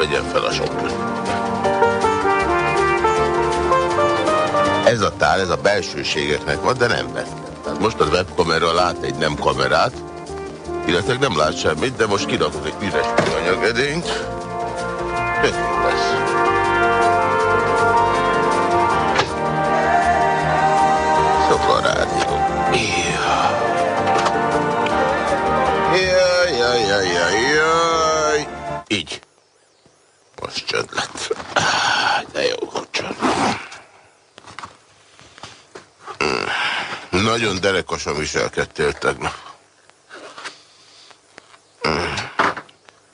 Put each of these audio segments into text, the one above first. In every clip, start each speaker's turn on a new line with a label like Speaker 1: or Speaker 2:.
Speaker 1: vegyem fel a sok Ez a tál, ez a belsőségeknek van, de nem vettem. Most a webkamera lát egy nem kamerát, illetve nem lát semmit, de most kirakok egy üres anyagedényt. lesz. Derekosan viselkedtél tegnap.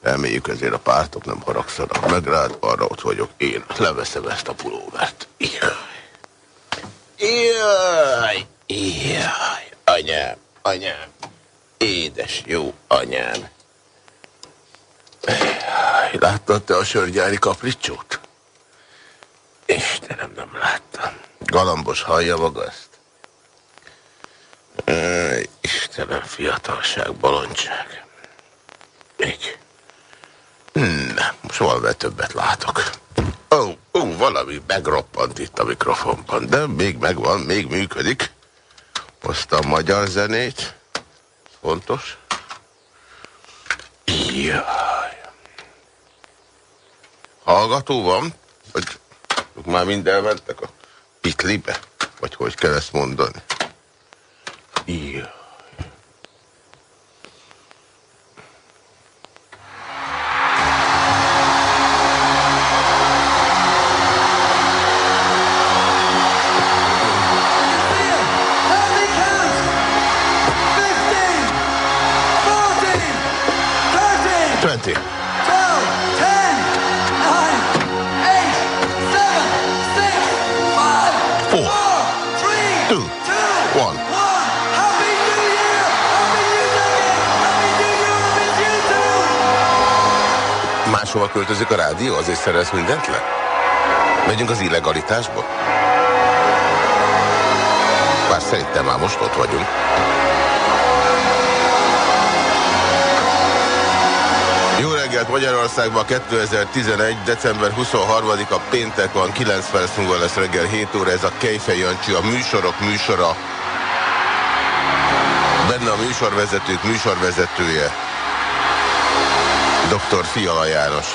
Speaker 1: Reméljük ezért a pártok nem haragszanak meg rád, arra ott vagyok én. Leveszem ezt a pulóvert. Jaj. Jaj. Anyám, anyám. Édes jó anyám. Jaj. Láttad te a sörgyári kapricsót? Istenem, nem láttam. Galambos hallja maga ezt? Istenem, fiatalság, bolondság. Még. Nem, most valami többet látok. Ó, oh, oh, valami megroppant itt a mikrofonban, de még megvan, még működik. Hoztam magyar zenét. Fontos. Jaj. Hallgató van? Vagy már mind elmentek a pitlibe? Vagy hogy kell ezt mondani? Jaj. Máshova költözik a rádió, azért szerez mindent le? Megyünk az illegalitásba? Bár szerintem már most ott vagyunk. Jó reggelt Magyarországban 2011. december 23-a péntek van, 9 perc múlva lesz reggel 7 óra, ez a Kejfej Jancsi, a műsorok műsora. Benne a műsorvezetők műsorvezetője. Dr. Fiala János.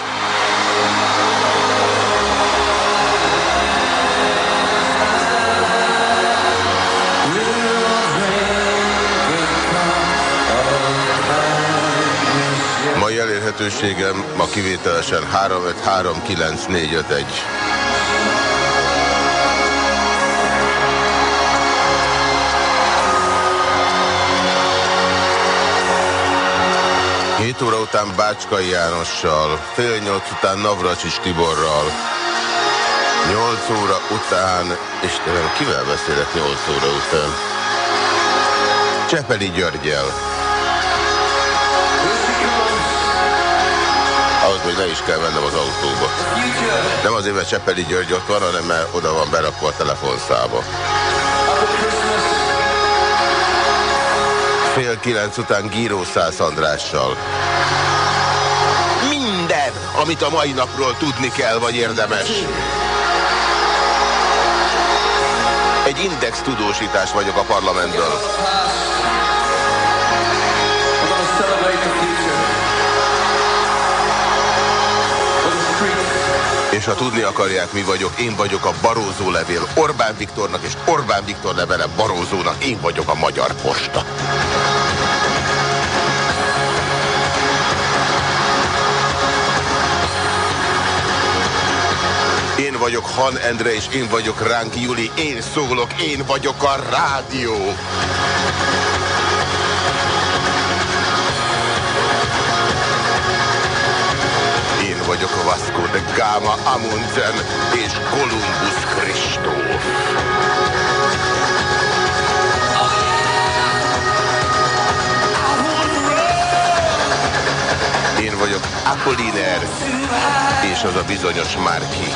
Speaker 1: Mai elérhetőségem ma kivételesen 3539451. 7 óra után Bácskai Jánossal, fél nyolc után Navracsis Tiborral, 8 óra után, Istenem, kivel beszélek 8 óra után? Csepeli Györgyel. Ahhoz még le is kell mennem az autóba. Nem azért, mert Csepeli György ott van, hanem mert oda van berakva a telefonszába. Fél kilenc után Gíró Szász Andrással. Minden, amit a mai napról tudni kell, vagy érdemes. Egy index tudósítás vagyok a parlamentből. És ha tudni akarják, mi vagyok, én vagyok a Barózó levél Orbán Viktornak, és Orbán Viktor levele Barózónak, én vagyok a Magyar Posta. Én vagyok Han Endre, és én vagyok Ránki Juli. Én szólok, én vagyok a rádió. Vagyok Vasco de Gama Amundsen és Columbus Kristóf. Én vagyok Apolliner, és az a bizonyos Márki.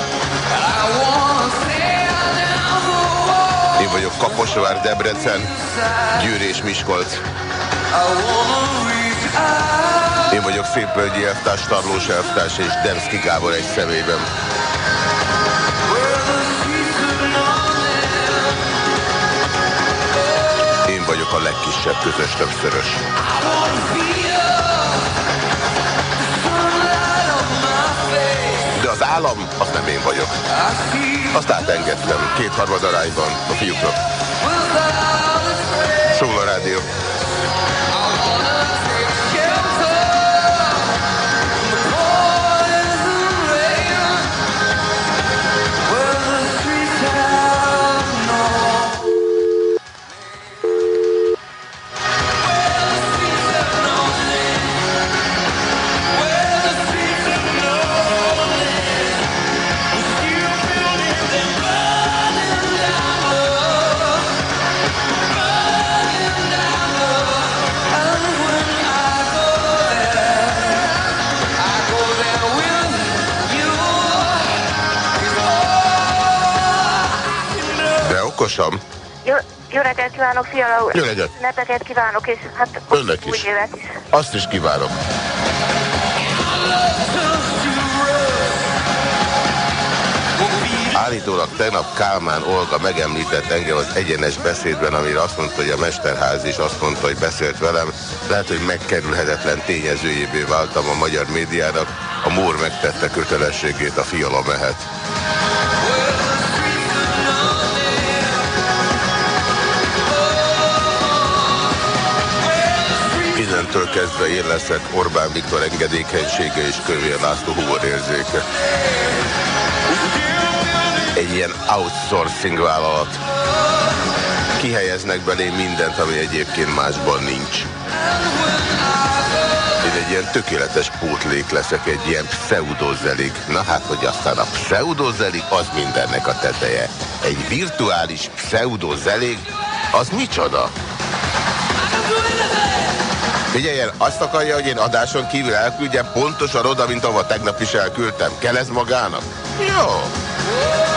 Speaker 1: vagyok Kaposvár, Debrecen, Győr és Miskolc. Én vagyok Szépvölgyi elvtárs, Tarlós elvtárs és Demszki Gábor egy személyben. Én vagyok a legkisebb közös többszörös. De az állam, az nem én vagyok. Azt átengedtem, kétharmad arányban a fiúknak. Szól a rádió. Okosan.
Speaker 2: Jó, jó reggelt kívánok, Fiala úr.
Speaker 1: Jó reggelt.
Speaker 2: Nepeket kívánok, és hát
Speaker 1: Önnek is.
Speaker 2: évet is.
Speaker 1: Azt is kívánok. Állítólag tegnap Kálmán Olga megemlített engem az egyenes beszédben, amire azt mondta, hogy a Mesterház is azt mondta, hogy beszélt velem. Lehet, hogy megkerülhetetlen tényezőjébé váltam a magyar médiának. A Mór megtette kötelességét, a fiala mehet. Innentől kezdve én leszek Orbán Viktor engedékenysége és Kövér László humorérzéke. Egy ilyen outsourcing vállalat. Kihelyeznek belé mindent, ami egyébként másban nincs. Én egy ilyen tökéletes pótlék leszek, egy ilyen pseudozelig. Na hát, hogy aztán a pseudozelig az mindennek a teteje. Egy virtuális pseudozelig, az micsoda? Figyeljen, azt akarja, hogy én adáson kívül elküldjem pontosan oda, mint ahova tegnap is elküldtem. Kell ez magának? Jó.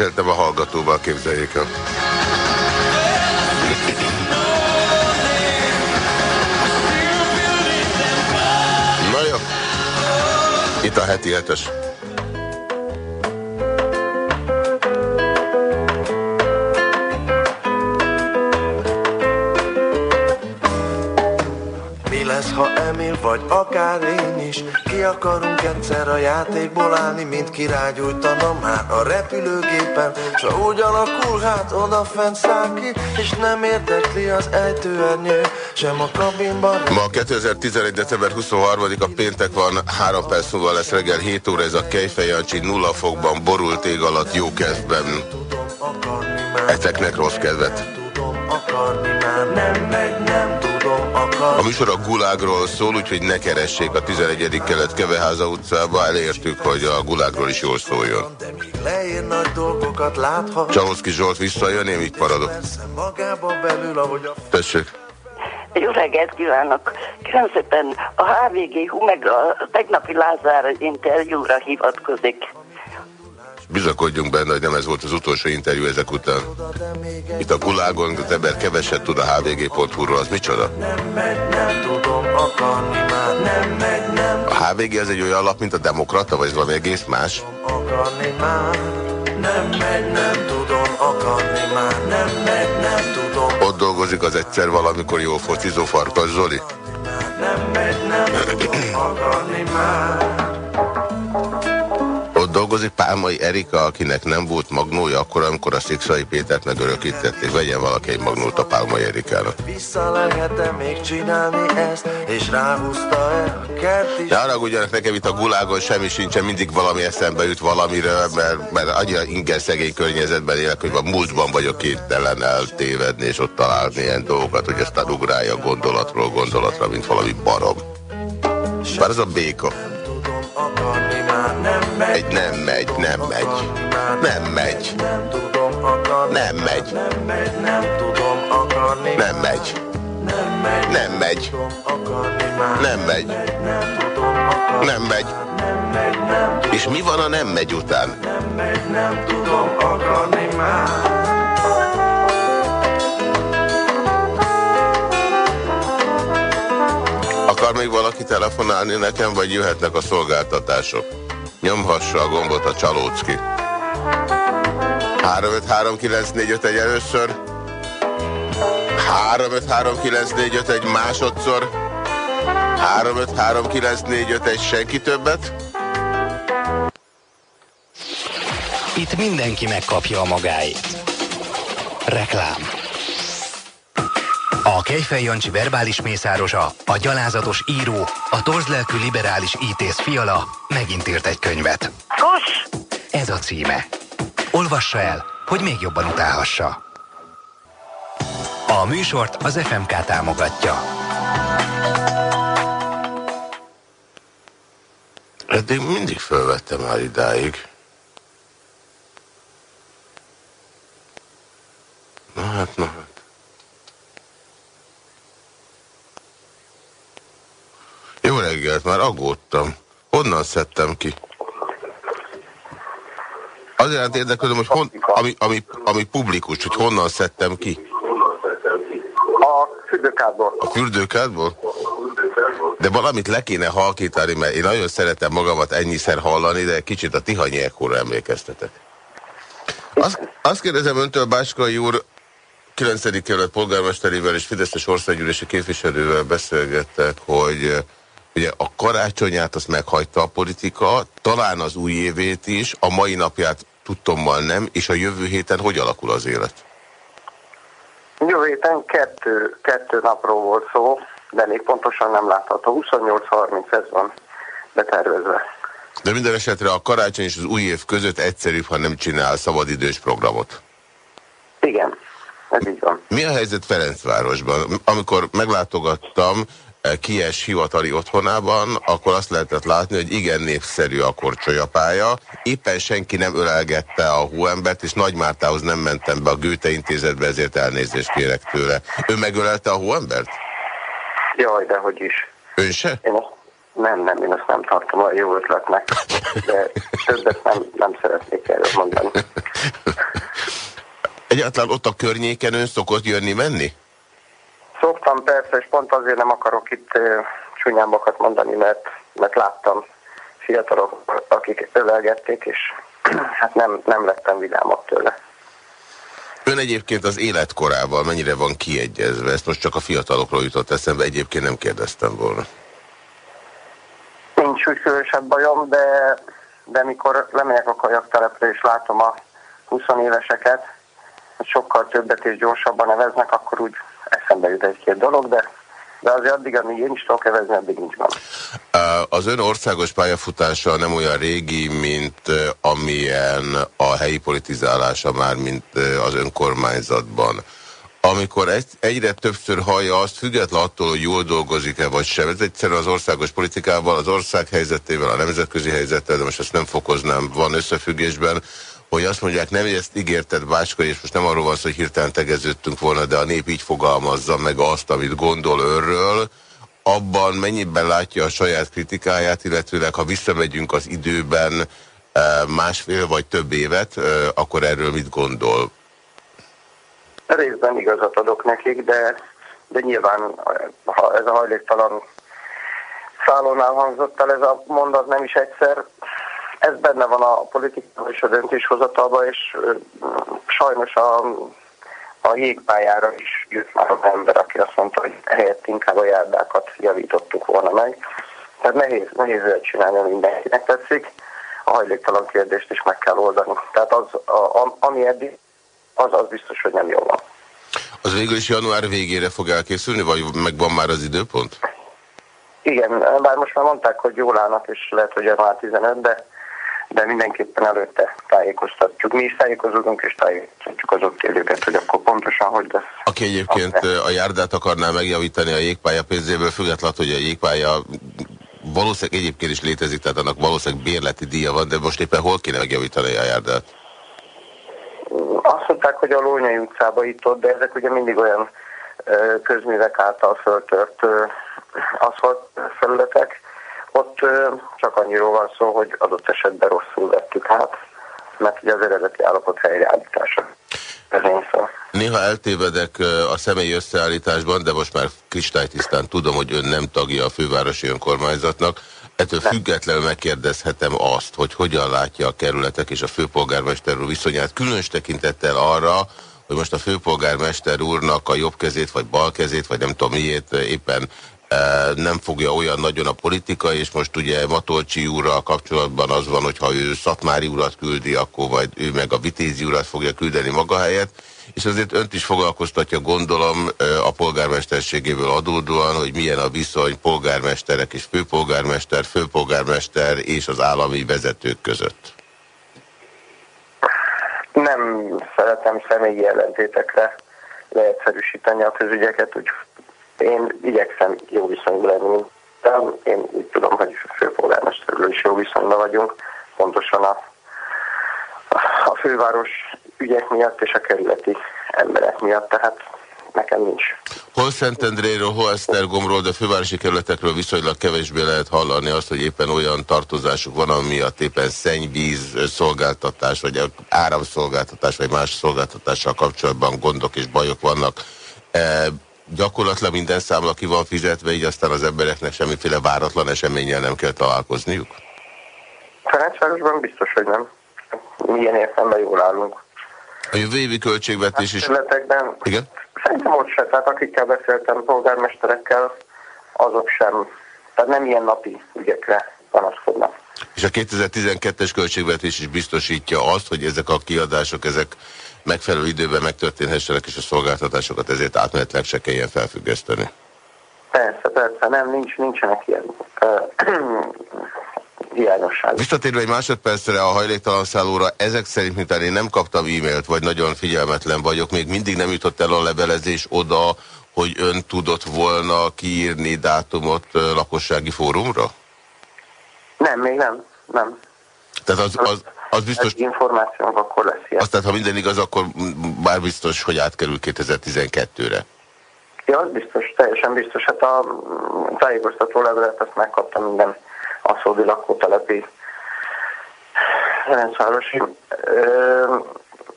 Speaker 1: Beszéltem a hallgatóval, képzeljék el. Na jó. Itt a heti hetes.
Speaker 3: Vagy akár én is. Ki akarunk egyszer a játékból állni Mint kirágyújtana már a repülőgépen. S ha úgy alakul, hát odafent száll ki És nem érdekli az ejtőernyő Sem a kabinban.
Speaker 1: Ma 2011. december 23-a péntek van 3 perc múlva lesz reggel 7 óra Ez a Kejfej Jancsi nulla fokban borult ég alatt jó kezdben. Ezeknek rossz kedvet Tudom akarni már. Nem megy, nem a műsor a Gulágról szól, úgyhogy ne keressék a 11. kelet Keveháza utcába. Elértük, hogy a Gulágról is jól szóljon. Csaloszki Zsolt visszajön, én így maradok. Tessék.
Speaker 4: Jó reggelt kívánok! Kérem szépen, a HVG Hu meg a tegnapi Lázár interjúra hivatkozik.
Speaker 1: Bizakodjunk benne, hogy nem ez volt az utolsó interjú ezek után. Itt a Gulágon az ember keveset tud a hvg.hu-ról, az micsoda? A HVG az egy olyan lap, mint a Demokrata, vagy ez valami egész más? Ott dolgozik az egyszer valamikor jó focizó Farkas Zoli? Nem megy, nem tudom akarni már ott dolgozik Pálmai Erika, akinek nem volt magnója akkor, amikor a Szikszai Pétert megörökítették. Vegyen valaki egy magnót a Pálmai Erikának. Vissza lehet még csinálni ezt, és ráhúzta el a kert is. Ne haragudjanak nekem itt a gulágon semmi sincsen, mindig valami eszembe jut valamiről, mert, mert annyira inger szegény környezetben élek, hogy a múltban vagyok képtelen eltévedni, és ott találni ilyen dolgokat, hogy aztán ugrálja gondolatról gondolatra, mint valami barom. Bár ez a béka.
Speaker 3: akarni már nem megy.
Speaker 1: Egy nem megy, nem megy. Nem megy.
Speaker 3: Nem
Speaker 1: megy.
Speaker 3: Nem megy, nem tudom akarni.
Speaker 1: Nem megy.
Speaker 3: Nem megy.
Speaker 1: Nem megy. Nem megy.
Speaker 3: Nem
Speaker 1: megy. És mi van a nem megy után?
Speaker 3: Nem megy, nem tudom akarni már.
Speaker 1: Akar még valaki telefonálni nekem, vagy jöhetnek a szolgáltatások? Nyomhassa a gombot a csalócki. 3539451 először. 3539451 másodszor. 3539451 senki többet.
Speaker 5: Itt mindenki megkapja a magáét. Reklám. A Kejfej Jancsi verbális mészárosa, a gyalázatos író, a torzlelkű liberális ítész fiala megint írt egy könyvet.
Speaker 4: Kus!
Speaker 5: Ez a címe. Olvassa el, hogy még jobban utálhassa. A műsort az FMK támogatja.
Speaker 1: Eddig mindig felvettem már idáig. Na hát, na hát. Jó reggelt, már aggódtam. Honnan szedtem ki? Azért érdeklődöm, hogy hon, ami, ami, ami publikus, hogy honnan szedtem ki.
Speaker 6: A fürdőkádból.
Speaker 1: A fürdőkádból? De valamit le kéne halkítani, mert én nagyon szeretem magamat ennyiszer hallani, de kicsit a ekkora emlékeztetek. Azt, azt kérdezem öntől, Báskai úr, 9. kerület polgármesterével és Fideszes országgyűlési képviselővel beszélgettek, hogy ugye a karácsonyát azt meghagyta a politika, talán az új évét is, a mai napját tudtommal nem, és a jövő héten hogy alakul az élet?
Speaker 6: Jövő héten kettő, kettő napról volt szó, de még pontosan nem látható. 28-30 ez van betervezve.
Speaker 1: De minden esetre a karácsony és az új év között egyszerűbb, ha nem csinál szabadidős programot.
Speaker 6: Igen, ez így van.
Speaker 1: Mi a helyzet Ferencvárosban? Amikor meglátogattam Kies hivatali otthonában, akkor azt lehetett látni, hogy igen népszerű a korcsolyapálya. Éppen senki nem ölelgette a hóembert, és Nagymártához nem mentem be a Gőte intézetbe, ezért elnézést kérek tőle. Ő megölelte a hóembert?
Speaker 6: Jaj, de hogy is.
Speaker 1: Ön se?
Speaker 6: Én azt, nem, nem, én azt nem tartom a jó ötletnek, de többet nem, nem szeretnék erről mondani.
Speaker 1: Egyáltalán ott a környéken ön szokott jönni-menni?
Speaker 6: Szoktam persze, és pont azért nem akarok itt csúnyábbakat mondani, mert, mert láttam fiatalok, akik ölelgették, és hát nem, nem lettem vidámabb tőle.
Speaker 1: Ön egyébként az életkorával mennyire van kiegyezve? Ezt most csak a fiatalokról jutott eszembe, egyébként nem kérdeztem volna.
Speaker 6: Nincs úgy különösebb bajom, de, de mikor lemegyek a kajaktelepre és látom a 20 éveseket, hogy sokkal többet és gyorsabban neveznek, akkor úgy eszembe jut egy-két dolog, de, de azért addig, amíg én is tudok nevezni, addig nincs van.
Speaker 1: Az ön országos pályafutása nem olyan régi, mint amilyen a helyi politizálása már, mint az önkormányzatban. Amikor egy, egyre többször hallja azt, független attól, hogy jól dolgozik-e vagy sem, ez egyszerűen az országos politikával, az ország helyzetével, a nemzetközi helyzettel, de most ezt nem fokoznám, van összefüggésben, hogy azt mondják, nem, hogy ezt ígérted Bácska, és most nem arról van szó, hogy hirtelen tegeződtünk volna, de a nép így fogalmazza meg azt, amit gondol őről, abban mennyiben látja a saját kritikáját, illetőleg ha visszamegyünk az időben másfél vagy több évet, akkor erről mit gondol?
Speaker 6: Részben igazat adok nekik, de, de nyilván ha ez a hajléktalan szállónál hangzott el ez a mondat nem is egyszer, ez benne van a politikában és a döntéshozatalban, és sajnos a, a jégpályára is jött már az ember, aki azt mondta, hogy helyett inkább a járdákat javítottuk volna meg. Tehát nehéz, nehéz csinálni, mindenkinek tetszik. A hajléktalan kérdést is meg kell oldani. Tehát az, a, ami eddig, az, az biztos, hogy nem jó van.
Speaker 1: Az végül is január végére fog elkészülni, vagy megvan már az időpont?
Speaker 6: Igen, bár most már mondták, hogy jól állnak, és lehet, hogy január 15, de de mindenképpen előtte tájékoztatjuk. Mi is tájékozódunk, és tájékoztatjuk az ott élőket, hogy akkor pontosan hogy lesz.
Speaker 1: Aki egyébként a járdát akarná megjavítani a jégpálya pénzéből, függetlenül, hogy a jégpálya valószínűleg egyébként is létezik, tehát annak valószínűleg bérleti díja van, de most éppen hol kéne megjavítani a járdát?
Speaker 6: Azt mondták, hogy a Lónyai utcába itt ott, de ezek ugye mindig olyan közművek által föltört aszfalt felületek. Ott csak annyiról van szó, hogy adott esetben rosszul vettük át, mert ugye az eredeti állapot helyreállítása.
Speaker 1: Néha eltévedek a személyi összeállításban, de most már kristálytisztán tudom, hogy ön nem tagja a fővárosi önkormányzatnak. Ettől függetlenül megkérdezhetem azt, hogy hogyan látja a kerületek és a főpolgármester úr viszonyát, különös tekintettel arra, hogy most a főpolgármester úrnak a jobb kezét, vagy bal kezét, vagy nem tudom miért éppen nem fogja olyan nagyon a politika, és most ugye Matolcsi úrral kapcsolatban az van, hogy ha ő Szatmári urat küldi, akkor majd ő meg a Vitézi urat fogja küldeni maga helyett, és azért önt is foglalkoztatja, gondolom, a polgármesterségéből adódóan, hogy milyen a viszony polgármesterek és főpolgármester, főpolgármester és az állami vezetők között.
Speaker 6: Nem szeretem személyi ellentétekre leegyszerűsíteni a közügyeket, úgyhogy én igyekszem jó viszonyban lenni, de én úgy tudom, hogy főpolgármesterről is jó viszonyban vagyunk, pontosan a, a főváros ügyek miatt és a kerületi emberek miatt, tehát nekem nincs.
Speaker 1: Hol Szentendréről, hol Esztergomról, de fővárosi kerületekről viszonylag kevésbé lehet hallani azt, hogy éppen olyan tartozásuk van, ami miatt éppen szennyvíz szolgáltatás, vagy áramszolgáltatás, vagy más szolgáltatással kapcsolatban gondok és bajok vannak. Gyakorlatilag minden számla ki van fizetve, így aztán az embereknek semmiféle váratlan eseménnyel nem kell találkozniuk?
Speaker 6: Ferencvárosban biztos, hogy nem. Milyen értelemben jól állunk.
Speaker 1: A jövő évi költségvetés is...
Speaker 6: Igen? Szerintem ott se, tehát akikkel beszéltem, polgármesterekkel, azok sem, tehát nem ilyen napi ügyekre panaszkodnak.
Speaker 1: És a 2012-es költségvetés is biztosítja azt, hogy ezek a kiadások, ezek megfelelő időben megtörténhessenek, és a szolgáltatásokat ezért átmenetleg se kelljen felfüggeszteni.
Speaker 6: Persze, persze, nem, nincs, nincsenek ilyen hiányosság.
Speaker 1: Visszatérve egy másodpercre a hajléktalan szállóra, ezek szerint, mint én nem kaptam e-mailt, vagy nagyon figyelmetlen vagyok, még mindig nem jutott el a levelezés oda, hogy ön tudott volna kiírni dátumot lakossági fórumra?
Speaker 6: Nem, még nem. Nem.
Speaker 1: Tehát az, az, az biztos...
Speaker 6: Egy információnk akkor lesz ilyen.
Speaker 1: Azt tehát, ha minden igaz, akkor már biztos, hogy átkerül 2012-re.
Speaker 6: Ja, az biztos, teljesen biztos. Hát a tájékoztató levelet azt megkaptam minden aszódi lakótelepi Ferencvárosi.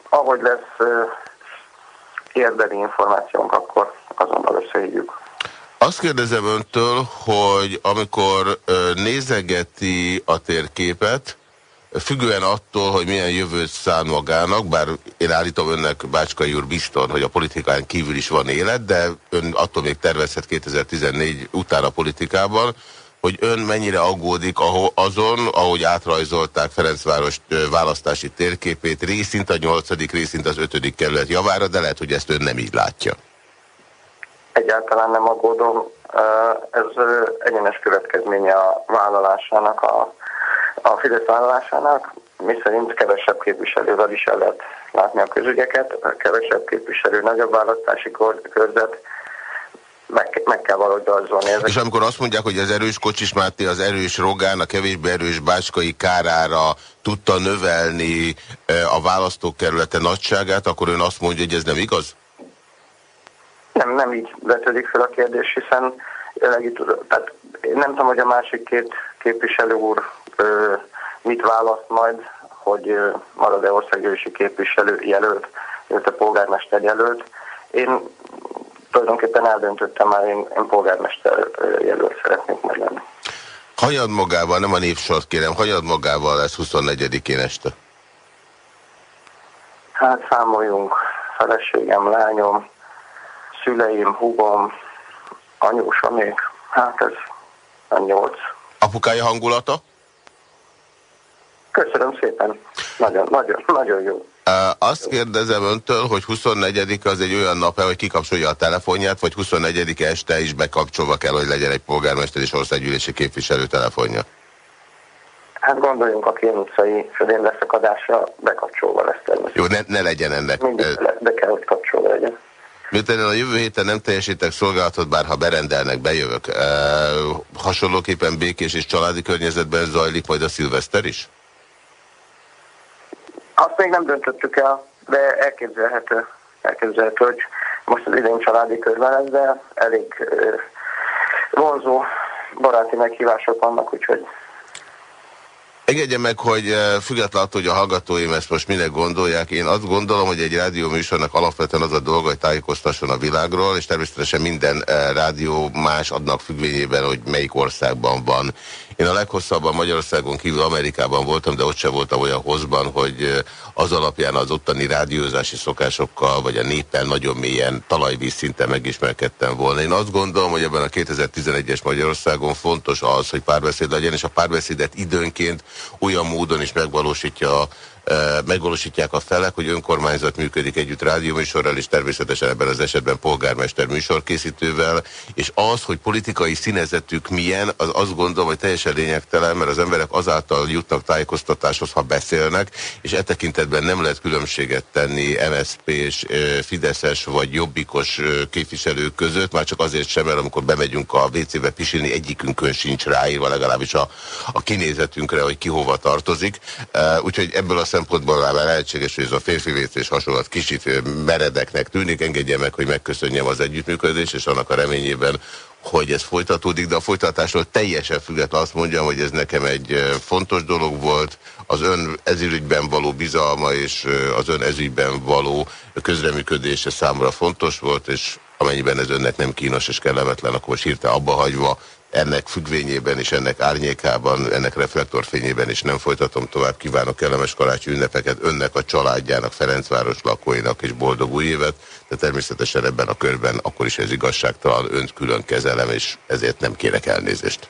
Speaker 6: Ahogy lesz érdemi információnk, akkor azonnal összehívjuk.
Speaker 1: Azt kérdezem öntől, hogy amikor nézegeti a térképet, függően attól, hogy milyen jövőt szán magának, bár én állítom önnek, Bácskai úr bizton, hogy a politikán kívül is van élet, de ön attól még tervezhet 2014 után a politikában, hogy ön mennyire aggódik azon, ahogy átrajzolták Ferencváros választási térképét, részint a 8. részint az 5. kerület javára, de lehet, hogy ezt ön nem így látja.
Speaker 6: Egyáltalán nem aggódom. Ez egyenes következménye a vállalásának, a, a Fidesz vállalásának, mi szerint kevesebb képviselővel is el lehet látni a közügyeket, kevesebb képviselő, nagyobb választási körzet, meg, meg kell valahogy rajzolni. Ezek.
Speaker 1: És amikor azt mondják, hogy az erős Kocsis Máté az erős Rogán, a kevésbé erős Bácskai kárára tudta növelni a választókerülete nagyságát, akkor ön azt mondja, hogy ez nem igaz?
Speaker 6: Nem, nem így vetődik fel a kérdés, hiszen tehát én nem tudom, hogy a másik két képviselő úr mit választ majd, hogy marad-e országgyűlési képviselő jelölt, illetve polgármester jelölt. Én tulajdonképpen eldöntöttem már, én, én polgármester jelölt szeretnék majd lenni.
Speaker 1: Hanyad magával, nem a névsort kérem, hanyad magával lesz 24-én este?
Speaker 6: Hát számoljunk, feleségem, lányom, szüleim, húgom, anyósa még, hát ez a nyolc.
Speaker 1: Apukája hangulata?
Speaker 6: Köszönöm szépen. Nagyon, nagyon, nagyon jó.
Speaker 1: Azt kérdezem öntől, hogy 24 az egy olyan nap hogy kikapcsolja a telefonját, vagy 24 este is bekapcsolva kell, hogy legyen egy polgármester és országgyűlési képviselő telefonja?
Speaker 6: Hát gondoljunk a Kén utcai leszakadásra, bekapcsolva lesz természetesen.
Speaker 1: Jó, ne, ne legyen ennek.
Speaker 6: Mindig be kell, hogy kapcsolva legyen.
Speaker 1: Miután a jövő héten nem teljesítek szolgálatot, bár ha berendelnek, bejövök. E, hasonlóképpen békés és családi környezetben zajlik majd a szilveszter is?
Speaker 6: Azt még nem döntöttük el, de elképzelhető, elképzelhető hogy most az idén családi körben lesz, de elég vonzó baráti meghívások vannak, úgyhogy
Speaker 1: Engedje meg, hogy függetlenül attól, hogy a hallgatóim ezt most minek gondolják, én azt gondolom, hogy egy rádió műsornak alapvetően az a dolga, hogy tájékoztasson a világról, és természetesen minden rádió más adnak függvényében, hogy melyik országban van. Én a leghosszabban Magyarországon kívül Amerikában voltam, de ott sem voltam olyan hozban, hogy az alapján az ottani rádiózási szokásokkal, vagy a néppel nagyon mélyen talajvíz szinten megismerkedtem volna. Én azt gondolom, hogy ebben a 2011-es Magyarországon fontos az, hogy párbeszéd legyen, és a párbeszédet időnként olyan módon is megvalósítja megvalósítják a felek, hogy önkormányzat működik együtt rádióműsorral, és természetesen ebben az esetben polgármester műsorkészítővel, és az, hogy politikai színezetük milyen, az azt gondolom, hogy teljesen lényegtelen, mert az emberek azáltal jutnak tájékoztatáshoz, ha beszélnek, és e tekintetben nem lehet különbséget tenni MSZP és Fideszes vagy Jobbikos képviselők között, már csak azért sem, mert amikor bemegyünk a WC-be pisilni, egyikünkön sincs ráírva legalábbis a, a kinézetünkre, hogy ki hova tartozik. Úgyhogy ebből a szempontból már lehetséges, hogy ez a férfi és hasonlat kicsit meredeknek tűnik. Engedje meg, hogy megköszönjem az együttműködést, és annak a reményében, hogy ez folytatódik, de a folytatásról teljesen független azt mondjam, hogy ez nekem egy fontos dolog volt, az ön ezügyben való bizalma és az ön ezügyben való közreműködése számra fontos volt, és amennyiben ez önnek nem kínos és kellemetlen, akkor most hirtelen abba hagyva ennek függvényében és ennek árnyékában, ennek reflektorfényében is nem folytatom tovább. Kívánok kellemes karácsony ünnepeket önnek, a családjának, Ferencváros lakóinak és boldog új évet, de természetesen ebben a körben akkor is ez igazságtalan, önt külön kezelem, és ezért nem kérek elnézést.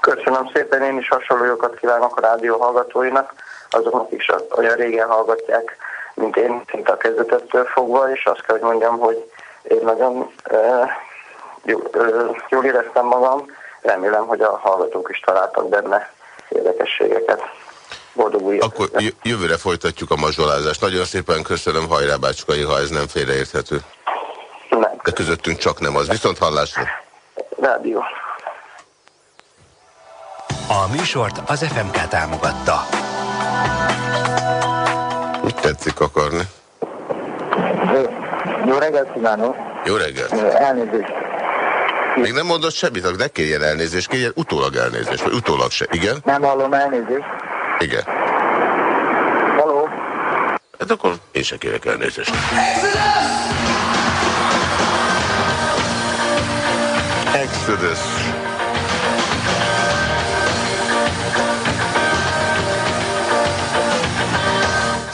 Speaker 6: Köszönöm szépen, én is hasonlójokat kívánok a rádió hallgatóinak, azoknak is olyan régen hallgatják, mint én, szinte a kezdetettől fogva, és azt kell, hogy mondjam, hogy én nagyon eh, jól éreztem magam, remélem, hogy a hallgatók is találtak benne érdekességeket. Boldog új
Speaker 1: Akkor jövőre folytatjuk a mazsolázást. Nagyon szépen köszönöm, hajrá bácskai, ha ez nem félreérthető.
Speaker 6: Nem.
Speaker 1: De közöttünk csak nem az. Viszont hallásra.
Speaker 6: Rádió.
Speaker 5: A műsort az FMK támogatta.
Speaker 1: Úgy tetszik akarni.
Speaker 6: Jó reggelt kívánok!
Speaker 1: Jó reggelt!
Speaker 6: Elnézést!
Speaker 1: Még nem mondott semmit, ne kérjen elnézést, kérjen utólag elnézést, vagy utólag se. Igen?
Speaker 6: Nem hallom elnézést.
Speaker 1: Igen.
Speaker 6: Haló?
Speaker 1: Hát akkor én se kérek elnézést. Exodus.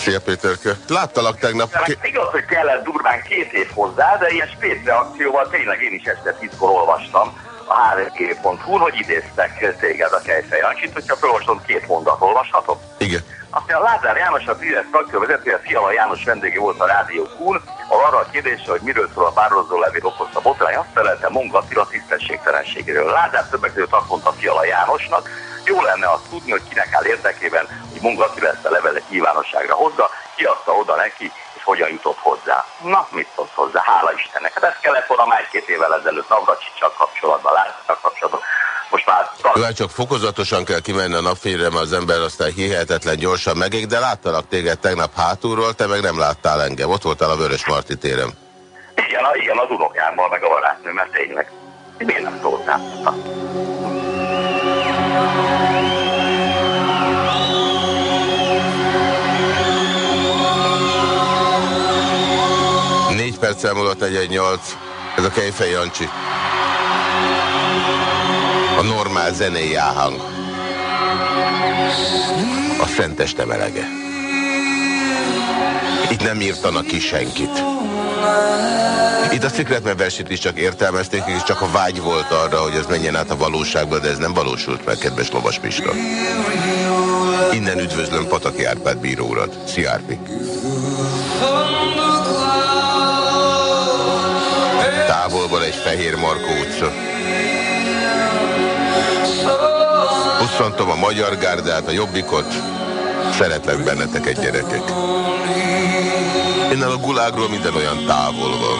Speaker 1: Szia Péterke. Láttalak tegnap.
Speaker 7: Hát igaz, hogy kellett durván két év hozzá, de ilyen spét reakcióval tényleg én is este tízkor olvastam a hvg.hu, hogy idéztek téged a Kejfej Jancsit, hogyha felolvasom két mondat olvashatok?
Speaker 1: Igen.
Speaker 7: Aztán a Lázár János, a Fidesz frakció vezetője, Fiala János vendége volt a Rádió Kún, ahol arra a kérdésre, hogy miről szól a bározó levél okozta botrány, azt felelte Monga Attila tisztességtelenségéről. Lázár többek között azt mondta Fiala Jánosnak, jó lenne azt tudni, hogy kinek áll érdekében, hogy Monga Attila ezt a levelet nyilvánosságra hozza, ki adta oda neki, és hogyan jutott hozzá. Na, mit tudsz hozzá? Hála Istennek. Hát ezt kellett volna már két évvel ezelőtt Navracsicsal kapcsolatban, Lázárral kapcsolatban. Most már...
Speaker 1: Jó, hát csak fokozatosan kell kimenni a napfényre, mert az ember aztán hihetetlen gyorsan megég, de láttalak téged tegnap hátulról, te meg nem láttál engem. Ott voltál a Vörös Marti téren.
Speaker 7: Igen, igen az unokámmal, meg a barátnőmmel tényleg. Miért nem szóltál?
Speaker 1: Négy perc múlott egy, egy nyolc. Ez a Kejfej Jancsi. A normál zenei áhang. A szenteste melege. Itt nem írtanak ki senkit. Itt a Secret versit is csak értelmezték, és csak a vágy volt arra, hogy ez menjen át a valóságba, de ez nem valósult meg, kedves Lovas Pista. Innen üdvözlöm Pataki Árpád bíró urat. Szia Árpi. Távolban egy fehér Markó utca. Pusztantom a Magyar Gárdát, a Jobbikot. Szeretlek benneteket, gyerekek. Innen a gulágról minden olyan távol van.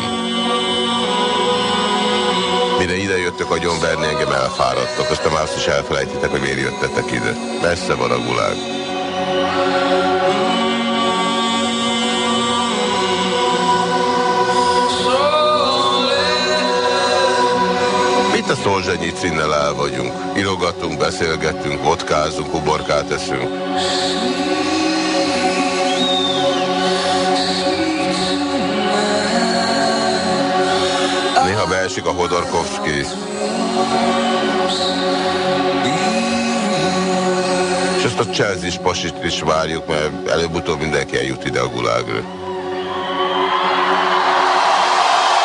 Speaker 1: Mire ide jöttök agyonverni, engem elfáradtok. Aztán már azt is elfelejtitek, hogy miért jöttetek ide. Messze van a gulág. Mit a Szolzsenyicinnel el vagyunk? Irogatunk, beszélgetünk, vodkázunk, uborkát eszünk. Beesik a Hodorkovski. És ezt a Chelsea-s pasit is várjuk, mert előbb-utóbb mindenki eljut ide a gulágra.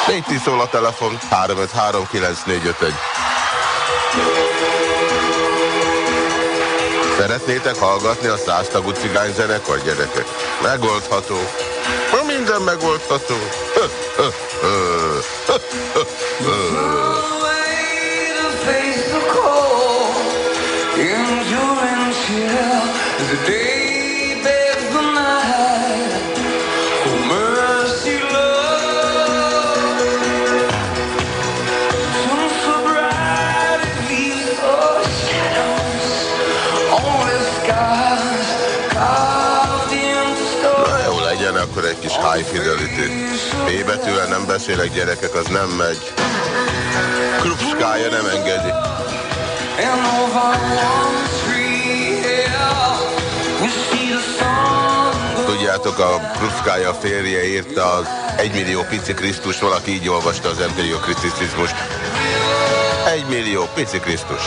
Speaker 1: 4 szól a telefon, 353 9451. Szeretnétek hallgatni a száztagú cigányzenekar, gyerekek? Megoldható. Ma minden megoldható. Ö, ö, high fidelity. B betűvel nem beszélek, gyerekek, az nem megy. Krupskája nem engedi. Tudjátok, a Krupskája férje írta az 1 millió pici Krisztus, valaki így olvasta az empiriokriticizmust. 1 millió pici Krisztus.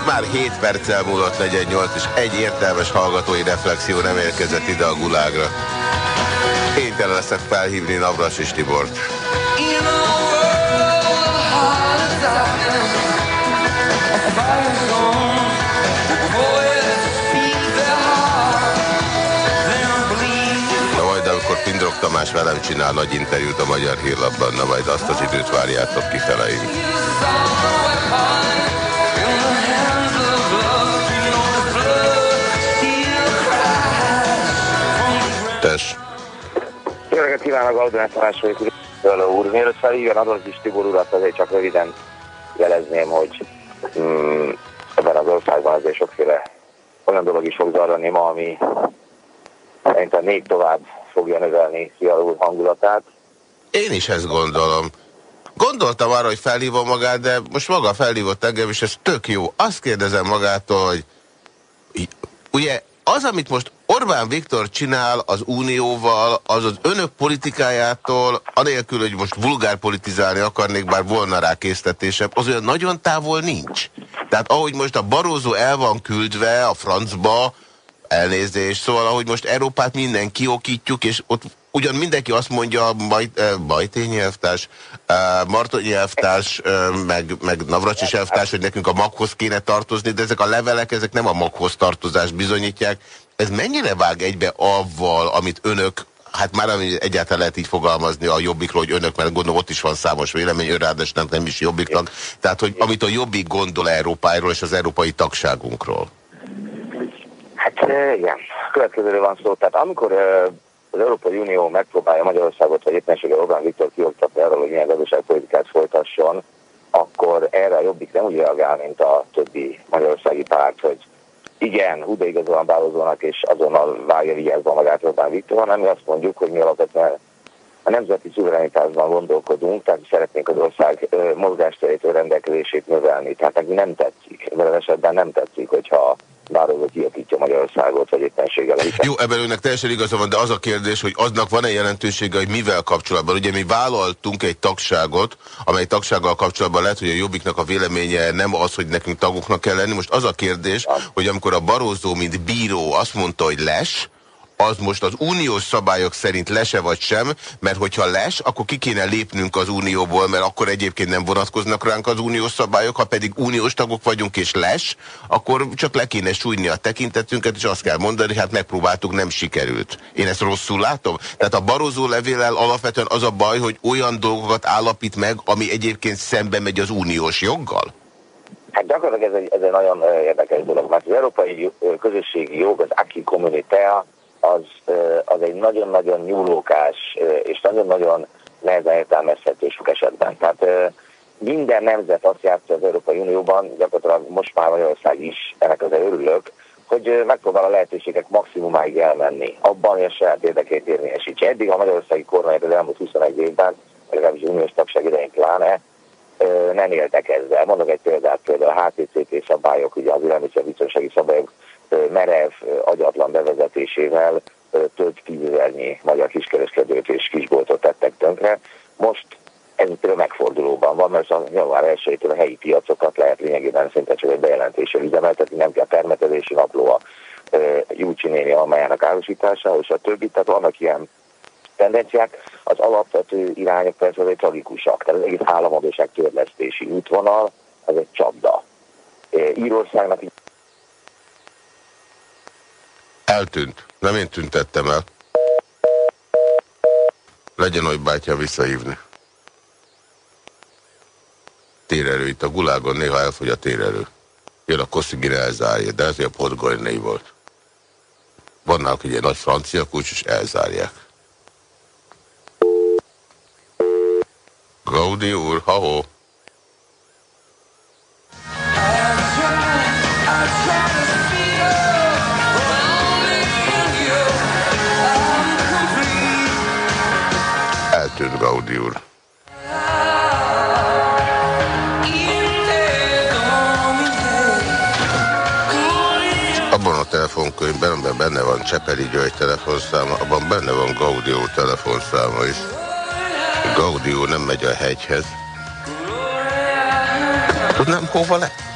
Speaker 1: És már 7 perccel múlott 48, és egy értelmes hallgatói reflexió nem érkezett ide a gulágra. Kénytelen leszek felhívni Navras és Tibort. Na majd amikor Pindrok Tamás velem csinál nagy interjút a Magyar Hírlapban, na majd azt az időt várjátok kifeleim.
Speaker 8: Kívánok, Aldonát Tamás vagyok, úr. Mielőtt felhívjon Adolfis Tibor urat, azért csak röviden jelezném, hogy mm, ebben az országban azért sokféle olyan dolog is fog zajlani ma, ami szerintem még tovább fogja növelni Fiala úr hangulatát.
Speaker 1: Én is ezt gondolom. Gondoltam arra, hogy felhívom magát, de most maga felhívott engem, és ez tök jó. Azt kérdezem magától, hogy ugye az, amit most Orbán Viktor csinál az Unióval, az az önök politikájától, anélkül, hogy most vulgár politizálni akarnék, bár volna rá késztetésem, az olyan nagyon távol nincs. Tehát ahogy most a Barózó el van küldve a francba, elnézés, szóval ahogy most Európát minden kiokítjuk, és ott ugyan mindenki azt mondja, majd, eh, Bajté nyelvtárs, eh, Marton nyelvtárs, eh, meg, meg Navracsis elvtárs, hogy nekünk a maghoz kéne tartozni, de ezek a levelek, ezek nem a maghoz tartozást bizonyítják. Ez mennyire vág egybe avval, amit önök Hát már ami egyáltalán lehet így fogalmazni a jobbikról, hogy önök, mert gondolom ott is van számos vélemény, ön nem is jobbiknak. Tehát, hogy amit a jobbik gondol Európáról és az európai tagságunkról.
Speaker 8: Hát igen, következőről van szó. Tehát amikor az Európai Unió megpróbálja Magyarországot, vagy éppenséggel Orbán Viktor kioktatni arról, hogy milyen gazdaságpolitikát folytasson, akkor erre a jobbik nem úgy reagál, mint a többi magyarországi párt, hogy igen, hú de igazolóan bálozónak, és azonnal vágja vigyázva magát Orbán Viktor, hanem mi azt mondjuk, hogy mi alapvetően a nemzeti szuverenitásban gondolkodunk, tehát szeretnénk az ország mozgásterétől rendelkezését növelni. Tehát neki nem tetszik, az esetben nem tetszik, hogyha Bározó kiakítja Magyarországot, vagy éppenséggel.
Speaker 1: Jó, ebben önnek teljesen igaza van, de az a kérdés, hogy aznak van-e jelentősége, hogy mivel kapcsolatban? Ugye mi vállaltunk egy tagságot, amely tagsággal kapcsolatban lehet, hogy a Jobbiknak a véleménye nem az, hogy nekünk tagoknak kell lenni. Most az a kérdés, hogy amikor a Barózó, mint bíró azt mondta, hogy les, az most az uniós szabályok szerint lese vagy sem, mert hogyha les, akkor ki kéne lépnünk az unióból, mert akkor egyébként nem vonatkoznak ránk az uniós szabályok, ha pedig uniós tagok vagyunk és les, akkor csak le kéne sújni a tekintetünket, és azt kell mondani, hát megpróbáltuk, nem sikerült. Én ezt rosszul látom? Tehát a barozó levéllel alapvetően az a baj, hogy olyan dolgokat állapít meg, ami egyébként szembe megy az uniós joggal?
Speaker 8: Hát gyakorlatilag ez egy, ez egy nagyon érdekes dolog, mert az európai közösségi jog, az aki communitea, az, az egy nagyon-nagyon nyúlókás és nagyon-nagyon nehezen értelmezhető sok esetben. Tehát minden nemzet azt játsza az Európai Unióban, gyakorlatilag most már Magyarország is, ennek az örülök, hogy megpróbál a lehetőségek maximumáig elmenni, abban, hogy a saját érdekét érvényesítse. Eddig a magyarországi kormány az elmúlt 21 évben, legalábbis uniós tagság idején pláne, nem éltek ezzel. Mondok egy példát, például a HTCP szabályok, ugye az élelmiszerbiztonsági szabályok merev, agyatlan bevezetésével több tízezernyi magyar kiskereskedőt és kisboltot tettek tönkre. Most ez például megfordulóban van, mert a január 1 a helyi piacokat lehet lényegében szinte csak egy bejelentéssel üzemeltetni, nem kell permetezési napló a Júcsi néni almájának árusítása, és a többi, tehát vannak ilyen tendenciák, az alapvető irányok persze egy tragikusak, tehát az egész államadóság törlesztési útvonal, az egy csapda. Írországnak
Speaker 1: Eltűnt. Nem én tüntettem el. Legyen hogy bátya visszahívni. Térerő. Itt a gulágon néha elfogy a térerő. Jön a koszigire elzárja, de ezért a Podgolyné volt. Vannak egy nagy francia kulcs, és elzárják. Gaudi úr, ha-ho! Gaudi úr. Abban a telefonkönyvben, amiben benne van Csepeli György telefonszáma, abban benne van Gaudi telefonszáma is. Gaudió nem megy a hegyhez. Tudnám, hova lett?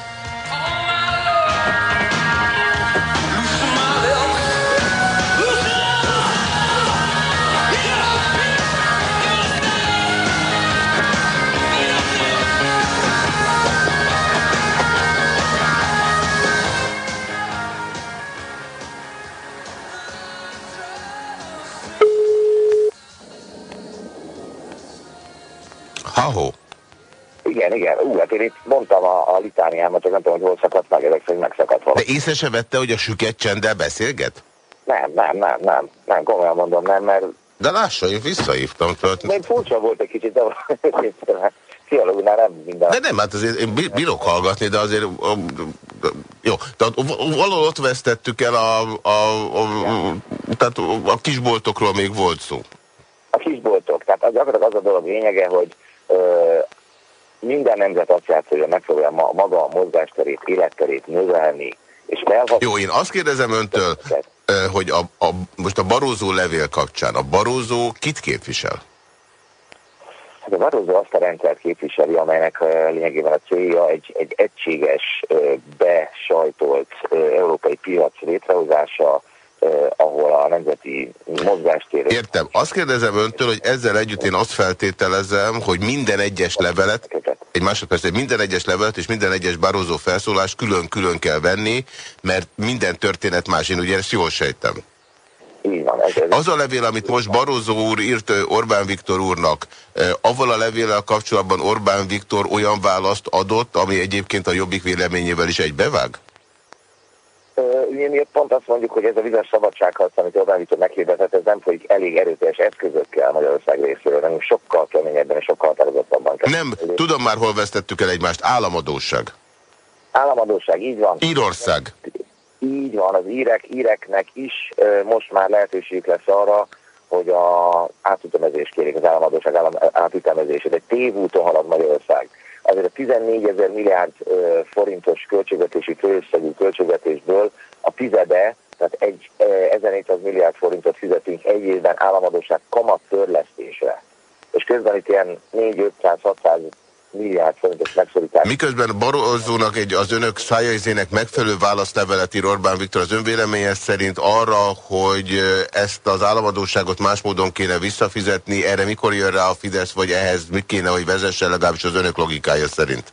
Speaker 8: Én itt mondtam a, a litániámat, csak nem tudom, hogy hol szakadt meg, ezek szerint megszakadt
Speaker 1: De
Speaker 8: valami.
Speaker 1: észre se vette, hogy a süket csenddel beszélget?
Speaker 8: Nem, nem, nem, nem, nem, komolyan mondom, nem, mert
Speaker 1: De lássa, én visszahívtam föl.
Speaker 8: még furcsa volt egy kicsit, de fialógnál nem minden.
Speaker 1: De nem, hát azért én bí- bírok hallgatni, de azért... a- a- Jó, tehát valahol ott vesztettük el a, a, a, tehát a kisboltokról még volt szó.
Speaker 8: A kisboltok, tehát az gyakorlatilag az a dolog lényege, hogy ö, minden nemzet azt játsza, hogy megpróbálja ma, maga a mozgásterét, életterét növelni, és felhasználni.
Speaker 1: Jó, én azt kérdezem öntől, hogy a, a, most a Barózó levél kapcsán, a Barózó kit képvisel?
Speaker 8: Hát a Barroso azt a rendszert képviseli, amelynek lényegében a célja egy, egy egységes, besajtolt európai piac létrehozása, ahol a nemzeti mozgástér...
Speaker 1: Értem. Azt kérdezem öntől, hogy ezzel együtt én azt feltételezem, hogy minden egyes levelet, egy másodperc, minden egyes levelet és minden egyes Barroso felszólás külön-külön kell venni, mert minden történet más. Én ugye ezt jól sejtem.
Speaker 8: Így van. Ez, ez
Speaker 1: Az a levél, amit most Barroso úr írt Orbán Viktor úrnak, avval a levéllel kapcsolatban Orbán Viktor olyan választ adott, ami egyébként a jobbik véleményével is egybevág?
Speaker 8: Ugye mi pont azt mondjuk, hogy ez a bizonyos szabadságharc, amit Orbán Viktor meghirdetett, ez nem folyik elég erőteljes eszközökkel Magyarország részéről, hanem sokkal keményebben és sokkal határozottabban kell.
Speaker 1: Nem, tudom már, hol vesztettük el egymást. Államadóság.
Speaker 8: Államadóság, így van.
Speaker 1: Írország.
Speaker 8: Így van, az írek, íreknek is most már lehetőség lesz arra, hogy a átütemezést kérik, az államadóság állam, átütemezését. Egy tévúton halad Magyarország. Azért a 14 ezer milliárd forintos költségvetési főösszegű költségvetésből a tizede, tehát egy, ö, 1400 milliárd forintot fizetünk egy évben államadóság kamat törlesztésre. És közben itt ilyen 4-500-600 milliárd forintos megszorítás.
Speaker 1: Miközben Barozónak egy az önök szájaizének megfelelő válaszlevelet ír Orbán Viktor az önvéleménye szerint arra, hogy ezt az államadóságot más módon kéne visszafizetni, erre mikor jön rá a Fidesz, vagy ehhez mit kéne, hogy vezessen legalábbis az önök logikája szerint?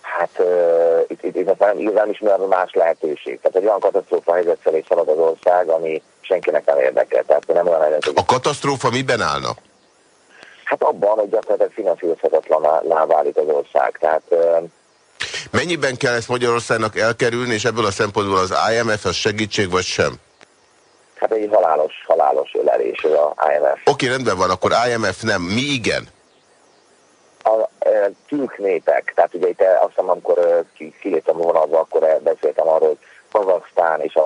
Speaker 8: Hát uh, itt, itt, itt aztán igazán is milyen más lehetőség. Tehát egy olyan katasztrófa helyzet felé szalad az ország, ami senkinek nem érdekel. Tehát nem olyan helyzet,
Speaker 1: A katasztrófa miben állna?
Speaker 8: Hát abban, hogy gyakorlatilag finanszírozhatatlaná válik az ország. Tehát
Speaker 1: Mennyiben kell ezt Magyarországnak elkerülni, és ebből a szempontból az IMF az segítség, vagy sem?
Speaker 8: Hát egy halálos, halálos ölelés az a IMF.
Speaker 1: Oké, rendben van, akkor IMF nem. Mi igen?
Speaker 8: A tűk népek, tehát ugye itt azt hiszem, amikor kiléptem vonalba, akkor beszéltem arról, hogy Kazaksztán és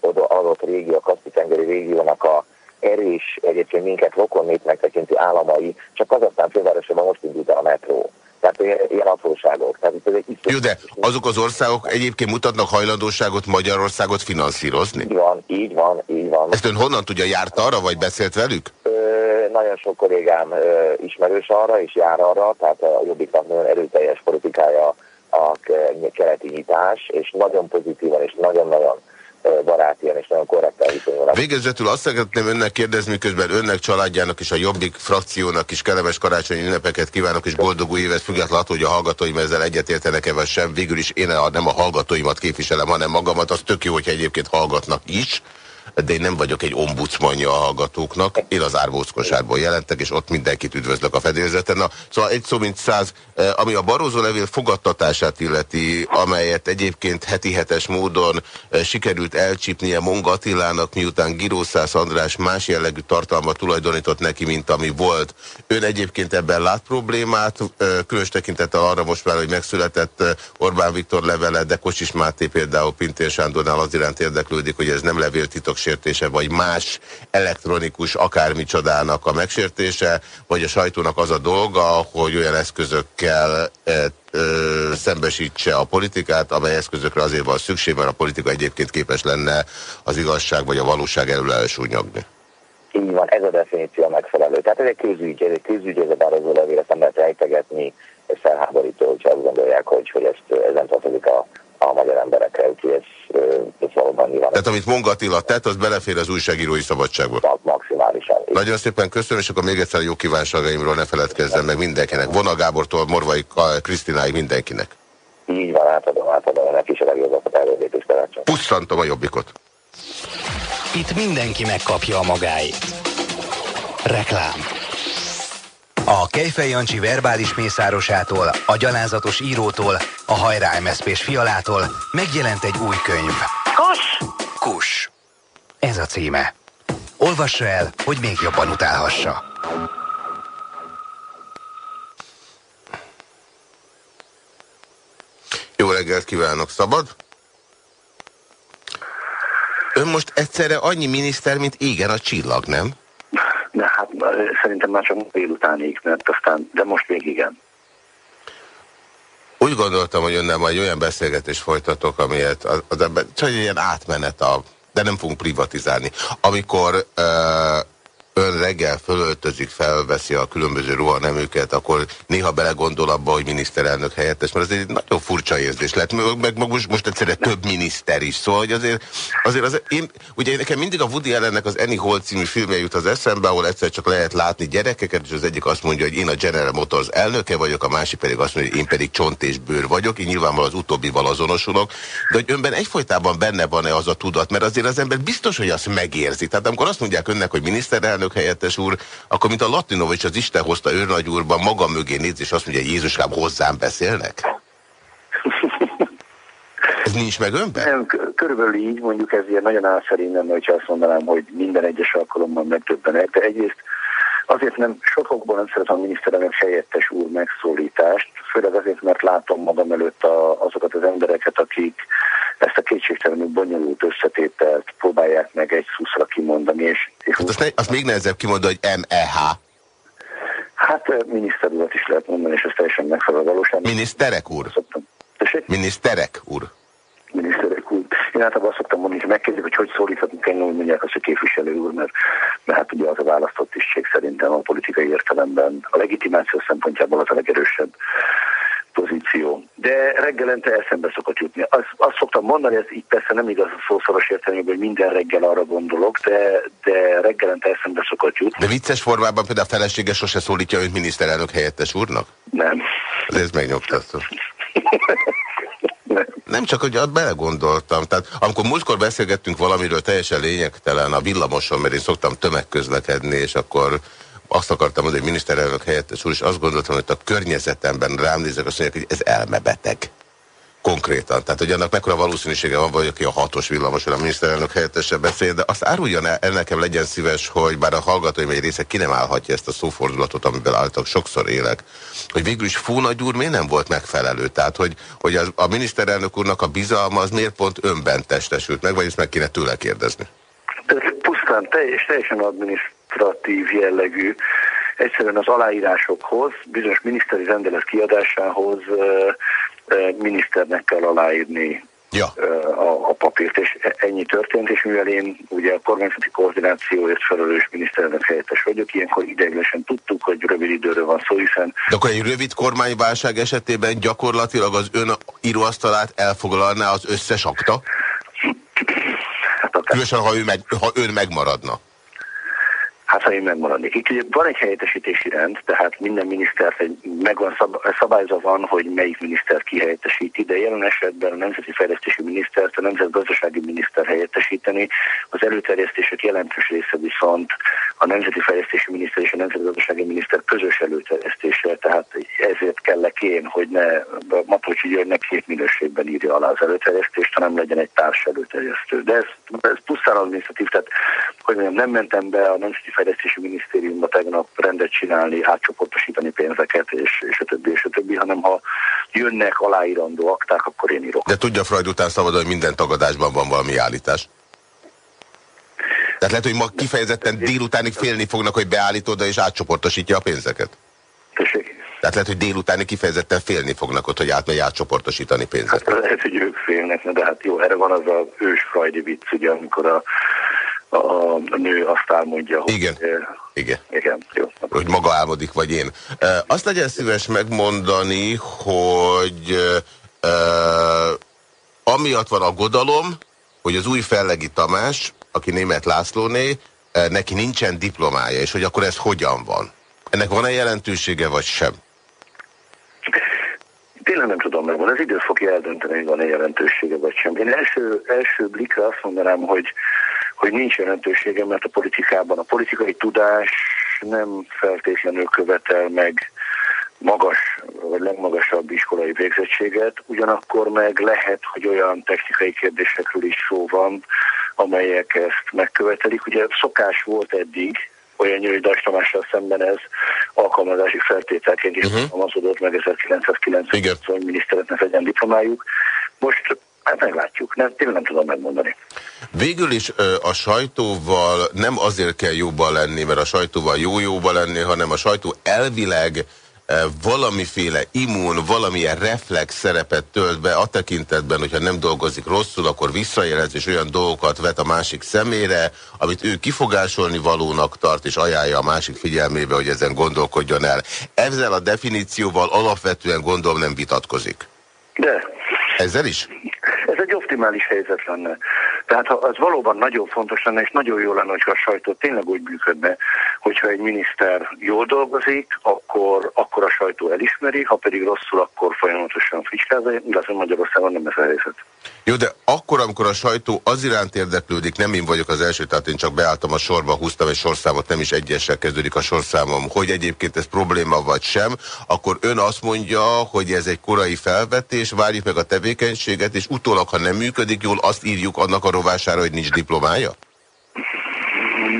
Speaker 8: az adott régió, a Kaspi-tengeri régiónak a erős, egyébként minket rokon népnek tekintő államai, csak Kazaksztán fővárosában most indult el a metró. Tehát ilyen apróságok. Tehát ez egy
Speaker 1: Jó, de azok az országok egyébként mutatnak hajlandóságot Magyarországot finanszírozni?
Speaker 8: Így van, így van, így van.
Speaker 1: Ezt ön honnan tudja, járt arra, vagy beszélt velük?
Speaker 8: Ö, nagyon sok kollégám ö, ismerős arra, és jár arra, tehát a Jobbiknak nagyon erőteljes politikája a keleti nyitás, és nagyon pozitívan és nagyon-nagyon barátian és nagyon korrekten viszonyulnak.
Speaker 1: Végezetül azt szeretném önnek kérdezni, miközben önnek, családjának és a Jobbik frakciónak is kellemes karácsonyi ünnepeket kívánok, és boldog új évet, függetlenül hogy a hallgatóim ezzel egyetértenek-e vagy sem. Végül is én nem a hallgatóimat képviselem, hanem magamat. Az tök jó, hogyha egyébként hallgatnak is de én nem vagyok egy ombudsmanja a hallgatóknak. Én az árvózkosárból jelentek, és ott mindenkit üdvözlök a fedélzeten. Na, szóval egy szó mint száz, eh, ami a Barózó levél fogadtatását illeti, amelyet egyébként heti hetes módon eh, sikerült elcsípnie Monga Attilának, miután Girószász András más jellegű tartalmat tulajdonított neki, mint ami volt. Ön egyébként ebben lát problémát, eh, különös tekintettel arra most már, hogy megszületett Orbán Viktor levele, de Kocsis Máté például Pintér Sándornál az iránt érdeklődik, hogy ez nem levéltitok megsértése, vagy más elektronikus akármicsodának a megsértése, vagy a sajtónak az a dolga, hogy olyan eszközökkel e, e, szembesítse a politikát, amely eszközökre azért van szükség, mert a politika egyébként képes lenne az igazság vagy a valóság elől elsúnyogni.
Speaker 8: Így van, ez a definíció megfelelő. Tehát ez egy közügy, ez egy közügy, ez a bározó levél, ezt nem lehet rejtegetni, ez felháborító, hogyha azt gondolják, hogy, hogy ezt, ezen tartozik a a magyar emberekre, úgyhogy ez, ez valóban nyilván.
Speaker 1: Tehát amit Monga Attila tett, az belefér az újságírói szabadságba.
Speaker 8: Maximálisan.
Speaker 1: Nagyon szépen köszönöm, és akkor még egyszer a jó kívánságaimról ne feledkezzen meg mindenkinek. Vona Gábortól, Morvai Krisztináig mindenkinek.
Speaker 8: Így van, átadom, átadom ennek is a legjobbakat előzét és karácsony.
Speaker 1: Pusztantom a jobbikot.
Speaker 5: Itt mindenki megkapja a magáit. Reklám. A Kejfej Jancsi verbális mészárosától, a gyalázatos írótól, a hajrá MSZP-s fialától megjelent egy új könyv.
Speaker 4: Kus!
Speaker 5: Kus. Ez a címe. Olvassa el, hogy még jobban utálhassa.
Speaker 1: Jó reggelt kívánok, szabad? Ön most egyszerre annyi miniszter, mint égen a csillag, nem?
Speaker 9: De hát szerintem már csak délutánig, mert aztán, de most még igen.
Speaker 1: Úgy gondoltam, hogy önnel majd olyan beszélgetést folytatok, amilyet az, az csak egy ilyen átmenet, a, de nem fogunk privatizálni. Amikor uh, ön reggel fölöltözik, felveszi a különböző ruhaneműket, akkor néha belegondol abba, hogy miniszterelnök helyettes, mert ez egy nagyon furcsa érzés lett, meg, most, most egyszerre több miniszter is, szóval hogy azért, azért az, én, ugye nekem mindig a Woody Allennek az Annie Hall című filmje jut az eszembe, ahol egyszer csak lehet látni gyerekeket, és az egyik azt mondja, hogy én a General Motors elnöke vagyok, a másik pedig azt mondja, hogy én pedig csont és bőr vagyok, én nyilvánvalóan az utóbbival azonosulok, de hogy önben egyfolytában benne van-e az a tudat, mert azért az ember biztos, hogy azt megérzi. Tehát amikor azt mondják önnek, hogy miniszterelnök, elnök helyettes úr, akkor mint a Latinovics az Isten hozta őrnagy úrban, maga mögé néz, és azt mondja, Jézuskám, hozzám beszélnek? Ez nincs meg önben?
Speaker 9: Nem, körülbelül így, mondjuk ez ilyen nagyon álszerint nem, hogyha azt mondanám, hogy minden egyes alkalommal megtöbbenek, de egyrészt azért nem, sokokból nem szeretem a miniszterelnök helyettes úr megszólítást, főleg azért, mert látom magam előtt a, azokat az embereket, akik ezt a kétségtelenül bonyolult összetételt próbálják meg egy szuszra kimondani. És, és
Speaker 1: hát azt, ne, azt még nehezebb kimondani, hogy MEH.
Speaker 9: Hát eh, miniszter urat is lehet mondani, és ez teljesen megfelel a valóság.
Speaker 1: Miniszterek úr? Miniszterek úr?
Speaker 9: Miniszterek úr. Én általában azt szoktam mondani, hogy megkezdik, hogy hogy szólíthatunk engem, hogy mondják azt, hogy képviselő úr, mert, mert hát ugye az a választott tisztség szerintem a politikai értelemben a legitimáció szempontjából az a legerősebb pozíció. De reggelente eszembe szokott jutni. Azt, azt szoktam mondani, ez így persze nem igaz a szószoros értelemben, hogy minden reggel arra gondolok, de, de reggelente eszembe szokott jutni.
Speaker 1: De vicces formában például a felesége sose szólítja őt miniszterelnök helyettes úrnak?
Speaker 9: Nem.
Speaker 1: Ez megnyugtató. Nem csak, hogy belegondoltam. Tehát amikor múltkor beszélgettünk valamiről teljesen lényegtelen a villamoson, mert én szoktam tömegközlekedni, és akkor azt akartam mondani, hogy miniszterelnök helyettes úr, és azt gondoltam, hogy a környezetemben rám nézek, azt mondják, hogy ez elmebeteg. konkrétan. Tehát, hogy annak mekkora valószínűsége van, vagy aki a hatos villamoson a miniszterelnök helyettese beszél, de azt áruljon el, nekem legyen szíves, hogy bár a hallgatóim egy része ki nem állhatja ezt a szófordulatot, amiben álltak sokszor élek, hogy végül is Fónagy úr miért nem volt megfelelő? Tehát, hogy, hogy a, a miniszterelnök úrnak a bizalma az miért pont önben testesült meg, vagy ezt meg kéne tőle kérdezni?
Speaker 9: Ez pusztán teljes, teljesen adminisztratív jellegű egyszerűen az aláírásokhoz, bizonyos miniszteri rendelet kiadásához miniszternek kell aláírni
Speaker 1: ja.
Speaker 9: a, a papírt, és e, ennyi történt, és mivel én ugye a kormányzati koordinációért felelős miniszterelnök helyettes vagyok, ilyenkor ideiglenesen tudtuk, hogy rövid időről van szó, hiszen...
Speaker 1: De akkor egy rövid kormányválság esetében gyakorlatilag az ön íróasztalát elfoglalná az összes akta? Hát Különösen, ha, ő meg, ha ön megmaradna.
Speaker 9: Hát ha én megmaradnék. Itt ugye van egy helyettesítési rend, tehát minden miniszter meg van szab, szabályozva van, hogy melyik miniszter kihelyettesíti, de jelen esetben a Nemzeti Fejlesztési Minisztert a Nemzetgazdasági Miniszter helyettesíteni. Az előterjesztések jelentős része viszont a Nemzeti Fejlesztési Miniszter és a Nemzetgazdasági Miniszter közös előterjesztése, tehát ezért kellek én, hogy ne Matocsi György ne két minőségben írja alá az előterjesztést, hanem legyen egy társ előterjesztő. De ez, ez pusztán administratív, tehát hogy mondjam, nem mentem be a Nemzeti Fejlesztési Minisztériumba tegnap rendet csinálni, átcsoportosítani pénzeket, és, és a többi, és a többi, hanem ha jönnek aláírandó akták, akkor én írok.
Speaker 1: De tudja Freud után szabadon, hogy minden tagadásban van valami állítás? Tehát lehet, hogy ma kifejezetten délutánig félni fognak, hogy beállítod és átcsoportosítja a pénzeket?
Speaker 9: Tessék.
Speaker 1: Tehát lehet, hogy délutáni kifejezetten félni fognak ott, hogy átmegy átcsoportosítani pénzeket.
Speaker 9: Hát lehet, hogy ők félnek, de hát jó, erre van az a ős Freudi vicc, ugye, amikor a a nő azt álmodja,
Speaker 1: hogy... Igen.
Speaker 9: Igen. Igen, jó.
Speaker 1: Hogy maga álmodik, vagy én. Azt legyen szíves megmondani, hogy amiatt van a godalom, hogy az új Fellegi Tamás, aki német Lászlóné, neki nincsen diplomája, és hogy akkor ez hogyan van? Ennek van-e jelentősége, vagy sem?
Speaker 9: Tényleg nem tudom megmondani, az idő fogja eldönteni, hogy van-e jelentősége, vagy sem. Én első, első blikre azt mondanám, hogy hogy nincs jelentősége, mert a politikában a politikai tudás nem feltétlenül követel meg magas, vagy legmagasabb iskolai végzettséget, ugyanakkor meg lehet, hogy olyan technikai kérdésekről is szó van, amelyek ezt megkövetelik. Ugye szokás volt eddig, olyan Nyújt Dajs Tamással szemben ez alkalmazási feltételként is uh-huh. alkalmazódott meg 1990-ben, hogy miniszteretnek legyen diplomájuk. Most Hát meglátjuk, nem, tényleg nem tudom megmondani.
Speaker 1: Végül is a sajtóval nem azért kell jobban lenni, mert a sajtóval jó-jóban lenni, hanem a sajtó elvileg valamiféle immun, valamilyen reflex szerepet tölt be a tekintetben, hogyha nem dolgozik rosszul, akkor visszajelez és olyan dolgokat vet a másik szemére, amit ő kifogásolni valónak tart, és ajánlja a másik figyelmébe, hogy ezen gondolkodjon el. Ezzel a definícióval alapvetően gondolom nem vitatkozik.
Speaker 9: De.
Speaker 1: Ezzel is?
Speaker 9: Optimális helyzet lenne. Tehát ha az valóban nagyon fontos lenne, és nagyon jó lenne, hogyha a sajtó tényleg úgy működne, hogyha egy miniszter jól dolgozik, akkor, akkor a sajtó elismeri, ha pedig rosszul, akkor folyamatosan fricskázza, illetve Magyarországon nem ez a helyzet.
Speaker 1: Jó, de akkor, amikor a sajtó az iránt érdeklődik, nem én vagyok az első, tehát én csak beálltam a sorba, húztam egy sorszámot, nem is egyessel kezdődik a sorszámom, hogy egyébként ez probléma vagy sem, akkor ön azt mondja, hogy ez egy korai felvetés, várjuk meg a tevékenységet, és utólag, ha nem működik jól, azt írjuk annak a rovására, hogy nincs diplomája?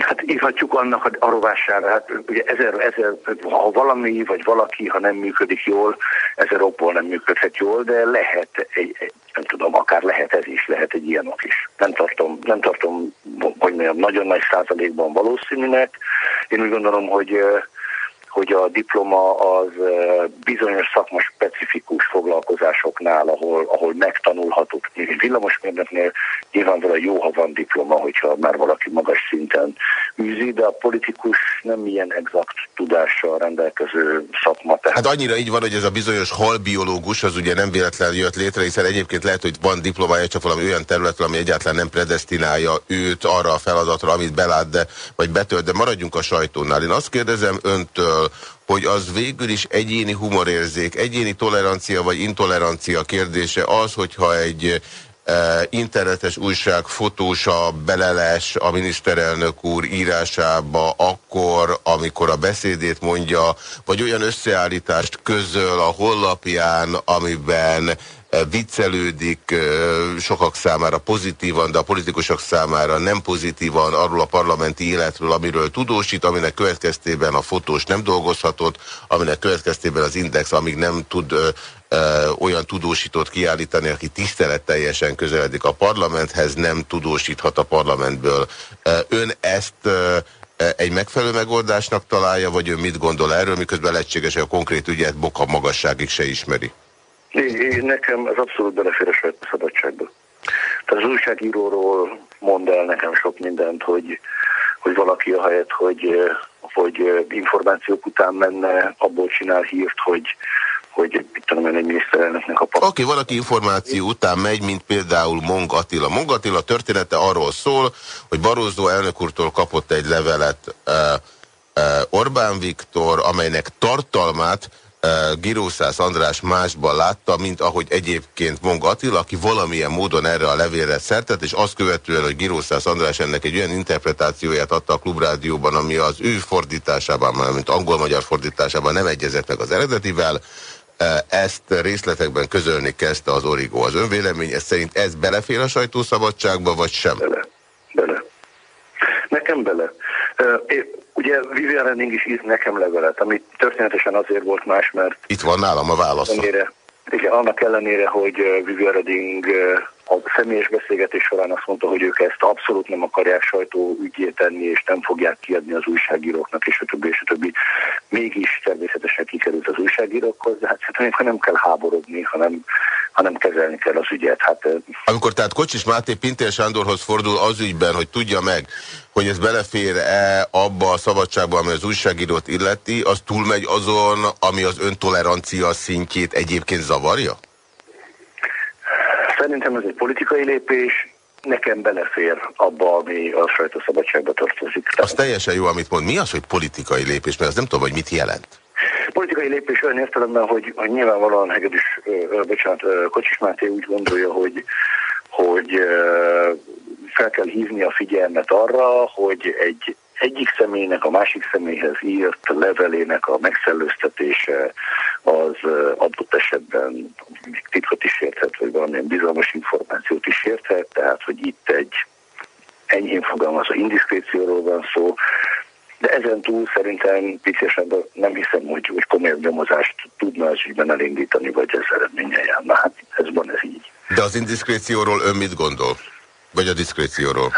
Speaker 9: Hát írhatjuk annak a rovására, hát ugye ezer, ezer, ha valami vagy valaki, ha nem működik jól, ezer okból nem működhet jól, de lehet egy, nem tudom, akár lehet ez is, lehet egy ilyen ok is. Nem tartom, nem tartom hogy mondjam, nagyon nagy százalékban valószínűnek. Én úgy gondolom, hogy hogy a diploma az bizonyos szakma specifikus foglalkozásoknál, ahol, ahol megtanulható. Villamosmérnöknél nyilvánvalóan jó, ha van diploma, hogyha már valaki magas szinten űzi, de a politikus nem ilyen exakt tudással rendelkező szakma.
Speaker 1: Tehát... Hát annyira így van, hogy ez a bizonyos halbiológus, az ugye nem véletlen jött létre, hiszen egyébként lehet, hogy van diplomája csak valami olyan területről, ami egyáltalán nem predestinálja őt arra a feladatra, amit belát, de, vagy betölt, de maradjunk a sajtónál. Én azt kérdezem öntől, hogy az végül is egyéni humorérzék, egyéni tolerancia vagy intolerancia kérdése az, hogyha egy e, internetes újság fotósa beleles a miniszterelnök úr írásába akkor, amikor a beszédét mondja, vagy olyan összeállítást közöl a hollapján, amiben viccelődik sokak számára pozitívan, de a politikusok számára nem pozitívan arról a parlamenti életről, amiről tudósít, aminek következtében a fotós nem dolgozhatott, aminek következtében az Index, amíg nem tud olyan tudósítót kiállítani, aki tiszteletteljesen közeledik a parlamenthez, nem tudósíthat a parlamentből. Ön ezt egy megfelelő megoldásnak találja, vagy ön mit gondol erről, miközben lehetséges, hogy a konkrét ügyet boka magasságig se ismeri?
Speaker 9: Én, nekem ez abszolút belefér a szabadságba. Tehát az újságíróról mond el nekem sok mindent, hogy, hogy valaki ahelyett, hogy, hogy információk után menne, abból csinál hírt, hogy, hogy mit tudom én, egy miniszterelnöknek a
Speaker 1: Oké, okay, valaki információ után megy, mint például Mong Attila. Mong Attila története arról szól, hogy Barózó elnök úrtól kapott egy levelet uh, uh, Orbán Viktor, amelynek tartalmát Girószász András másban látta, mint ahogy egyébként Mong Attila, aki valamilyen módon erre a levélre szertett, és azt követően, hogy Girószász András ennek egy olyan interpretációját adta a klubrádióban, ami az ő fordításában, mint angol-magyar fordításában nem egyezett meg az eredetivel, ezt részletekben közölni kezdte az Origo. Az önvélemény ez szerint ez belefér a sajtószabadságba, vagy sem?
Speaker 9: Bele. Bele. Nekem bele. Ugye Vivian Redding is írt nekem levelet, ami történetesen azért volt más, mert...
Speaker 1: Itt van nálam a válasz.
Speaker 9: Igen, annak ellenére, hogy Vivian Redding a személyes beszélgetés során azt mondta, hogy ők ezt abszolút nem akarják sajtó ügyé tenni, és nem fogják kiadni az újságíróknak, és a többi, és a többi. Mégis természetesen kikerült az újságírókhoz, de hát szerintem nem kell háborodni, hanem, hanem kezelni kell az ügyet. Hát,
Speaker 1: Amikor tehát Kocsis Máté Pintér Sándorhoz fordul az ügyben, hogy tudja meg, hogy ez belefér-e abba a szabadságba, ami az újságírót illeti, az túlmegy azon, ami az öntolerancia szintjét egyébként zavarja?
Speaker 9: Szerintem ez egy politikai lépés, nekem belefér abba, ami a sajtószabadságba tartozik.
Speaker 1: Az teljesen jó, amit mond. Mi az, hogy politikai lépés? Mert az nem tudom, hogy mit jelent.
Speaker 9: Politikai lépés olyan értelemben, hogy, hogy nyilvánvalóan Hegedűs, bocsánat, Kocsis Máté úgy gondolja, hogy, hogy fel kell hívni a figyelmet arra, hogy egy egyik személynek a másik személyhez írt levelének a megszellőztetése az adott esetben titkot is érthet, vagy valamilyen bizalmas információt is érthet, tehát hogy itt egy enyhén fogalmazó indiszkrécióról van szó, de ezen túl szerintem picésebb nem hiszem, hogy, hogy komolyabb nyomozást tudna az ügyben elindítani, vagy ez eredménye járna. Hát ez van, ez így.
Speaker 1: De az indiszkrécióról ön mit gondol? Vagy a diszkrécióról?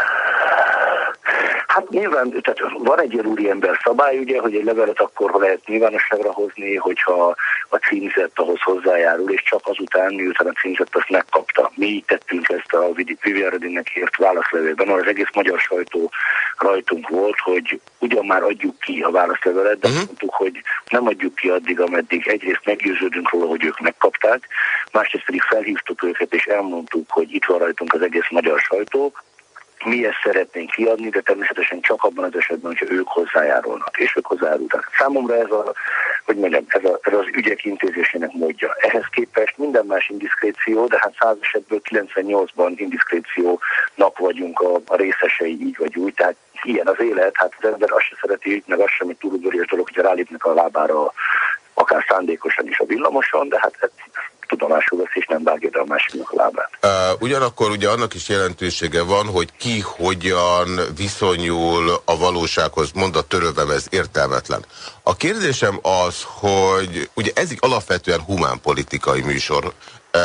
Speaker 9: Hát nyilván, tehát van egy ilyen ember szabály, ugye, hogy egy levelet akkor lehet nyilvánosságra hozni, hogyha a címzett ahhoz hozzájárul, és csak azután, miután a címzett azt megkapta. Mi így tettünk ezt a Vivian Redinnek írt válaszlevélben, az egész magyar sajtó rajtunk volt, hogy ugyan már adjuk ki a válaszlevelet, de uh-huh. mondtuk, hogy nem adjuk ki addig, ameddig egyrészt meggyőződünk róla, hogy ők megkapták, másrészt pedig felhívtuk őket, és elmondtuk, hogy itt van rajtunk az egész magyar sajtó, mi ezt szeretnénk kiadni, de természetesen csak abban az esetben, hogyha ők hozzájárulnak, és ők hozzájárultak. Számomra ez, a, hogy mondjam, ez, a, ez az ügyek intézésének módja. Ehhez képest minden más indiszkréció, de hát száz esetből 98-ban indiszkréciónak vagyunk a, a részesei így vagy úgy, tehát ilyen az élet, hát az ember azt se szereti, meg azt sem, hogy túlugorjas dolog, hogyha rálépnek a lábára akár szándékosan is a villamoson, de hát ez tudomásul vesz, és nem vágja a másiknak a lábát.
Speaker 1: Uh, ugyanakkor ugye annak is jelentősége van, hogy ki hogyan viszonyul a valósághoz, mondat törövem, ez értelmetlen. A kérdésem az, hogy ugye ez egy alapvetően humánpolitikai műsor. Uh,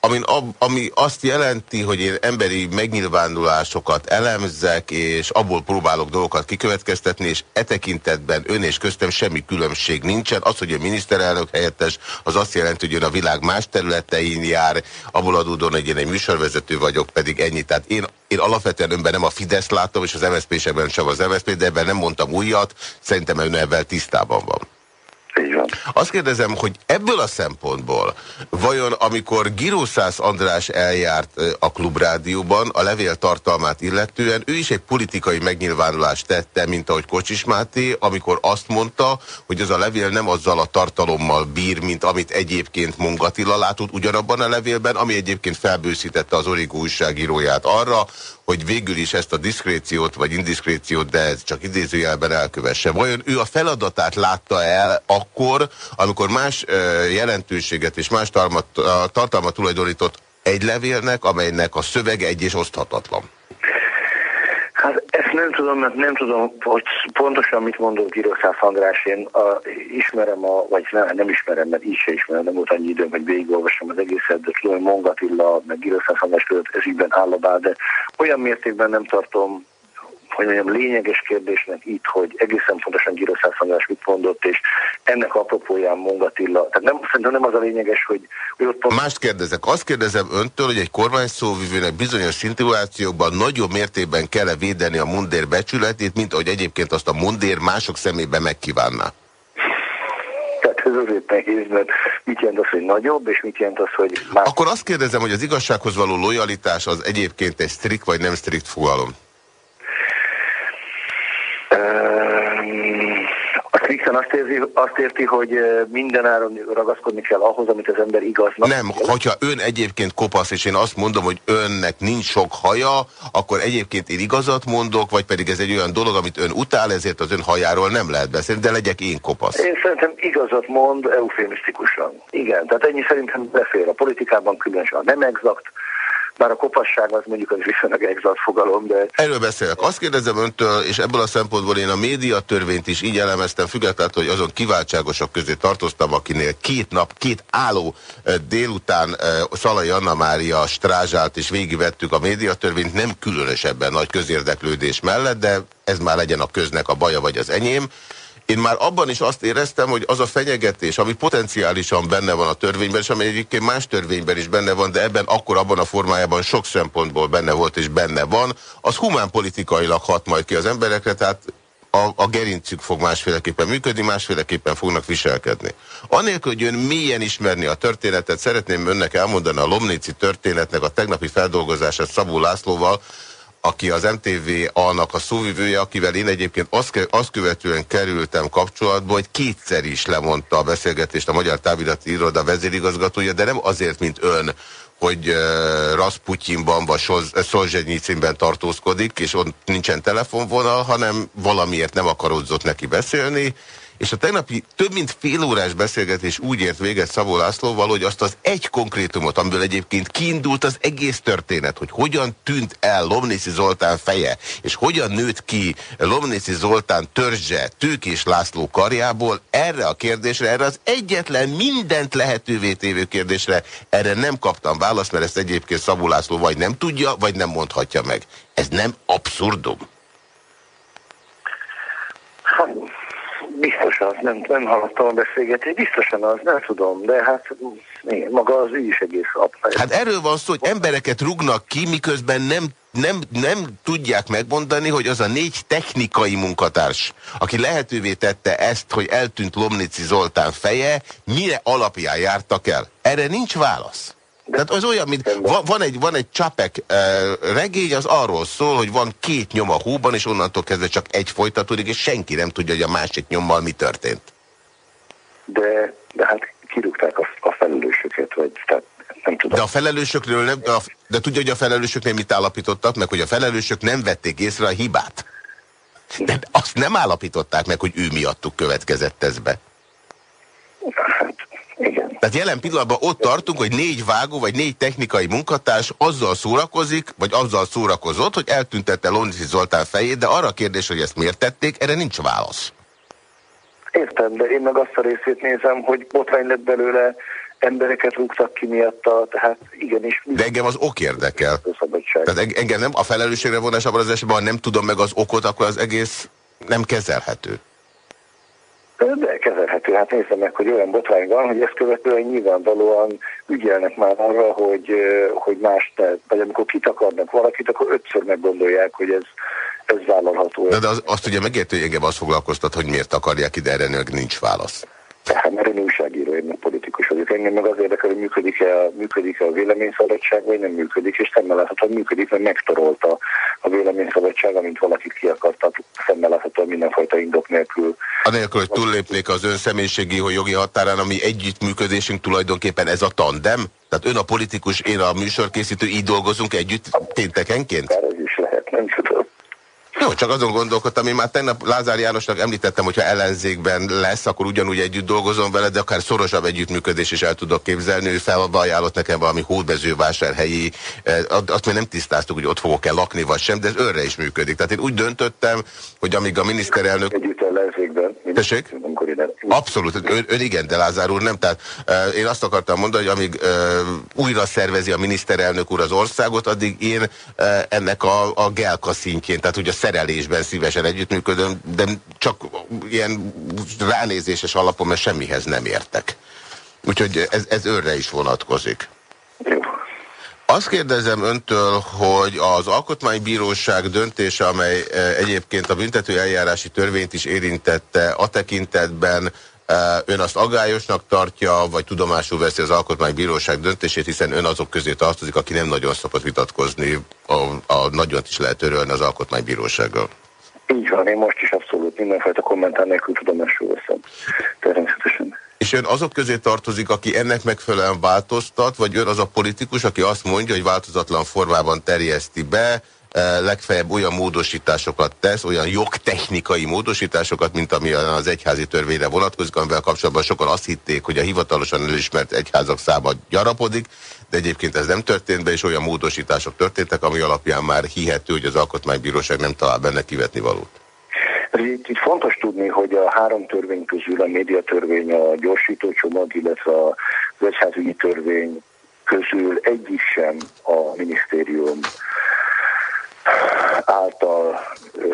Speaker 1: ami, ami azt jelenti, hogy én emberi megnyilvánulásokat elemzek, és abból próbálok dolgokat kikövetkeztetni, és e tekintetben ön és köztem semmi különbség nincsen. Az, hogy a miniszterelnök helyettes, az azt jelenti, hogy ön a világ más területein jár, abból adódóan, hogy én egy műsorvezető vagyok, pedig ennyi. Tehát én, én alapvetően önben nem a Fidesz látom, és az MSZP-sekben sem az MSZP, de ebben nem mondtam újat, szerintem ön ebben tisztában van.
Speaker 9: Így van.
Speaker 1: Azt kérdezem, hogy ebből a szempontból vajon amikor Girószász András eljárt a klubrádióban a levél tartalmát illetően, ő is egy politikai megnyilvánulást tette, mint ahogy Kocsis Máté, amikor azt mondta, hogy ez a levél nem azzal a tartalommal bír, mint amit egyébként Mongatila látott ugyanabban a levélben, ami egyébként felbőszítette az Origó újságíróját arra, hogy végül is ezt a diszkréciót vagy indiszkréciót, de ez csak idézőjelben elkövesse. Vajon ő a feladatát látta el akkor, amikor más jelentőséget és más tartalmat tulajdonított egy levélnek, amelynek a szövege egy és oszthatatlan.
Speaker 9: Nem tudom, mert nem tudom, hogy pontosan mit mondott Giroszász András. Én a, ismerem, a, vagy nem, nem ismerem, mert így se ismerem, nem volt annyi időm, hogy végigolvasom az egészet, de tudom, hogy Mongatilla, meg Giroszász András között ez ígyben állabál, de olyan mértékben nem tartom hogy mondjam, lényeges kérdésnek itt, hogy egészen pontosan Giroszász András mit mondott, és ennek apropóján Mongatilla. Tehát nem, szerintem nem az a lényeges, hogy, hogy ott
Speaker 1: pont... Mást kérdezek. Azt kérdezem öntől, hogy egy kormányszóvivőnek bizonyos szituációkban nagyobb mértékben kell -e védeni a mundér becsületét, mint ahogy egyébként azt a mundér mások szemében megkívánná.
Speaker 9: Tehát ez azért nehéz, mert mit jelent az, hogy nagyobb, és mit jelent az, hogy...
Speaker 1: Más... Akkor azt kérdezem, hogy az igazsághoz való lojalitás az egyébként egy strikt vagy nem strikt fogalom?
Speaker 9: A strikten azt, érzi, azt érti, hogy mindenáron ragaszkodni kell ahhoz, amit az ember igaznak.
Speaker 1: Nem, hogyha ön egyébként kopasz, és én azt mondom, hogy önnek nincs sok haja, akkor egyébként én igazat mondok, vagy pedig ez egy olyan dolog, amit ön utál, ezért az ön hajáról nem lehet beszélni, de legyek én kopasz.
Speaker 9: Én szerintem igazat mond eufémisztikusan. Igen, tehát ennyi szerintem befér a politikában, különösen nem exakt, bár a kopasság az mondjuk az viszonylag exakt fogalom, de...
Speaker 1: Erről beszélek. Azt kérdezem öntől, és ebből a szempontból én a médiatörvényt is így elemeztem, függetlenül, hogy azon kiváltságosok közé tartoztam, akinél két nap, két álló eh, délután eh, Szalai Anna Mária strázsált, és végigvettük a médiatörvényt, nem különösebben nagy közérdeklődés mellett, de ez már legyen a köznek a baja vagy az enyém. Én már abban is azt éreztem, hogy az a fenyegetés, ami potenciálisan benne van a törvényben, és ami egyébként más törvényben is benne van, de ebben akkor abban a formájában sok szempontból benne volt és benne van, az humánpolitikailag hat majd ki az emberekre, tehát a, a gerincük fog másféleképpen működni, másféleképpen fognak viselkedni. Anélkül, hogy ön mélyen ismerni a történetet, szeretném önnek elmondani a Lomnici történetnek a tegnapi feldolgozását Szabó Lászlóval, aki az MTV-nak a szóvivője, akivel én egyébként azt, azt követően kerültem kapcsolatba, hogy kétszer is lemondta a beszélgetést a Magyar Távirati Iroda vezérigazgatója, de nem azért, mint ön, hogy uh, Rasputyinban vagy Szolzsenyicinben tartózkodik, és ott nincsen telefonvonal, hanem valamiért nem akarodzott neki beszélni, és a tegnapi több mint fél órás beszélgetés úgy ért véget Szabó Lászlóval, hogy azt az egy konkrétumot, amiből egyébként kiindult az egész történet, hogy hogyan tűnt el Lomnészi Zoltán feje, és hogyan nőtt ki Lomnészi Zoltán törzse Tőkés László karjából, erre a kérdésre, erre az egyetlen mindent lehetővé tévő kérdésre, erre nem kaptam választ, mert ezt egyébként Szabó László vagy nem tudja, vagy nem mondhatja meg. Ez nem abszurdum?
Speaker 9: Biztos az, nem, nem hallottam a beszélgetést, biztosan az, nem tudom, de hát igen, maga az ügy is egész apja.
Speaker 1: Hát erről van szó, hogy embereket rugnak ki, miközben nem, nem, nem tudják megmondani, hogy az a négy technikai munkatárs, aki lehetővé tette ezt, hogy eltűnt Lomnici Zoltán feje, mire alapján jártak el. Erre nincs válasz. Tehát az olyan, mint van, van egy, van egy Csapek uh, regény, az arról szól, hogy van két nyom a hóban, és onnantól kezdve csak egy folytatódik, és senki nem tudja, hogy a másik nyommal mi történt.
Speaker 9: De, de hát kirúgták a, a felelősöket, vagy tehát nem tudom.
Speaker 1: De a felelősökről nem, de, a, de tudja, hogy a felelősöknél mit állapítottak meg, hogy a felelősök nem vették észre a hibát. De azt nem állapították meg, hogy ő miattuk következett ez be.
Speaker 9: Hát.
Speaker 1: Tehát jelen pillanatban ott tartunk, hogy négy vágó vagy négy technikai munkatárs azzal szórakozik, vagy azzal szórakozott, hogy eltüntette Londisi Zoltán fejét, de arra a kérdés, hogy ezt miért tették, erre nincs válasz.
Speaker 9: Értem, de én meg azt a részét nézem, hogy botrány lett belőle, embereket rúgtak ki miatta, tehát igenis...
Speaker 1: De engem az ok érdekel. Tehát engem nem a felelősségre vonás abban az esetben, ha nem tudom meg az okot, akkor az egész nem kezelhető.
Speaker 9: De kezelhető. Hát nézze meg, hogy olyan botrány van, hogy ezt követően nyilvánvalóan ügyelnek már arra, hogy, hogy más te, vagy amikor kitakarnak valakit, akkor ötször meggondolják, hogy ez, ez vállalható.
Speaker 1: De, de az, azt ugye megértő, hogy engem azt foglalkoztat, hogy miért akarják ide, erre nincs válasz.
Speaker 9: Hát mert én újságíró, én politikus vagyok. Engem meg az érdekel, hogy működik-e a, működik -e a véleményszabadság, vagy nem működik, és szemmel láthatóan működik, mert megtorolta a véleményszabadság, amint valakit ki akarta szemmel láthatóan mindenfajta indok nélkül.
Speaker 1: Anélkül, hogy túllépnék az ön személyiségi jogi határán, ami együttműködésünk tulajdonképpen ez a tandem? Tehát ön a politikus, én a műsorkészítő, így dolgozunk együtt péntekenként?
Speaker 9: Ez is lehet, nem tudom.
Speaker 1: Jó, csak azon gondolkodtam, én már tegnap Lázár Jánosnak említettem, hogyha ellenzékben lesz, akkor ugyanúgy együtt dolgozom vele, de akár szorosabb együttműködés is el tudok képzelni. Ő felajánlott nekem valami hódmezővásárhelyi, eh, azt még nem tisztáztuk, hogy ott fogok-e lakni vagy sem, de ez őre is működik. Tehát én úgy döntöttem, hogy amíg a miniszterelnök...
Speaker 9: Együtt ellenzékben.
Speaker 1: Tessék? Abszolút, ön, ön igen, de Lázár úr nem. Tehát uh, én azt akartam mondani, hogy amíg uh, újra szervezi a miniszterelnök úr az országot, addig én uh, ennek a, a gelka szintjén, tehát ugye a szerelésben szívesen együttműködöm, de csak ilyen ránézéses alapon, mert semmihez nem értek. Úgyhogy ez, ez őrre is vonatkozik.
Speaker 9: Jó.
Speaker 1: Azt kérdezem öntől, hogy az Alkotmánybíróság döntése, amely egyébként a büntető eljárási törvényt is érintette, a tekintetben ön azt agályosnak tartja, vagy tudomásul veszi az Alkotmánybíróság döntését, hiszen ön azok közé tartozik, aki nem nagyon szokott vitatkozni, a, a nagyon is lehet örülni az Alkotmánybírósággal.
Speaker 9: Így van, én most is abszolút mindenfajta kommentár nélkül tudomásul veszem. Természetesen.
Speaker 1: És ön azok közé tartozik, aki ennek megfelelően változtat, vagy ön az a politikus, aki azt mondja, hogy változatlan formában terjeszti be, eh, legfeljebb olyan módosításokat tesz, olyan jogtechnikai módosításokat, mint ami az egyházi törvényre vonatkozik, amivel kapcsolatban sokan azt hitték, hogy a hivatalosan elismert egyházak száma gyarapodik, de egyébként ez nem történt be, és olyan módosítások történtek, ami alapján már hihető, hogy az Alkotmánybíróság nem talál benne kivetni valót.
Speaker 9: Itt, itt fontos tudni, hogy a három törvény közül a médiatörvény, a gyorsítócsomag, illetve az egyházügyi törvény közül egyik sem a minisztérium által,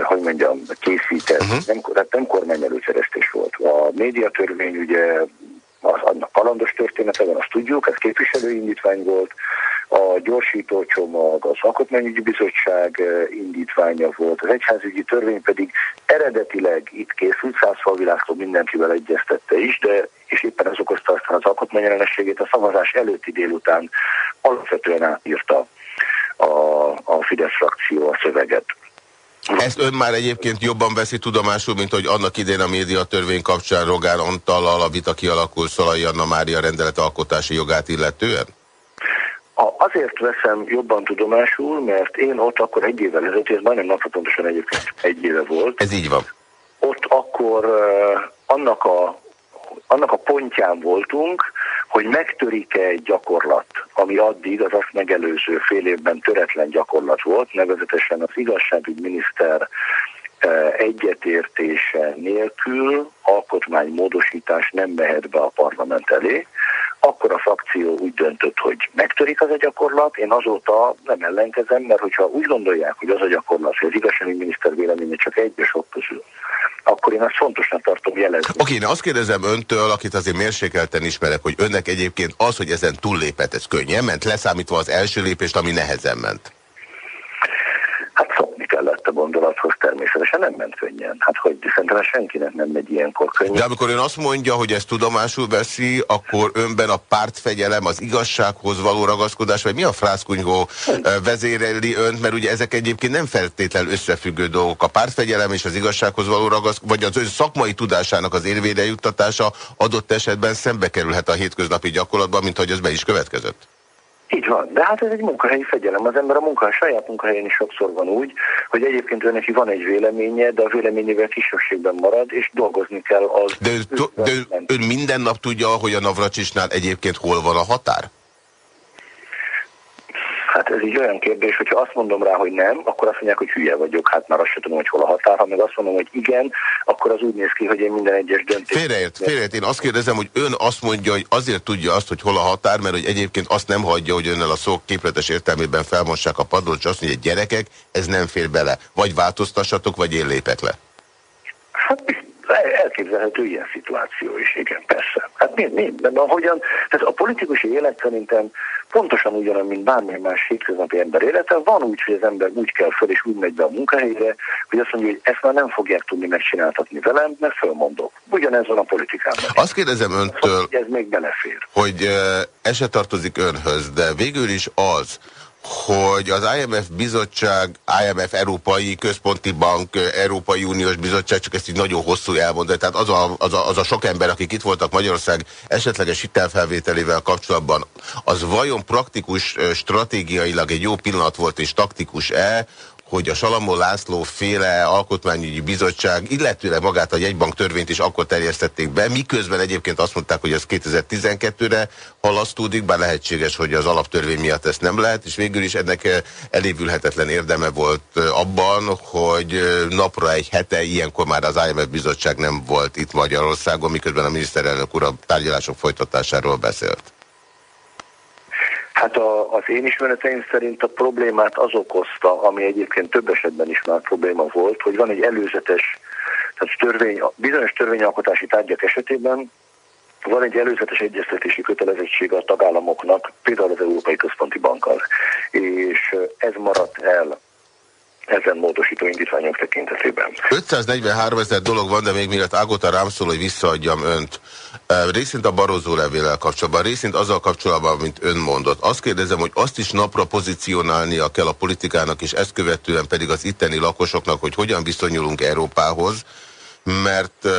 Speaker 9: hogy mondjam, készített, uh-huh. nem, nem kormány előteresztés volt. A médiatörvény ugye az, annak kalandos története van, azt tudjuk, ez képviselőindítvány volt, a gyorsító csomag, az Alkotmányügyi Bizottság eh, indítványa volt, az egyházügyi törvény pedig eredetileg itt készült, százfalvilágtól mindenkivel egyeztette is, de és éppen ez okozta aztán az alkotmányellenességét, a szavazás előtti délután alapvetően átírta a, a Fidesz frakció a szöveget.
Speaker 1: Ezt ön már egyébként jobban veszi tudomásul, mint hogy annak idén a médiatörvény kapcsán Rogán Antallal a vita kialakul Szalai Anna Mária rendelet alkotási jogát illetően?
Speaker 9: Azért veszem jobban tudomásul, mert én ott akkor egy évvel ezelőtt, ez majdnem napra pontosan egyébként egy éve volt.
Speaker 1: Ez így van.
Speaker 9: Ott akkor uh, annak a annak a pontján voltunk, hogy megtörik-e egy gyakorlat, ami addig az azt megelőző fél évben töretlen gyakorlat volt, nevezetesen az igazságügyminiszter egyetértése nélkül alkotmánymódosítás nem mehet be a parlament elé, akkor a frakció úgy döntött, hogy megtörik az a gyakorlat. Én azóta nem ellenkezem, mert hogyha úgy gondolják, hogy az a gyakorlat, hogy az igazságügyminiszter véleménye csak egy sok közül, akkor én azt fontosnak tartom jelezni.
Speaker 1: Oké, okay, azt kérdezem öntől, akit azért mérsékelten ismerek, hogy önnek egyébként az, hogy ezen túllépett, ez könnyen ment, leszámítva az első lépést, ami nehezen ment.
Speaker 9: A gondolathoz, természetesen nem ment könnyen. Hát hogy szerintem senkinek nem megy ilyenkor könnyen.
Speaker 1: De amikor ön azt mondja, hogy ezt tudomásul veszi, akkor önben a pártfegyelem, az igazsághoz való ragaszkodás, vagy mi a frászkunyhó vezéreli önt, mert ugye ezek egyébként nem feltétlenül összefüggő dolgok. A pártfegyelem és az igazsághoz való ragaszkodás, vagy az ön szakmai tudásának az érvére juttatása adott esetben szembe kerülhet a hétköznapi gyakorlatban, mint hogy ez be is következett.
Speaker 9: Így van, de hát ez egy munkahelyi fegyelem. Az ember a munka, a saját munkahelyén is sokszor van úgy, hogy egyébként ő neki van egy véleménye, de a véleményével kisebbségben marad, és dolgozni kell az...
Speaker 1: De, ő, de ő, ön minden nap tudja, hogy a Navracsisnál egyébként hol van a határ?
Speaker 9: Hát ez egy olyan kérdés, hogyha azt mondom rá, hogy nem, akkor azt mondják, hogy hülye vagyok, hát már azt sem tudom, hogy hol a határ, ha meg azt mondom, hogy igen, akkor az úgy néz ki, hogy én minden egyes döntést...
Speaker 1: Félreért, félreért. Én azt kérdezem, hogy ön azt mondja, hogy azért tudja azt, hogy hol a határ, mert hogy egyébként azt nem hagyja, hogy önnel a szó képletes értelmében felmossák a padlót, és azt mondja, hogy gyerekek, ez nem fér bele. Vagy változtassatok, vagy én lépek le.
Speaker 9: Hát elképzelhető ilyen szituáció is, igen, persze. Hát mi, mi, de ahogyan, tehát a politikusi élet szerintem pontosan ugyanaz, mint bármilyen más hétköznapi ember élete, van úgy, hogy az ember úgy kell föl és úgy megy be a munkahelyre, hogy azt mondja, hogy ezt már nem fogják tudni megcsináltatni velem, mert fölmondok. Ugyanez van a politikában.
Speaker 1: Azt kérdezem öntől,
Speaker 9: hogy ez még belefér.
Speaker 1: Hogy ez se tartozik önhöz, de végül is az, hogy az IMF bizottság, IMF Európai Központi Bank, Európai Uniós Bizottság, csak ezt így nagyon hosszú elmondani, tehát az a, az, a, az a sok ember, akik itt voltak Magyarország esetleges hitelfelvételével kapcsolatban, az vajon praktikus stratégiailag egy jó pillanat volt és taktikus-e, hogy a Salamó László féle alkotmányügyi bizottság, illetőleg magát a jegybank törvényt is akkor terjesztették be, miközben egyébként azt mondták, hogy az 2012-re halasztódik, bár lehetséges, hogy az alaptörvény miatt ezt nem lehet, és végül is ennek elévülhetetlen érdeme volt abban, hogy napra egy hete, ilyenkor már az IMF bizottság nem volt itt Magyarországon, miközben a miniszterelnök úr a tárgyalások folytatásáról beszélt.
Speaker 9: Hát a, az én ismereteim szerint a problémát az okozta, ami egyébként több esetben is már probléma volt, hogy van egy előzetes, tehát törvény, bizonyos törvényalkotási tárgyak esetében van egy előzetes egyeztetési kötelezettség a tagállamoknak, például az Európai Központi Bankkal, és ez maradt el ezen módosító indítványok tekintetében.
Speaker 1: 543 ezer dolog van, de még mielőtt Ágota rám szól, hogy visszaadjam önt. Részint a Barozó levéllel kapcsolatban, részint azzal kapcsolatban, mint ön mondott. Azt kérdezem, hogy azt is napra pozícionálnia kell a politikának, és ezt követően pedig az itteni lakosoknak, hogy hogyan viszonyulunk Európához, mert uh,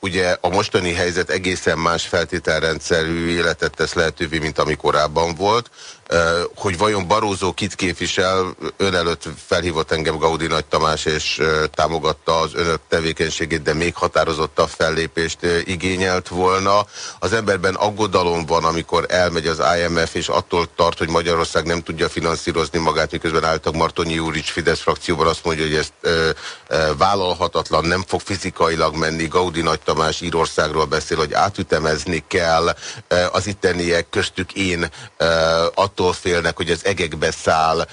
Speaker 1: ugye a mostani helyzet egészen más feltételrendszerű életet tesz lehetővé, mint ami korábban volt hogy vajon Barózó kit képvisel, ön előtt felhívott engem Gaudi Nagy Tamás, és támogatta az önök tevékenységét, de még határozottabb fellépést igényelt volna. Az emberben aggodalom van, amikor elmegy az IMF, és attól tart, hogy Magyarország nem tudja finanszírozni magát, miközben álltak Martonyi Júrics Fidesz frakcióban azt mondja, hogy ezt ö, ö, vállalhatatlan, nem fog fizikailag menni. Gaudi Nagy Tamás Írországról beszél, hogy átütemezni kell az itteniek, köztük én attól attól félnek, hogy az egekbe száll,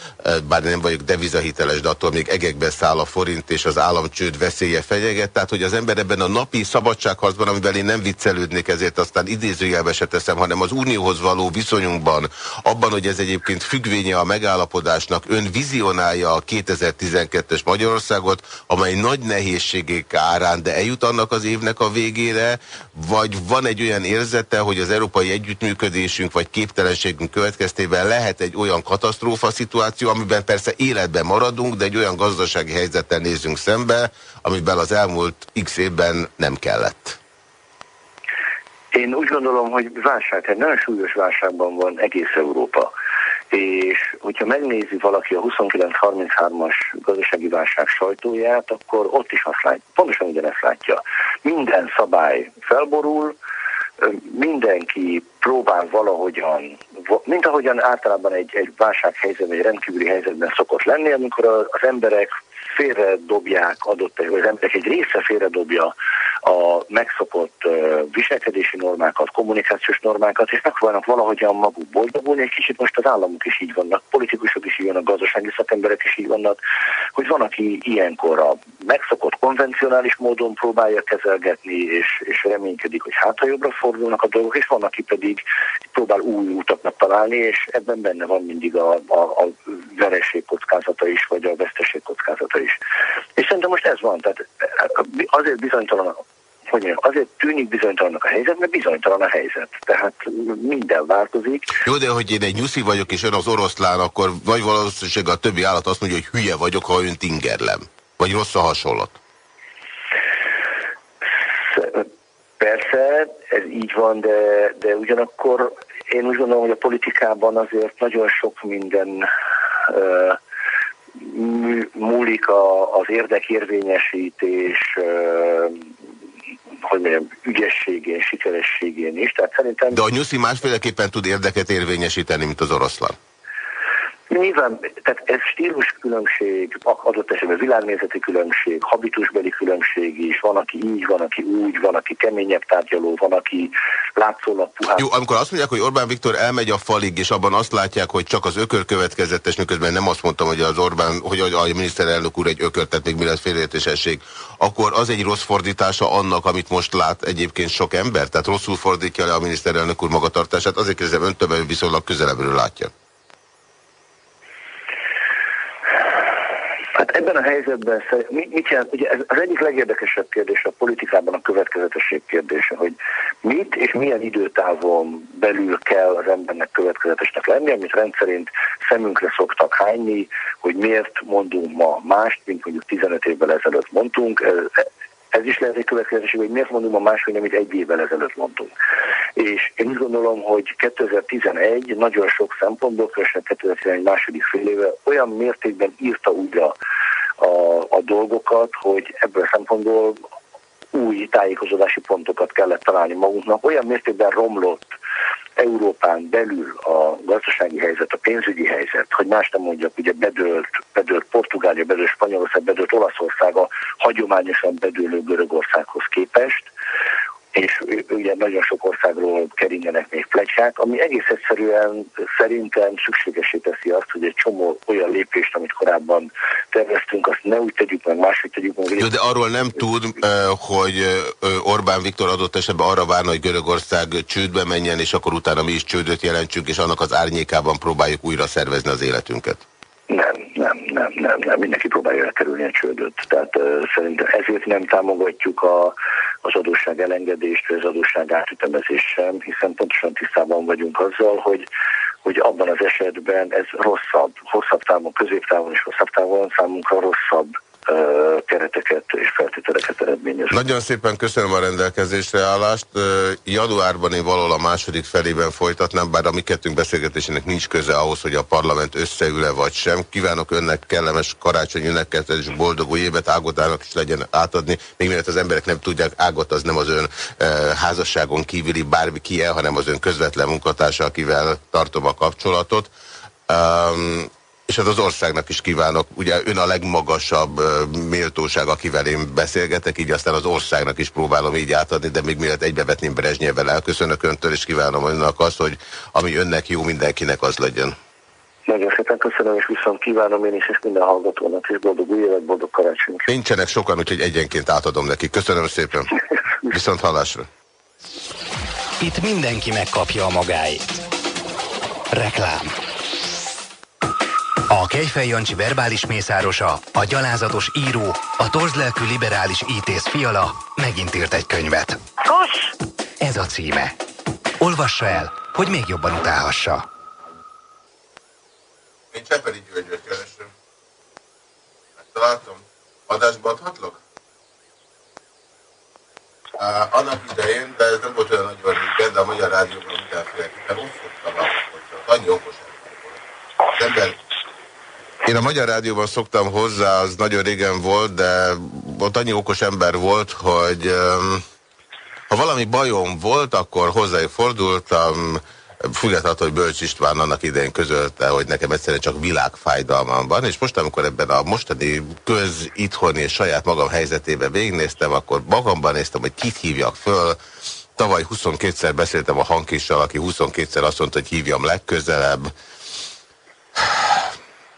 Speaker 1: bár nem vagyok devizahiteles, de attól még egekbe száll a forint, és az államcsőd veszélye fenyeget. Tehát, hogy az ember ebben a napi szabadságharcban, amivel én nem viccelődnék, ezért aztán idézőjelbe se teszem, hanem az unióhoz való viszonyunkban, abban, hogy ez egyébként függvénye a megállapodásnak, ön vizionálja a 2012-es Magyarországot, amely nagy nehézségek árán, de eljut annak az évnek a végére, vagy van egy olyan érzete, hogy az európai együttműködésünk, vagy képtelenségünk következtében esetben lehet egy olyan katasztrófa szituáció, amiben persze életben maradunk, de egy olyan gazdasági helyzettel nézünk szembe, amiben az elmúlt x évben nem kellett.
Speaker 9: Én úgy gondolom, hogy válság, egy nagyon súlyos válságban van egész Európa. És hogyha megnézi valaki a 29-33-as gazdasági válság sajtóját, akkor ott is azt látja, pontosan ugyanezt látja. Minden szabály felborul, mindenki próbál valahogyan, mint ahogyan általában egy, egy válsághelyzetben, egy rendkívüli helyzetben szokott lenni, amikor az emberek félre dobják adott, vagy az emberek egy része félre dobja a megszokott viselkedési normákat, kommunikációs normákat, és megpróbálnak valahogyan maguk boldogulni. Egy kicsit most az államok is így vannak, politikusok is így vannak, gazdasági szakemberek is így vannak, hogy van, aki ilyenkor a megszokott konvencionális módon próbálja kezelgetni, és, és reménykedik, hogy hát jobbra fordulnak a dolgok, és van, aki pedig próbál új utaknak találni, és ebben benne van mindig a, a, a vereség kockázata is, vagy a veszteség kockázata is. És szerintem most ez van, tehát azért bizonytalan hogy mondjam, azért tűnik bizonytalannak a helyzet, mert bizonytalan a helyzet. Tehát minden változik.
Speaker 1: Jó, de hogy én egy nyuszi vagyok, és ön az oroszlán, akkor vagy valószínűleg a többi állat azt mondja, hogy hülye vagyok, ha önt ingerlem. Vagy rossz a hasonlat.
Speaker 9: Persze, ez így van, de, de ugyanakkor én úgy gondolom, hogy a politikában azért nagyon sok minden uh, múlik a, az érdekérvényesítés, uh, hogy mondjam, ügyességén, sikerességén is. Tehát szerintem...
Speaker 1: De a nyuszi másféleképpen tud érdeket érvényesíteni, mint az oroszlán.
Speaker 9: Nyilván, tehát ez stílus különbség, adott esetben világnézeti különbség, habitusbeli különbség is, van, aki így, van, aki úgy, van, aki keményebb tárgyaló, van, aki látszólag puhább.
Speaker 1: Jó, amikor azt mondják, hogy Orbán Viktor elmegy a falig, és abban azt látják, hogy csak az ökör következetes, miközben nem azt mondtam, hogy az Orbán, hogy a miniszterelnök úr egy ökör, tehát még mi lesz félértésesség, akkor az egy rossz fordítása annak, amit most lát egyébként sok ember? Tehát rosszul fordítja le a miniszterelnök úr magatartását, azért kérdezem, ön többen viszonylag közelebbről látja.
Speaker 9: Hát ebben a helyzetben mit jelent, ugye ez az egyik legérdekesebb kérdés a politikában a következetesség kérdése, hogy mit és milyen időtávon belül kell az embernek következetesnek lenni, amit rendszerint szemünkre szoktak hányni, hogy miért mondunk ma mást, mint mondjuk 15 évvel ezelőtt mondtunk. Ez, is lehet egy következetesség, hogy miért mondunk ma más, mint amit egy évvel ezelőtt mondtunk. és én úgy gondolom, hogy 2011 nagyon sok szempontból, különösen 2011 második fél éve olyan mértékben írta újra a, a dolgokat, hogy ebből a szempontból új tájékozódási pontokat kellett találni magunknak. Olyan mértékben romlott Európán belül a gazdasági helyzet, a pénzügyi helyzet, hogy más nem mondjak, ugye bedőlt, bedőlt Portugália, bedőlt Spanyolország, bedőlt Olaszország a hagyományosan bedőlő Görögországhoz képest, és ugye nagyon sok országról keringenek még plegykák, ami egész egyszerűen szerintem szükségesé teszi azt, hogy egy csomó olyan lépést, amit korábban terveztünk, azt ne úgy tegyük meg, máshogy tegyük meg.
Speaker 1: Jó, de arról nem tud, hogy Orbán Viktor adott esetben arra várna, hogy Görögország csődbe menjen, és akkor utána mi is csődöt jelentsünk, és annak az árnyékában próbáljuk újra szervezni az életünket.
Speaker 9: Nem, nem, nem, nem, nem. Mindenki próbálja elkerülni a csődöt. Tehát uh, szerintem ezért nem támogatjuk a, az adósság elengedést, vagy az adósság átütemezést sem, hiszen pontosan tisztában vagyunk azzal, hogy hogy abban az esetben ez rosszabb, hosszabb távon, középtávon és hosszabb távon számunkra rosszabb kereteket és feltételeket eredményez.
Speaker 1: Nagyon szépen köszönöm a rendelkezésre állást. Januárban én valahol a második felében folytatnám, bár a mi kettőnk beszélgetésének nincs köze ahhoz, hogy a parlament összeül-e vagy sem. Kívánok önnek kellemes karácsony ünneket és boldog új évet Ágotának is legyen átadni. Még mielőtt az emberek nem tudják, Ágot az nem az ön házasságon kívüli bármi ki el, hanem az ön közvetlen munkatársa, akivel tartom a kapcsolatot. Um, és hát az országnak is kívánok, ugye ön a legmagasabb méltóság, akivel én beszélgetek, így aztán az országnak is próbálom így átadni, de még mielőtt egybevetném Brezsnyevvel elköszönök öntől, és kívánom önnek azt, hogy ami önnek jó, mindenkinek az legyen.
Speaker 9: Nagyon szépen köszönöm, és viszont kívánom én is, és minden hallgatónak is boldog új évet, boldog karácsonyt.
Speaker 1: Nincsenek sokan, úgyhogy egyenként átadom neki. Köszönöm szépen. Viszont hallásra.
Speaker 5: Itt mindenki megkapja a magáit. Reklám. A Kejfej Jancsi verbális mészárosa, a gyalázatos író, a torzlelkű liberális ítész fiala megint írt egy könyvet.
Speaker 2: Kus!
Speaker 5: Ez a címe. Olvassa el, hogy még jobban utálhassa.
Speaker 1: Én Csepeli Györgyöt keresem. Megtaláltam. Adásba adhatlak? Uh, annak idején, de ez nem volt olyan nagyon régen, de a Magyar Rádióban mindenféleképpen ott szoktam Annyi okos ember volt. Az ember én a Magyar Rádióban szoktam hozzá, az nagyon régen volt, de ott annyi okos ember volt, hogy ha valami bajom volt, akkor hozzájuk fordultam, függetlenül, hogy Bölcs István annak idején közölte, hogy nekem egyszerűen csak világfájdalmam van, és most, amikor ebben a mostani köz, itthoni és saját magam helyzetében végignéztem, akkor magamban néztem, hogy kit hívjak föl. Tavaly 22-szer beszéltem a hangkissal, aki 22-szer azt mondta, hogy hívjam legközelebb.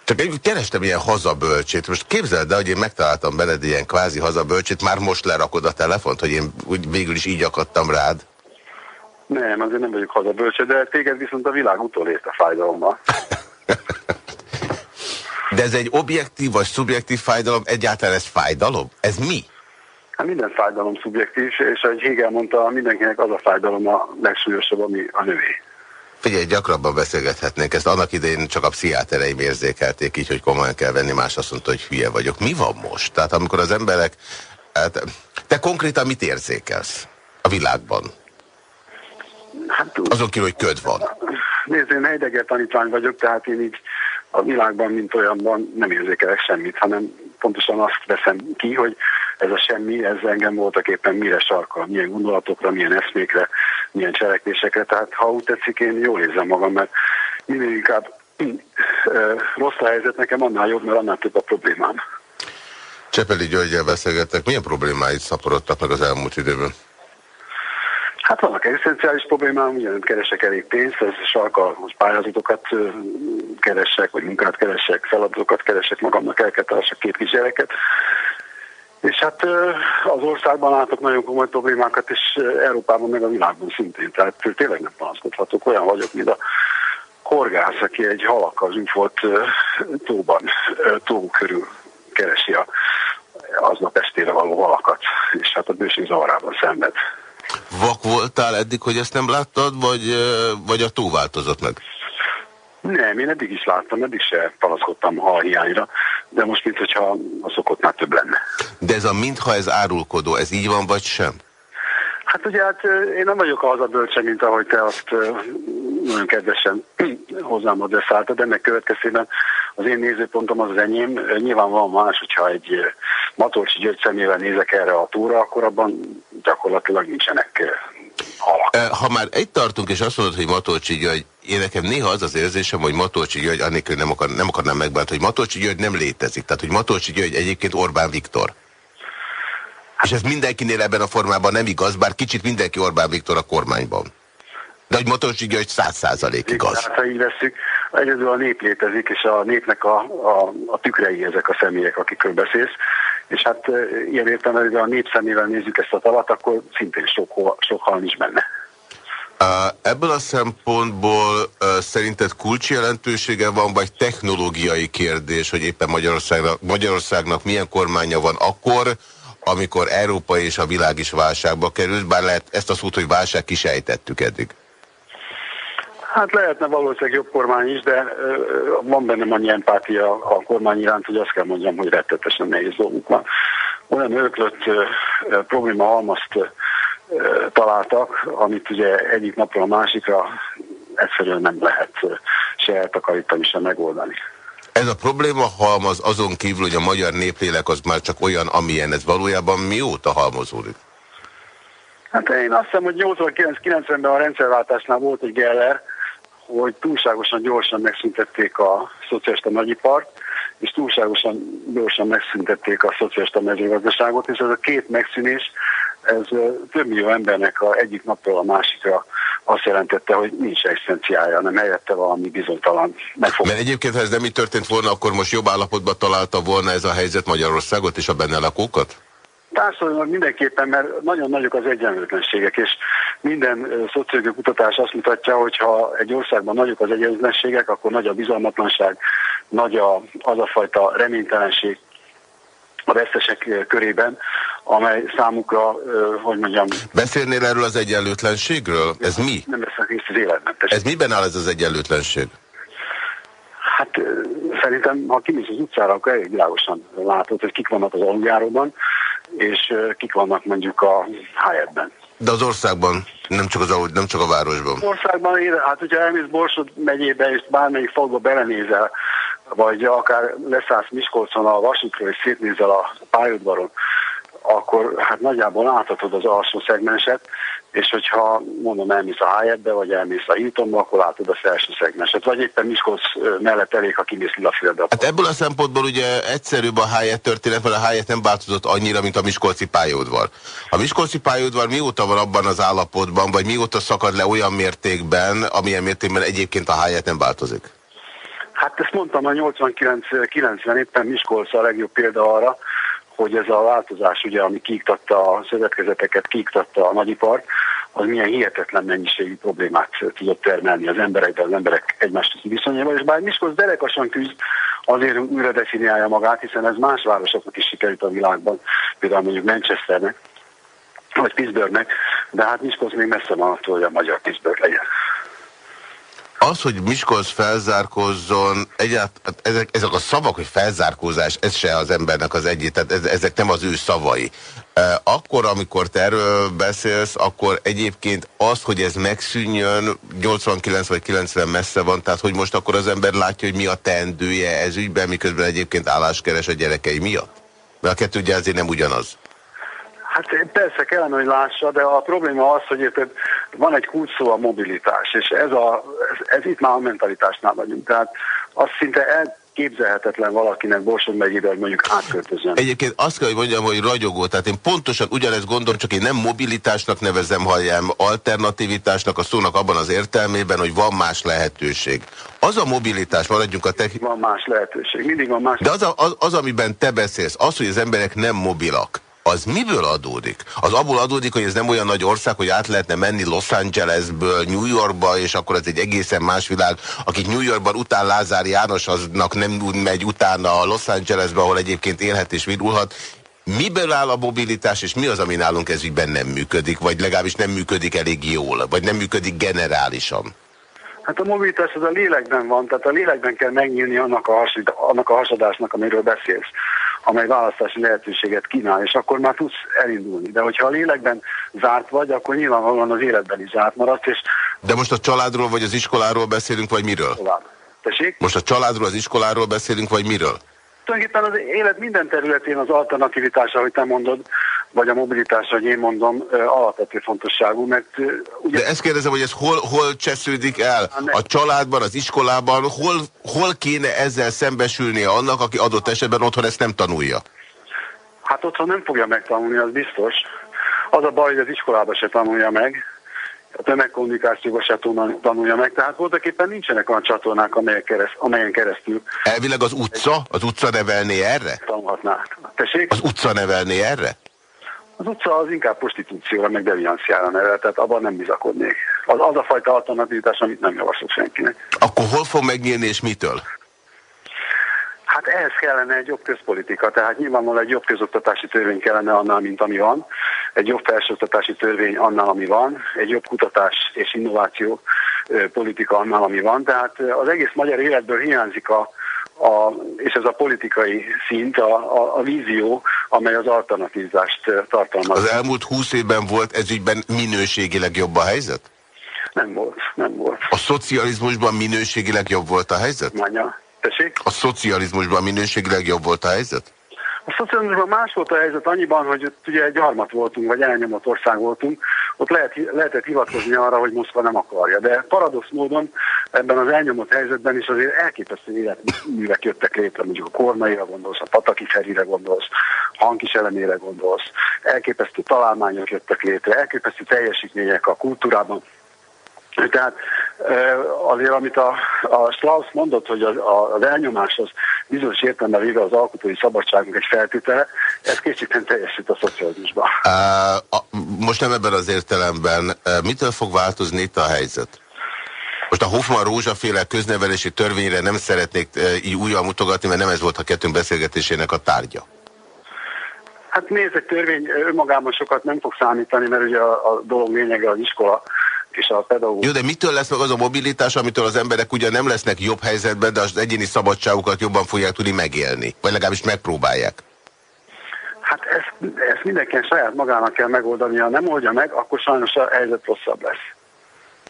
Speaker 1: Csak kerestem ilyen hazabölcsét. Most képzeld el, hogy én megtaláltam benned ilyen kvázi hazabölcsét, már most lerakod a telefont, hogy én úgy végül is így akadtam rád.
Speaker 10: Nem, azért nem vagyok hazabölcsét, de téged viszont a világ utolért a fájdalommal.
Speaker 1: de ez egy objektív vagy szubjektív fájdalom? Egyáltalán ez fájdalom? Ez mi?
Speaker 10: Hát minden fájdalom szubjektív, és ahogy Hegel mondta, mindenkinek az a fájdalom a legsúlyosabb, ami a növé.
Speaker 1: Figyelj, gyakrabban beszélgethetnénk, ezt annak idején csak a pszichiátereim érzékelték így, hogy komolyan kell venni, más azt mondta, hogy hülye vagyok. Mi van most? Tehát amikor az emberek... Hát, te konkrétan mit érzékelsz a világban? Hát, Azon kívül, hogy köd van.
Speaker 10: Nézd, én Heidegger tanítvány vagyok, tehát én így a világban, mint olyanban nem érzékelek semmit, hanem pontosan azt veszem ki, hogy ez a semmi, ez engem voltak éppen mire sarkal, milyen gondolatokra, milyen eszmékre, milyen cselekvésekre. Tehát ha úgy tetszik, én jól érzem magam, mert minél inkább rossz a helyzet nekem, annál jobb, mert annál több a problémám.
Speaker 1: Csepeli Györgyel beszélgettek. Milyen problémáit szaporodtak meg az elmúlt időben?
Speaker 10: Hát vannak eszenciális problémám, ugye nem keresek elég pénzt, ez sarkal, most pályázatokat keresek, vagy munkát keresek, feladatokat keresek magamnak, el kell két kis gyereket. És hát az országban látok nagyon komoly problémákat, és Európában meg a világban szintén. Tehát tényleg nem panaszkodhatok. Olyan vagyok, mint a horgász, aki egy halakkal zsúfolt tóban, tó körül keresi a, aznap estére való halakat, és hát a bőség zavarában szenved.
Speaker 1: Vak voltál eddig, hogy ezt nem láttad, vagy, vagy a tó változott meg?
Speaker 10: Nem, én eddig is láttam, eddig se panaszkodtam a hiányra, de most mint hogyha a szokottnál több lenne.
Speaker 1: De ez a mintha ez árulkodó, ez így van, vagy sem?
Speaker 10: Hát ugye hát én nem vagyok az a bölcse, mint ahogy te azt nagyon kedvesen hozzám adresszáltad, ennek következtében az én nézőpontom az az enyém. Nyilván van más, hogyha egy Matolcsi György szemével nézek erre a túra, akkor abban gyakorlatilag nincsenek.
Speaker 1: Ha már egy tartunk, és azt mondod, hogy Matolcsi György, én nekem néha az az érzésem, hogy Matolcsi György, annélkül nem, akar, nem akarnám megbántani, hogy Matolcsi György nem létezik. Tehát, hogy Matolcsi György egyébként Orbán Viktor. És ez mindenkinél ebben a formában nem igaz, bár kicsit mindenki Orbán Viktor a kormányban. De hogy Matolcsi György száz százalék igaz.
Speaker 10: Hát, ha így veszük, egyedül a nép létezik, és a népnek a, a, a tükrei ezek a személyek, akikről beszélsz. És hát ilyen értelemben, hogy a nép szemével nézzük ezt a tavat, akkor szintén sok, sok hal nincs benne.
Speaker 1: Ebből a szempontból uh, szerinted kulcsjelentősége van, vagy technológiai kérdés, hogy éppen Magyarországnak, Magyarországnak milyen kormánya van akkor, amikor Európa és a világ is válságba került, bár lehet ezt a szót, hogy válság kisejtettük eddig.
Speaker 10: Hát lehetne valószínűleg jobb kormány is, de van bennem annyi empátia a kormány iránt, hogy azt kell mondjam, hogy rettetesen nehéz dolguk van. Olyan öklött probléma halmazt találtak, amit ugye egyik napról a másikra egyszerűen nem lehet se eltakarítani, se megoldani.
Speaker 1: Ez a probléma halmaz azon kívül, hogy a magyar néplélek az már csak olyan, amilyen ez valójában mióta halmozódik?
Speaker 10: Hát én azt hiszem, hogy 89-90-ben a rendszerváltásnál volt egy geller, hogy túlságosan gyorsan megszüntették a szociálista nagyipart, és túlságosan gyorsan megszüntették a szociálista mezőgazdaságot, és ez a két megszűnés, ez több millió embernek a egyik napról a másikra azt jelentette, hogy nincs eszenciája, hanem helyette valami bizonytalan megfog.
Speaker 1: Mert egyébként, ha ez nem így történt volna, akkor most jobb állapotban találta volna ez a helyzet Magyarországot és a benne lakókat?
Speaker 10: Társadalomnak mindenképpen, mert nagyon nagyok az egyenlőtlenségek, és minden szociológiai kutatás azt mutatja, hogy ha egy országban nagyok az egyenlőtlenségek, akkor nagy a bizalmatlanság, nagy a, az a fajta reménytelenség a vesztesek körében, amely számukra, hogy mondjam...
Speaker 1: Beszélnél erről az egyenlőtlenségről? Ez mi?
Speaker 10: Nem veszek részt az életben.
Speaker 1: Ez miben áll ez az egyenlőtlenség?
Speaker 10: Hát szerintem, ha kimész az utcára, akkor elég világosan látod, hogy kik vannak az aluljáróban, és kik vannak mondjuk a Hyattben.
Speaker 1: De az országban, nem csak, az, nem csak a városban. Az
Speaker 10: országban, hát hogyha elmész Borsod megyébe, és bármelyik falba belenézel, vagy akár leszállsz Miskolcon a vasútról, és szétnézel a pályaudvaron, akkor hát nagyjából láthatod az alsó szegmenset, és hogyha mondom elmész a Hyattbe, vagy elmész a Hiltonba, akkor látod a felső szegmenset, vagy éppen Miskolc mellett elég, ha kimész Lillafieldbe.
Speaker 1: Hát ebből a szempontból ugye egyszerűbb a Hyatt történet, mert a Hyatt nem változott annyira, mint a Miskolci pályaudvar. A Miskolci pályaudvar mióta van abban az állapotban, vagy mióta szakad le olyan mértékben, amilyen mértékben egyébként a Hyatt nem változik?
Speaker 10: Hát ezt mondtam, a 89-90 éppen Miskolc a legjobb példa arra, hogy ez a változás, ugye, ami kiiktatta a szövetkezeteket, kiiktatta a nagyipart, az milyen hihetetlen mennyiségű problémát tudott termelni az emberekben, az emberek egymást viszonyában, és bár Miskolc derekasan küzd, azért újra definiálja magát, hiszen ez más városoknak is sikerült a világban, például mondjuk Manchesternek, vagy Pittsburghnek, de hát Miskolc még messze van attól, hogy a magyar Pittsburgh legyen.
Speaker 1: Az, hogy Miskolc felzárkózzon, egyáltalán ezek, ezek a szavak, hogy felzárkózás, ez se az embernek az egyik, tehát ez, ezek nem az ő szavai. Akkor, amikor te erről beszélsz, akkor egyébként az, hogy ez megszűnjön, 89 vagy 90 messze van, tehát hogy most akkor az ember látja, hogy mi a teendője ez ügyben, miközben egyébként álláskeres a gyerekei miatt? Mert a kettő ugye azért nem ugyanaz.
Speaker 10: Hát persze kellene, hogy lássa, de a probléma az, hogy érted, van egy kulcsszó a mobilitás, és ez, a, ez, ez itt már a mentalitásnál vagyunk. Tehát az szinte el, képzelhetetlen valakinek Borsod megyébe, hogy mondjuk átköltözön.
Speaker 1: Egyébként azt kell, hogy mondjam, hogy ragyogó. Tehát én pontosan ugyanezt gondolom, csak én nem mobilitásnak nevezem, hanem alternativitásnak a szónak abban az értelmében, hogy van más lehetőség. Az a mobilitás, maradjunk a technikai...
Speaker 10: Van más lehetőség, mindig van más
Speaker 1: De az, a, az, az, amiben te beszélsz, az, hogy az emberek nem mobilak, az miből adódik? Az abból adódik, hogy ez nem olyan nagy ország, hogy át lehetne menni Los Angelesből New Yorkba, és akkor ez egy egészen más világ. Akik New Yorkban után Lázár János, aznak nem úgy megy utána a Los Angelesbe, ahol egyébként élhet és virulhat. Miből áll a mobilitás, és mi az, ami nálunk ezügyben nem működik, vagy legalábbis nem működik elég jól, vagy nem működik generálisan?
Speaker 10: Hát a mobilitás az a lélekben van, tehát a lélekben kell megnyílni annak a, hasid, annak a hasadásnak, amiről beszélsz amely választási lehetőséget kínál, és akkor már tudsz elindulni. De hogyha a lélekben zárt vagy, akkor nyilvánvalóan az életben is zárt maradsz, és...
Speaker 1: De most a családról vagy az iskoláról beszélünk, vagy miről?
Speaker 10: Tessék?
Speaker 1: Most a családról, az iskoláról beszélünk, vagy miről?
Speaker 10: Tulajdonképpen az élet minden területén az alternativitás, ahogy te mondod, vagy a mobilitás, hogy én mondom, alapvető fontosságú, mert
Speaker 1: ugye... De ezt kérdezem, hogy ez hol, hol csesződik el? A családban, az iskolában, hol, hol kéne ezzel szembesülnie annak, aki adott esetben otthon ezt nem tanulja?
Speaker 10: Hát otthon nem fogja megtanulni, az biztos. Az a baj, hogy az iskolában se tanulja meg, a tömegkommunikációban se tanulja meg, tehát voltak éppen nincsenek olyan csatornák, amelyen, kereszt, amelyen keresztül.
Speaker 1: Elvileg az utca? Az utca nevelné erre?
Speaker 10: Tanulhatná. Tessék?
Speaker 1: Az utca nevelné erre?
Speaker 10: Az utca az inkább prostitúcióra, meg devianciára nevel, tehát abban nem bizakodnék. Az, az a fajta alternativitás, amit nem javaslok senkinek.
Speaker 1: Akkor hol fog megnyílni és mitől?
Speaker 10: Hát ehhez kellene egy jobb közpolitika, tehát nyilvánvalóan egy jobb közoktatási törvény kellene annál, mint ami van, egy jobb felsőoktatási törvény annál, ami van, egy jobb kutatás és innováció politika annál, ami van. Tehát az egész magyar életből hiányzik a, a, és ez a politikai szint, a, a, a vízió, amely az alternatízást tartalmaz.
Speaker 1: Az elmúlt húsz évben volt ezügyben minőségileg jobb a helyzet?
Speaker 10: Nem volt, nem volt.
Speaker 1: A szocializmusban minőségileg jobb volt a helyzet?
Speaker 10: Manya. Tessék?
Speaker 1: A szocializmusban minőségileg jobb volt a helyzet?
Speaker 10: A szocializmusban más volt a helyzet annyiban, hogy ugye egy gyarmat voltunk, vagy elnyomott ország voltunk, ott lehet, lehetett hivatkozni arra, hogy Moszkva nem akarja. De paradox módon ebben az elnyomott helyzetben is azért elképesztő életművek jöttek létre, mondjuk a Kormaira gondolsz, a Pataki Ferire gondolsz, Hankis elemére gondolsz, elképesztő találmányok jöttek létre, elképesztő teljesítmények a kultúrában, tehát azért, amit a, a Strauss mondott, hogy az, az elnyomás az bizonyos értelemben véve az alkotói szabadságunk egy feltétele, ez kétségtelen teljesít a szocializmusban.
Speaker 1: Most nem ebben az értelemben. Mitől fog változni itt a helyzet? Most a Hoffman rózsaféle köznevelési törvényre nem szeretnék így újra mutogatni, mert nem ez volt a kettőnk beszélgetésének a tárgya.
Speaker 10: Hát nézd, egy törvény önmagában sokat nem fog számítani, mert ugye a, a dolog lényege az iskola és a pedagógus.
Speaker 1: Jó, de mitől lesz meg az a mobilitás, amitől az emberek ugye nem lesznek jobb helyzetben, de az egyéni szabadságukat jobban fogják tudni megélni? Vagy legalábbis megpróbálják?
Speaker 10: Hát ezt, ezt mindenkinek saját magának kell megoldani, ha nem oldja meg, akkor sajnos a helyzet rosszabb lesz.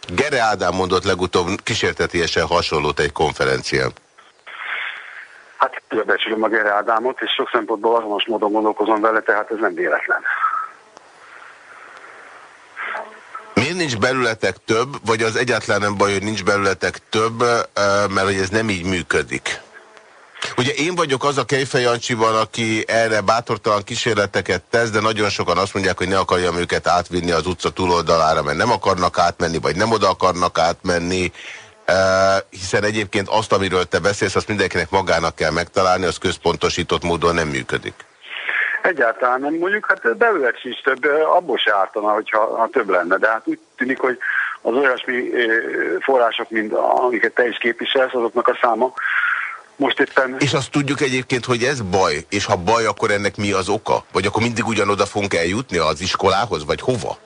Speaker 1: Gere Ádám mondott legutóbb kísértetiesen hasonlót egy konferencián.
Speaker 10: Hát becsülöm a Gere Ádámot, és sok szempontból azonos módon gondolkozom vele, tehát ez nem véletlen.
Speaker 1: Miért nincs belületek több, vagy az egyáltalán nem baj, hogy nincs belületek több, mert hogy ez nem így működik? Ugye én vagyok az a Kejfej Jancsival, aki erre bátortalan kísérleteket tesz, de nagyon sokan azt mondják, hogy ne akarjam őket átvinni az utca túloldalára, mert nem akarnak átmenni, vagy nem oda akarnak átmenni, hiszen egyébként azt, amiről te beszélsz, azt mindenkinek magának kell megtalálni, az központosított módon nem működik.
Speaker 10: Egyáltalán nem. Mondjuk hát belőled sincs több, abból se ártana, hogyha ha több lenne. De hát úgy tűnik, hogy az olyasmi források, mint amiket te is képviselsz, azoknak a száma most éppen...
Speaker 1: És azt tudjuk egyébként, hogy ez baj, és ha baj, akkor ennek mi az oka? Vagy akkor mindig ugyanoda fogunk eljutni az iskolához, vagy hova?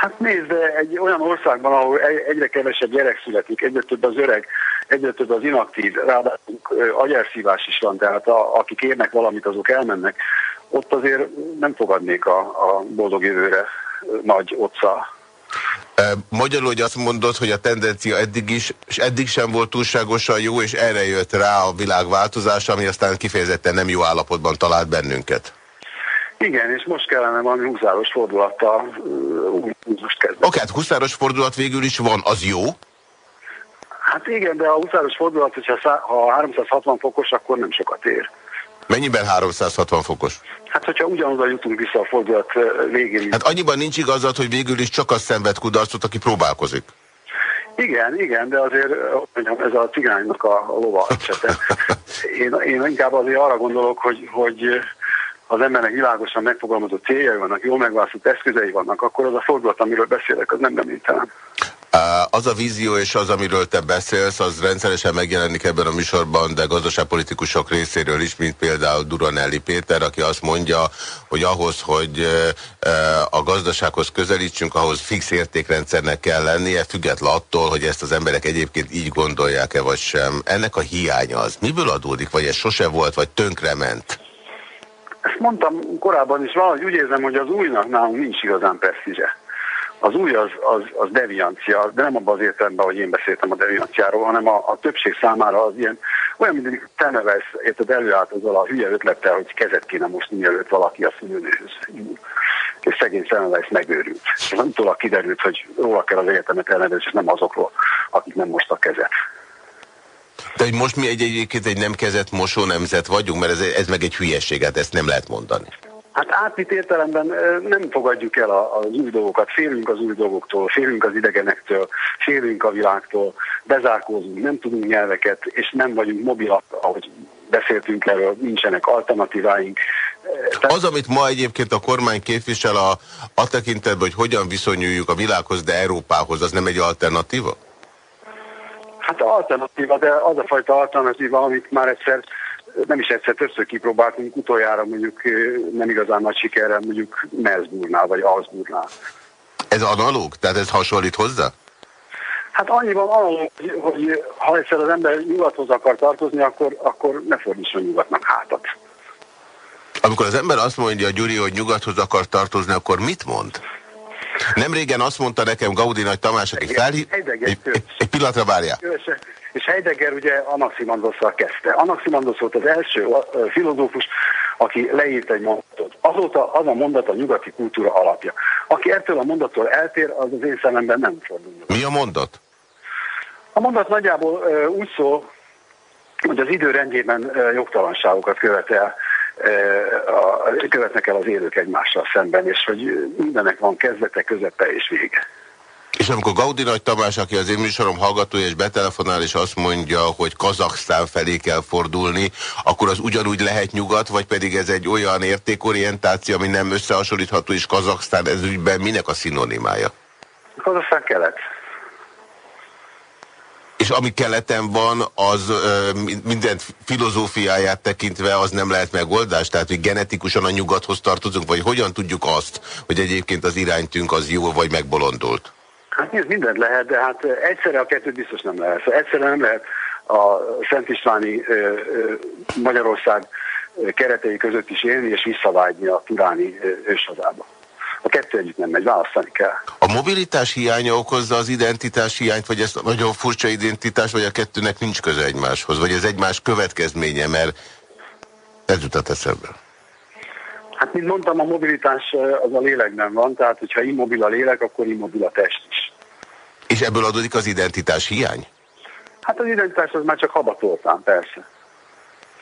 Speaker 10: Hát nézd, egy olyan országban, ahol egyre kevesebb gyerek születik, egyre több az öreg, egyre több az inaktív, ráadásul agyelszívás is van, tehát a, akik érnek valamit, azok elmennek. Ott azért nem fogadnék a, a boldog jövőre nagy otca.
Speaker 1: Magyarul, hogy azt mondod, hogy a tendencia eddig is, és eddig sem volt túlságosan jó, és erre jött rá a világ változása, ami aztán kifejezetten nem jó állapotban talált bennünket.
Speaker 10: Igen, és most kellene valami húszáros fordulattal.
Speaker 1: Oké, hát húszáros fordulat végül is van, az jó?
Speaker 10: Hát igen, de a húszáros fordulat, hogyha ha 360 fokos, akkor nem sokat ér.
Speaker 1: Mennyiben 360 fokos?
Speaker 10: Hát, hogyha ugyanoda jutunk vissza a fordulat végén.
Speaker 1: Hát annyiban nincs igazad, hogy végül is csak az szenved kudarcot, aki próbálkozik.
Speaker 10: Igen, igen, de azért mondjam, ez a cigánynak a, a lova esete. Én, én inkább azért arra gondolok, hogy, hogy az embernek világosan megfogalmazott céljai vannak, jól megválasztott eszközei vannak, akkor az a fordulat, amiről beszélek, az nem reménytelen.
Speaker 1: Az a vízió és az, amiről te beszélsz, az rendszeresen megjelenik ebben a műsorban, de gazdaságpolitikusok részéről is, mint például Duranelli Péter, aki azt mondja, hogy ahhoz, hogy a gazdasághoz közelítsünk, ahhoz fix értékrendszernek kell lennie, független attól, hogy ezt az emberek egyébként így gondolják-e vagy sem. Ennek a hiánya az miből adódik, vagy ez sose volt, vagy tönkrement?
Speaker 10: Ezt mondtam korábban is, valahogy úgy érzem, hogy az újnak nálunk nincs igazán presztízse az új az, az, az deviancia, de nem abban az értelemben, hogy én beszéltem a devianciáról, hanem a, a többség számára az ilyen, olyan, mint te nevelsz, érted, előállt azzal a hülye ötlettel, hogy kezet kéne most mielőtt valaki a szülőnőhöz És szegény Semmelweis megőrült. És utólag kiderült, hogy róla kell az egyetemet elnevezni, és nem azokról, akik nem most a kezet.
Speaker 1: De most mi egy egyébként egy nem kezet mosó nemzet vagyunk, mert ez, ez meg egy hülyeség, hát ezt nem lehet mondani.
Speaker 10: Hát átvitt értelemben nem fogadjuk el az új dolgokat, félünk az új dolgoktól, félünk az idegenektől, félünk a világtól, bezárkózunk, nem tudunk nyelveket, és nem vagyunk mobilak, ahogy beszéltünk erről, nincsenek alternatíváink.
Speaker 1: Az, amit ma egyébként a kormány képvisel a, a tekintetben, hogy hogyan viszonyuljuk a világhoz, de Európához, az nem egy alternatíva?
Speaker 10: Hát alternatíva, de az a fajta alternatíva, amit már egyszer nem is egyszer többször kipróbáltunk, utoljára mondjuk nem igazán nagy sikerrel mondjuk Merzburnál vagy Alzburnál.
Speaker 1: Ez analóg? Tehát ez hasonlít hozzá?
Speaker 10: Hát annyiban analóg, hogy, hogy ha egyszer az ember nyugathoz akar tartozni, akkor, akkor ne fordítson nyugatnak hátat.
Speaker 1: Amikor az ember azt mondja, Gyuri, hogy nyugathoz akar tartozni, akkor mit mond? Nem régen azt mondta nekem Gaudi Nagy Tamás, aki felhív... Egy, egy, egy pillanatra várjál
Speaker 10: és Heidegger ugye Anaximandosszal kezdte. Anaximandosz volt az első filozófus, aki leírt egy mondatot. Azóta az a mondat a nyugati kultúra alapja. Aki ettől a mondattól eltér, az az én szememben nem fordul.
Speaker 1: Mi a mondat?
Speaker 10: A mondat nagyjából úgy szól, hogy az időrendjében jogtalanságokat követel, követnek el az élők egymással szemben, és hogy mindenek van kezdete, közepe és vége.
Speaker 1: És amikor Gaudi Nagy Tamás, aki az én műsorom hallgatója és betelefonál, és azt mondja, hogy Kazaksztán felé kell fordulni, akkor az ugyanúgy lehet nyugat, vagy pedig ez egy olyan értékorientáció, ami nem összehasonlítható, és Kazaksztán ez ügyben minek a szinonimája?
Speaker 10: Kazaksztán kelet.
Speaker 1: És ami keleten van, az ö, minden filozófiáját tekintve az nem lehet megoldás? Tehát, hogy genetikusan a nyugathoz tartozunk, vagy hogyan tudjuk azt, hogy egyébként az iránytünk az jó, vagy megbolondult?
Speaker 10: Hát nézd, mindent lehet, de hát egyszerre a kettőt biztos nem lehet. Szóval egyszerre nem lehet a Szent Istváni Magyarország keretei között is élni, és visszavágyni a turáni őshazába. A kettő együtt nem megy, választani kell.
Speaker 1: A mobilitás hiánya okozza az identitás hiányt, vagy ezt a nagyon furcsa identitás, vagy a kettőnek nincs köze egymáshoz, vagy ez egymás következménye, mert ez jutott eszembe.
Speaker 10: Hát, mint mondtam, a mobilitás az a lélekben van, tehát hogyha immobil a lélek, akkor immobil a test is.
Speaker 1: És ebből adódik az identitás hiány?
Speaker 10: Hát az identitás az már csak habatortán, persze.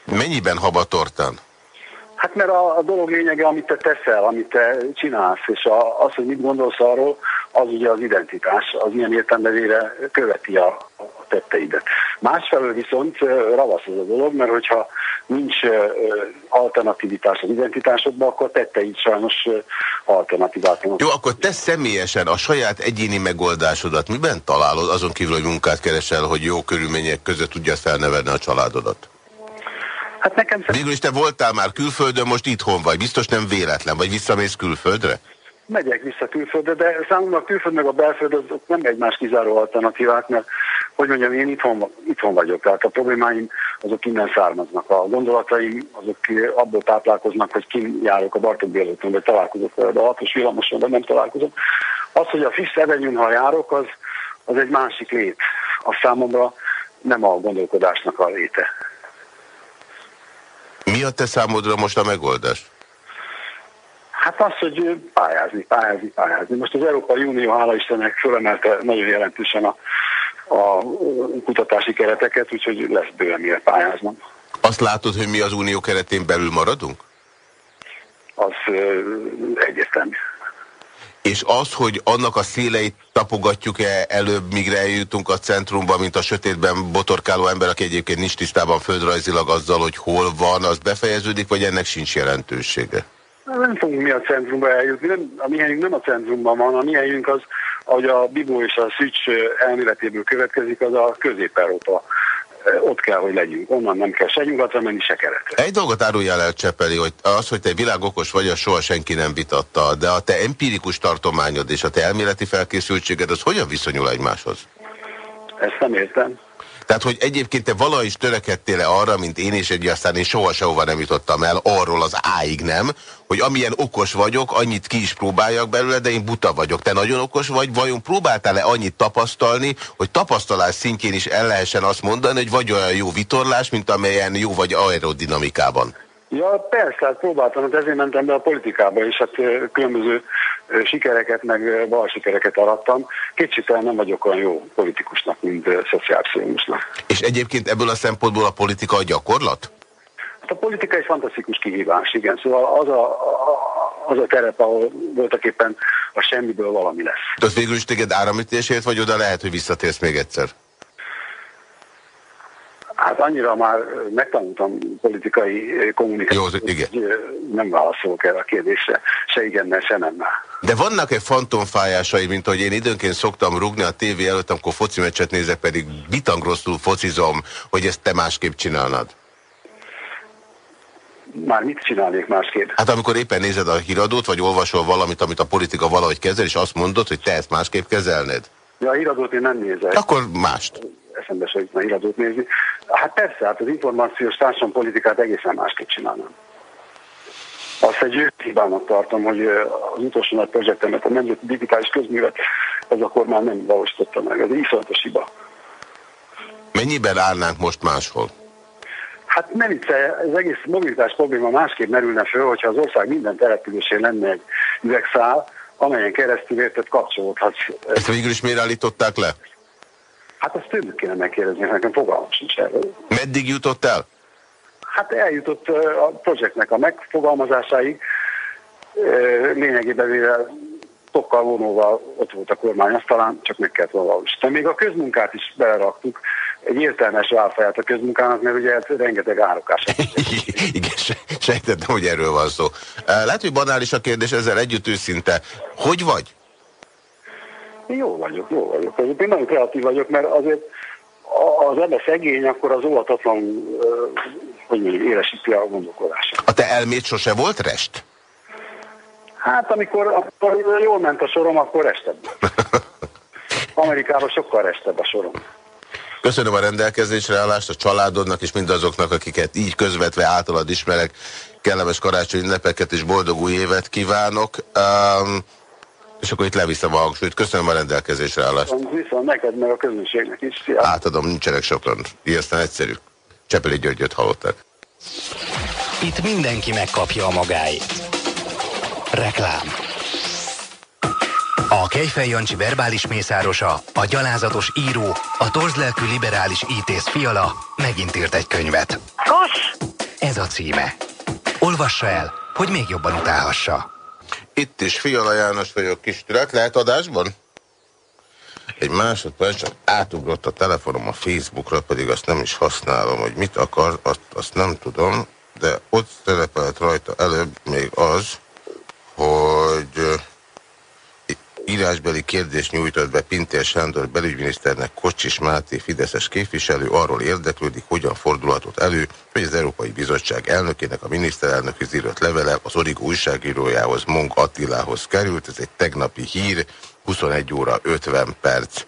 Speaker 1: Mennyiben habatortán?
Speaker 10: Hát mert a, a dolog lényege, amit te teszel, amit te csinálsz, és a, az, hogy mit gondolsz arról, az ugye az identitás, az ilyen értelmezére követi a, a tetteidet. Másfelől viszont ravasz az a dolog, mert hogyha nincs alternativitás az identitásodban, akkor tetteid sajnos alternatívát.
Speaker 1: Jó, akkor te személyesen a saját egyéni megoldásodat miben találod, azon kívül, hogy munkát keresel, hogy jó körülmények között tudja felnevelni a családodat?
Speaker 10: Hát nekem
Speaker 1: Végül is te voltál már külföldön, most itthon vagy. Biztos nem véletlen, vagy visszamész külföldre?
Speaker 10: Megyek vissza külföldre, de számomra a külföld meg a belföld azok nem egymás kizáró alternatívák, mert hogy mondjam, én itthon, itthon vagyok, tehát a problémáim azok innen származnak. A gondolataim azok abból táplálkoznak, hogy kim járok a Bartók Bélőtön, vagy találkozok vele, de a hatos villamoson, de nem találkozok. Az, hogy a Fifth avenue járok, az, az egy másik lét. A számomra nem a gondolkodásnak a léte.
Speaker 1: Mi a te számodra most a megoldás?
Speaker 10: Hát az, hogy pályázni, pályázni, pályázni. Most az Európai Unió, hála Istennek, fölemelte nagyon jelentősen a, a kutatási kereteket, úgyhogy lesz bőven mire pályáznom.
Speaker 1: Azt látod, hogy mi az unió keretén belül maradunk?
Speaker 10: Az ö, egyértelmű.
Speaker 1: És az, hogy annak a széleit tapogatjuk-e előbb, míg eljutunk a centrumba, mint a sötétben botorkáló ember, aki egyébként nincs tisztában földrajzilag azzal, hogy hol van, az befejeződik, vagy ennek sincs jelentősége?
Speaker 10: Nem fogunk mi a centrumba eljutni, nem, a mi helyünk nem a centrumban van, a mi helyünk az, ahogy a Bibó és a Szücs elméletéből következik, az a Közép-Európa ott kell, hogy legyünk. Onnan nem kell se nyugatra menni, se keletre.
Speaker 1: Egy dolgot áruljál el, Csepeli, hogy az, hogy te világokos vagy, az soha senki nem vitatta, de a te empirikus tartományod és a te elméleti felkészültséged, az hogyan viszonyul egymáshoz?
Speaker 10: Ezt nem értem.
Speaker 1: Tehát, hogy egyébként te valahogy is törekedtél -e arra, mint én, és egy aztán én soha sehova nem jutottam el, arról az áig nem, hogy amilyen okos vagyok, annyit ki is próbáljak belőle, de én buta vagyok. Te nagyon okos vagy, vajon próbáltál-e annyit tapasztalni, hogy tapasztalás szintjén is el lehessen azt mondani, hogy vagy olyan jó vitorlás, mint amelyen jó vagy aerodinamikában?
Speaker 10: Ja, persze, hát próbáltam, hát ezért mentem be a politikába, és hát különböző sikereket, meg bal sikereket arattam. Kétségtelen nem vagyok olyan jó politikusnak, mint szociálpszichológusnak.
Speaker 1: És egyébként ebből a szempontból a politika a gyakorlat?
Speaker 10: Hát a politika egy fantasztikus kihívás, igen. Szóval az a, az a terep, ahol voltak éppen a semmiből valami lesz.
Speaker 1: Tehát végül is téged áramítésért, vagy oda lehet, hogy visszatérsz még egyszer?
Speaker 10: Hát annyira már megtanultam politikai kommunikációt,
Speaker 1: Jó, igen.
Speaker 10: hogy nem válaszolok el a kérdésre, se igennel, se nemmel.
Speaker 1: De vannak-e fantomfájásai, mint hogy én időnként szoktam rugni a tévé előtt, amikor foci meccset nézek, pedig bitangrosszul focizom, hogy ezt te másképp csinálnad?
Speaker 10: Már mit csinálnék másképp?
Speaker 1: Hát amikor éppen nézed a híradót, vagy olvasol valamit, amit a politika valahogy kezel, és azt mondod, hogy te ezt másképp kezelnéd?
Speaker 10: Ja, a híradót én nem nézek.
Speaker 1: Akkor mást.
Speaker 10: Eszembe se jutna híradót nézni. Hát persze, hát az információs társadalompolitikát egészen másképp csinálnám. Azt egy hibának tartom, hogy az utolsó nagy projektemet, a nemzeti digitális közművet, ez a kormány nem valósította meg. Ez egy iszonyatos hiba.
Speaker 1: Mennyiben állnánk most máshol?
Speaker 10: Hát nem itt, az egész mobilitás probléma másképp merülne föl, hogyha az ország minden településén lenne egy üvegszál, amelyen keresztül érted kapcsolódhatsz.
Speaker 1: Ezt végül is miért állították le?
Speaker 10: Hát azt tőlük kéne megkérdezni, nekem fogalmam sincs erről.
Speaker 1: Meddig jutott el?
Speaker 10: Hát eljutott a projektnek a megfogalmazásáig, lényegében véve tokkal vonóval ott volt a kormány, azt talán csak meg kellett volna valósítani. Még a közmunkát is beleraktuk, egy értelmes válfaját a közmunkának, mert ugye rengeteg árokás.
Speaker 1: Igen, sejtettem, hogy erről van szó. Lehet, hogy banális a kérdés, ezzel együtt őszinte. Hogy vagy?
Speaker 10: Én jó vagyok, jó vagyok. Én nagyon kreatív vagyok, mert azért az ember szegény, akkor az óvatatlan, hogy mondjuk, élesíti a gondolkodását.
Speaker 1: A te elmét sose volt rest?
Speaker 10: Hát amikor, amikor jól ment a sorom, akkor restebb. Amerikában sokkal restebb a sorom.
Speaker 1: Köszönöm a rendelkezésre állást a családodnak és mindazoknak, akiket így közvetve általad ismerek. Kellemes karácsonyi ünnepeket és boldog új évet kívánok. Um, és akkor itt leviszem a hangsúlyt. Köszönöm a rendelkezésre állást.
Speaker 10: Viszont neked meg a közönségnek is. Szia.
Speaker 1: Átadom, nincsenek sokan. Aztán egyszerű. Csepeli Györgyöt hallották.
Speaker 5: Itt mindenki megkapja a magáit. Reklám. A Kejfej Jancsi verbális mészárosa, a gyalázatos író, a torzlelkű liberális ítész fiala megint írt egy könyvet.
Speaker 2: Kus!
Speaker 5: Ez a címe. Olvassa el, hogy még jobban utálhassa.
Speaker 1: Itt is Fiala János vagyok, kis türet. Lehet adásban? Egy másodperc, csak átugrott a telefonom a Facebookra, pedig azt nem is használom, hogy mit akar, azt, azt nem tudom, de ott szerepelt rajta előbb még az, hogy írásbeli kérdést nyújtott be Pintér Sándor belügyminiszternek Kocsis Máté Fideszes képviselő, arról érdeklődik, hogyan fordulhatott elő, hogy az Európai Bizottság elnökének a miniszterelnökhez írott levele az Origo újságírójához, Mong Attilához került, ez egy tegnapi hír, 21 óra 50 perc.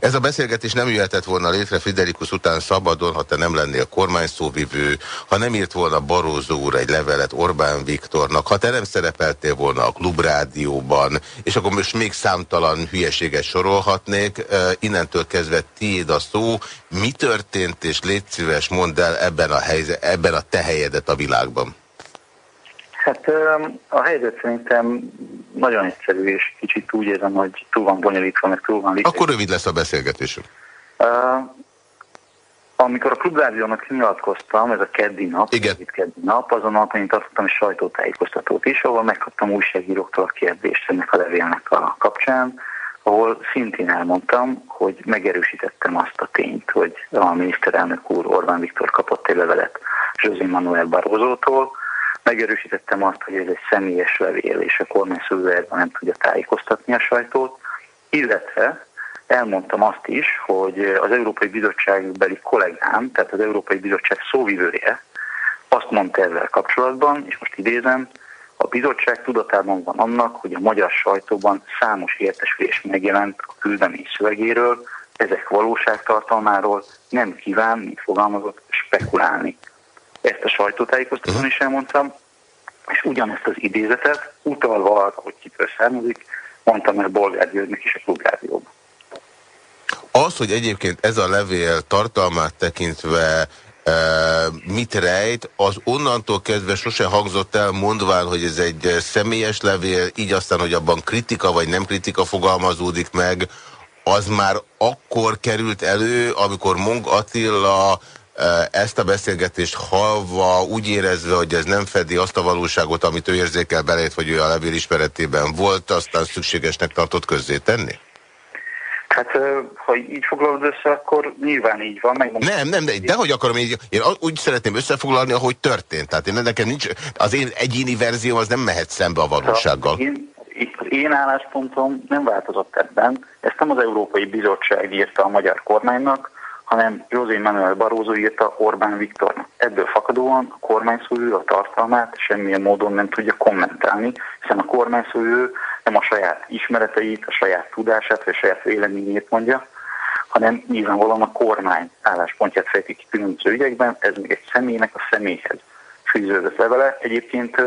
Speaker 1: Ez a beszélgetés nem jöhetett volna létre Friderikus után szabadon, ha te nem lennél kormányszóvivő, ha nem írt volna Barózó úr egy levelet Orbán Viktornak, ha te nem szerepeltél volna a klubrádióban, és akkor most még számtalan hülyeséget sorolhatnék, innentől kezdve tiéd a szó, mi történt, és légy szíves, mondd el ebben a, helyzet, ebben a te helyedet a világban.
Speaker 11: Hát a helyzet szerintem nagyon egyszerű, és kicsit úgy érzem, hogy túl van bonyolítva, meg túl van
Speaker 1: Akkor rövid lesz a beszélgetésünk.
Speaker 11: Uh, amikor a klubrádiónak nyilatkoztam, ez a keddi nap,
Speaker 1: Igen.
Speaker 11: Itt keddi nap, azon nap én tartottam egy sajtótájékoztatót is, ahol megkaptam újságíróktól a kérdést ennek a levélnek a kapcsán, ahol szintén elmondtam, hogy megerősítettem azt a tényt, hogy a miniszterelnök úr Orbán Viktor kapott egy levelet José Manuel Barrozótól, megerősítettem azt, hogy ez egy személyes levél, és a kormány nem tudja tájékoztatni a sajtót, illetve elmondtam azt is, hogy az Európai Bizottság beli kollégám, tehát az Európai Bizottság szóvivője azt mondta ezzel kapcsolatban, és most idézem, a bizottság tudatában van annak, hogy a magyar sajtóban számos értesülés megjelent a küldemény szövegéről, ezek valóságtartalmáról nem kíván, mint fogalmazott, spekulálni. Ezt a sajtótájékoztatón is elmondtam, és ugyanezt az idézetet, utalva arra, hogy kitől származik, mondtam el Bolgár Györgynek is a klubrádióban.
Speaker 1: Az, hogy egyébként ez a levél tartalmát tekintve e, mit rejt, az onnantól kezdve sose hangzott el mondván, hogy ez egy személyes levél, így aztán, hogy abban kritika vagy nem kritika fogalmazódik meg, az már akkor került elő, amikor Mong Attila ezt a beszélgetést halva, úgy érezve, hogy ez nem fedi azt a valóságot, amit ő érzékel belét, hogy ő a levél ismeretében volt, aztán szükségesnek tartott tenni?
Speaker 11: Hát, ha így foglalod össze, akkor nyilván így van. Meg
Speaker 1: nem, nem, de, de hogy akarom, így, én úgy szeretném összefoglalni, ahogy történt. Tehát én, nekem nincs, az én egyéni verzióm az nem mehet szembe a valósággal.
Speaker 11: Én, az én álláspontom nem változott ebben. Ezt nem az Európai Bizottság írta a magyar kormánynak, hanem José Manuel Barroso írta Orbán Viktornak. Ebből fakadóan a kormányszóvő a tartalmát semmilyen módon nem tudja kommentálni, hiszen a kormányszóvő nem a saját ismereteit, a saját tudását, vagy a saját véleményét mondja, hanem nyilvánvalóan a kormány álláspontját fejti ki különböző ügyekben, ez még egy személynek a személyhez fűződött levele. Egyébként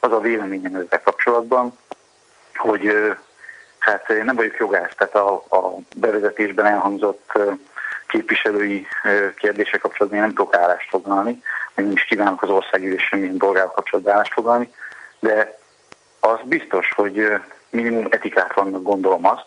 Speaker 11: az a véleményem ezzel kapcsolatban, hogy hát nem vagyok jogász, tehát a, a bevezetésben elhangzott képviselői kérdések kapcsolatban én nem tudok állást foglalni, még nem is kívánok az országgyűlés semmilyen dolgával kapcsolatban állást foglalni, de az biztos, hogy minimum etikát vannak, gondolom azt,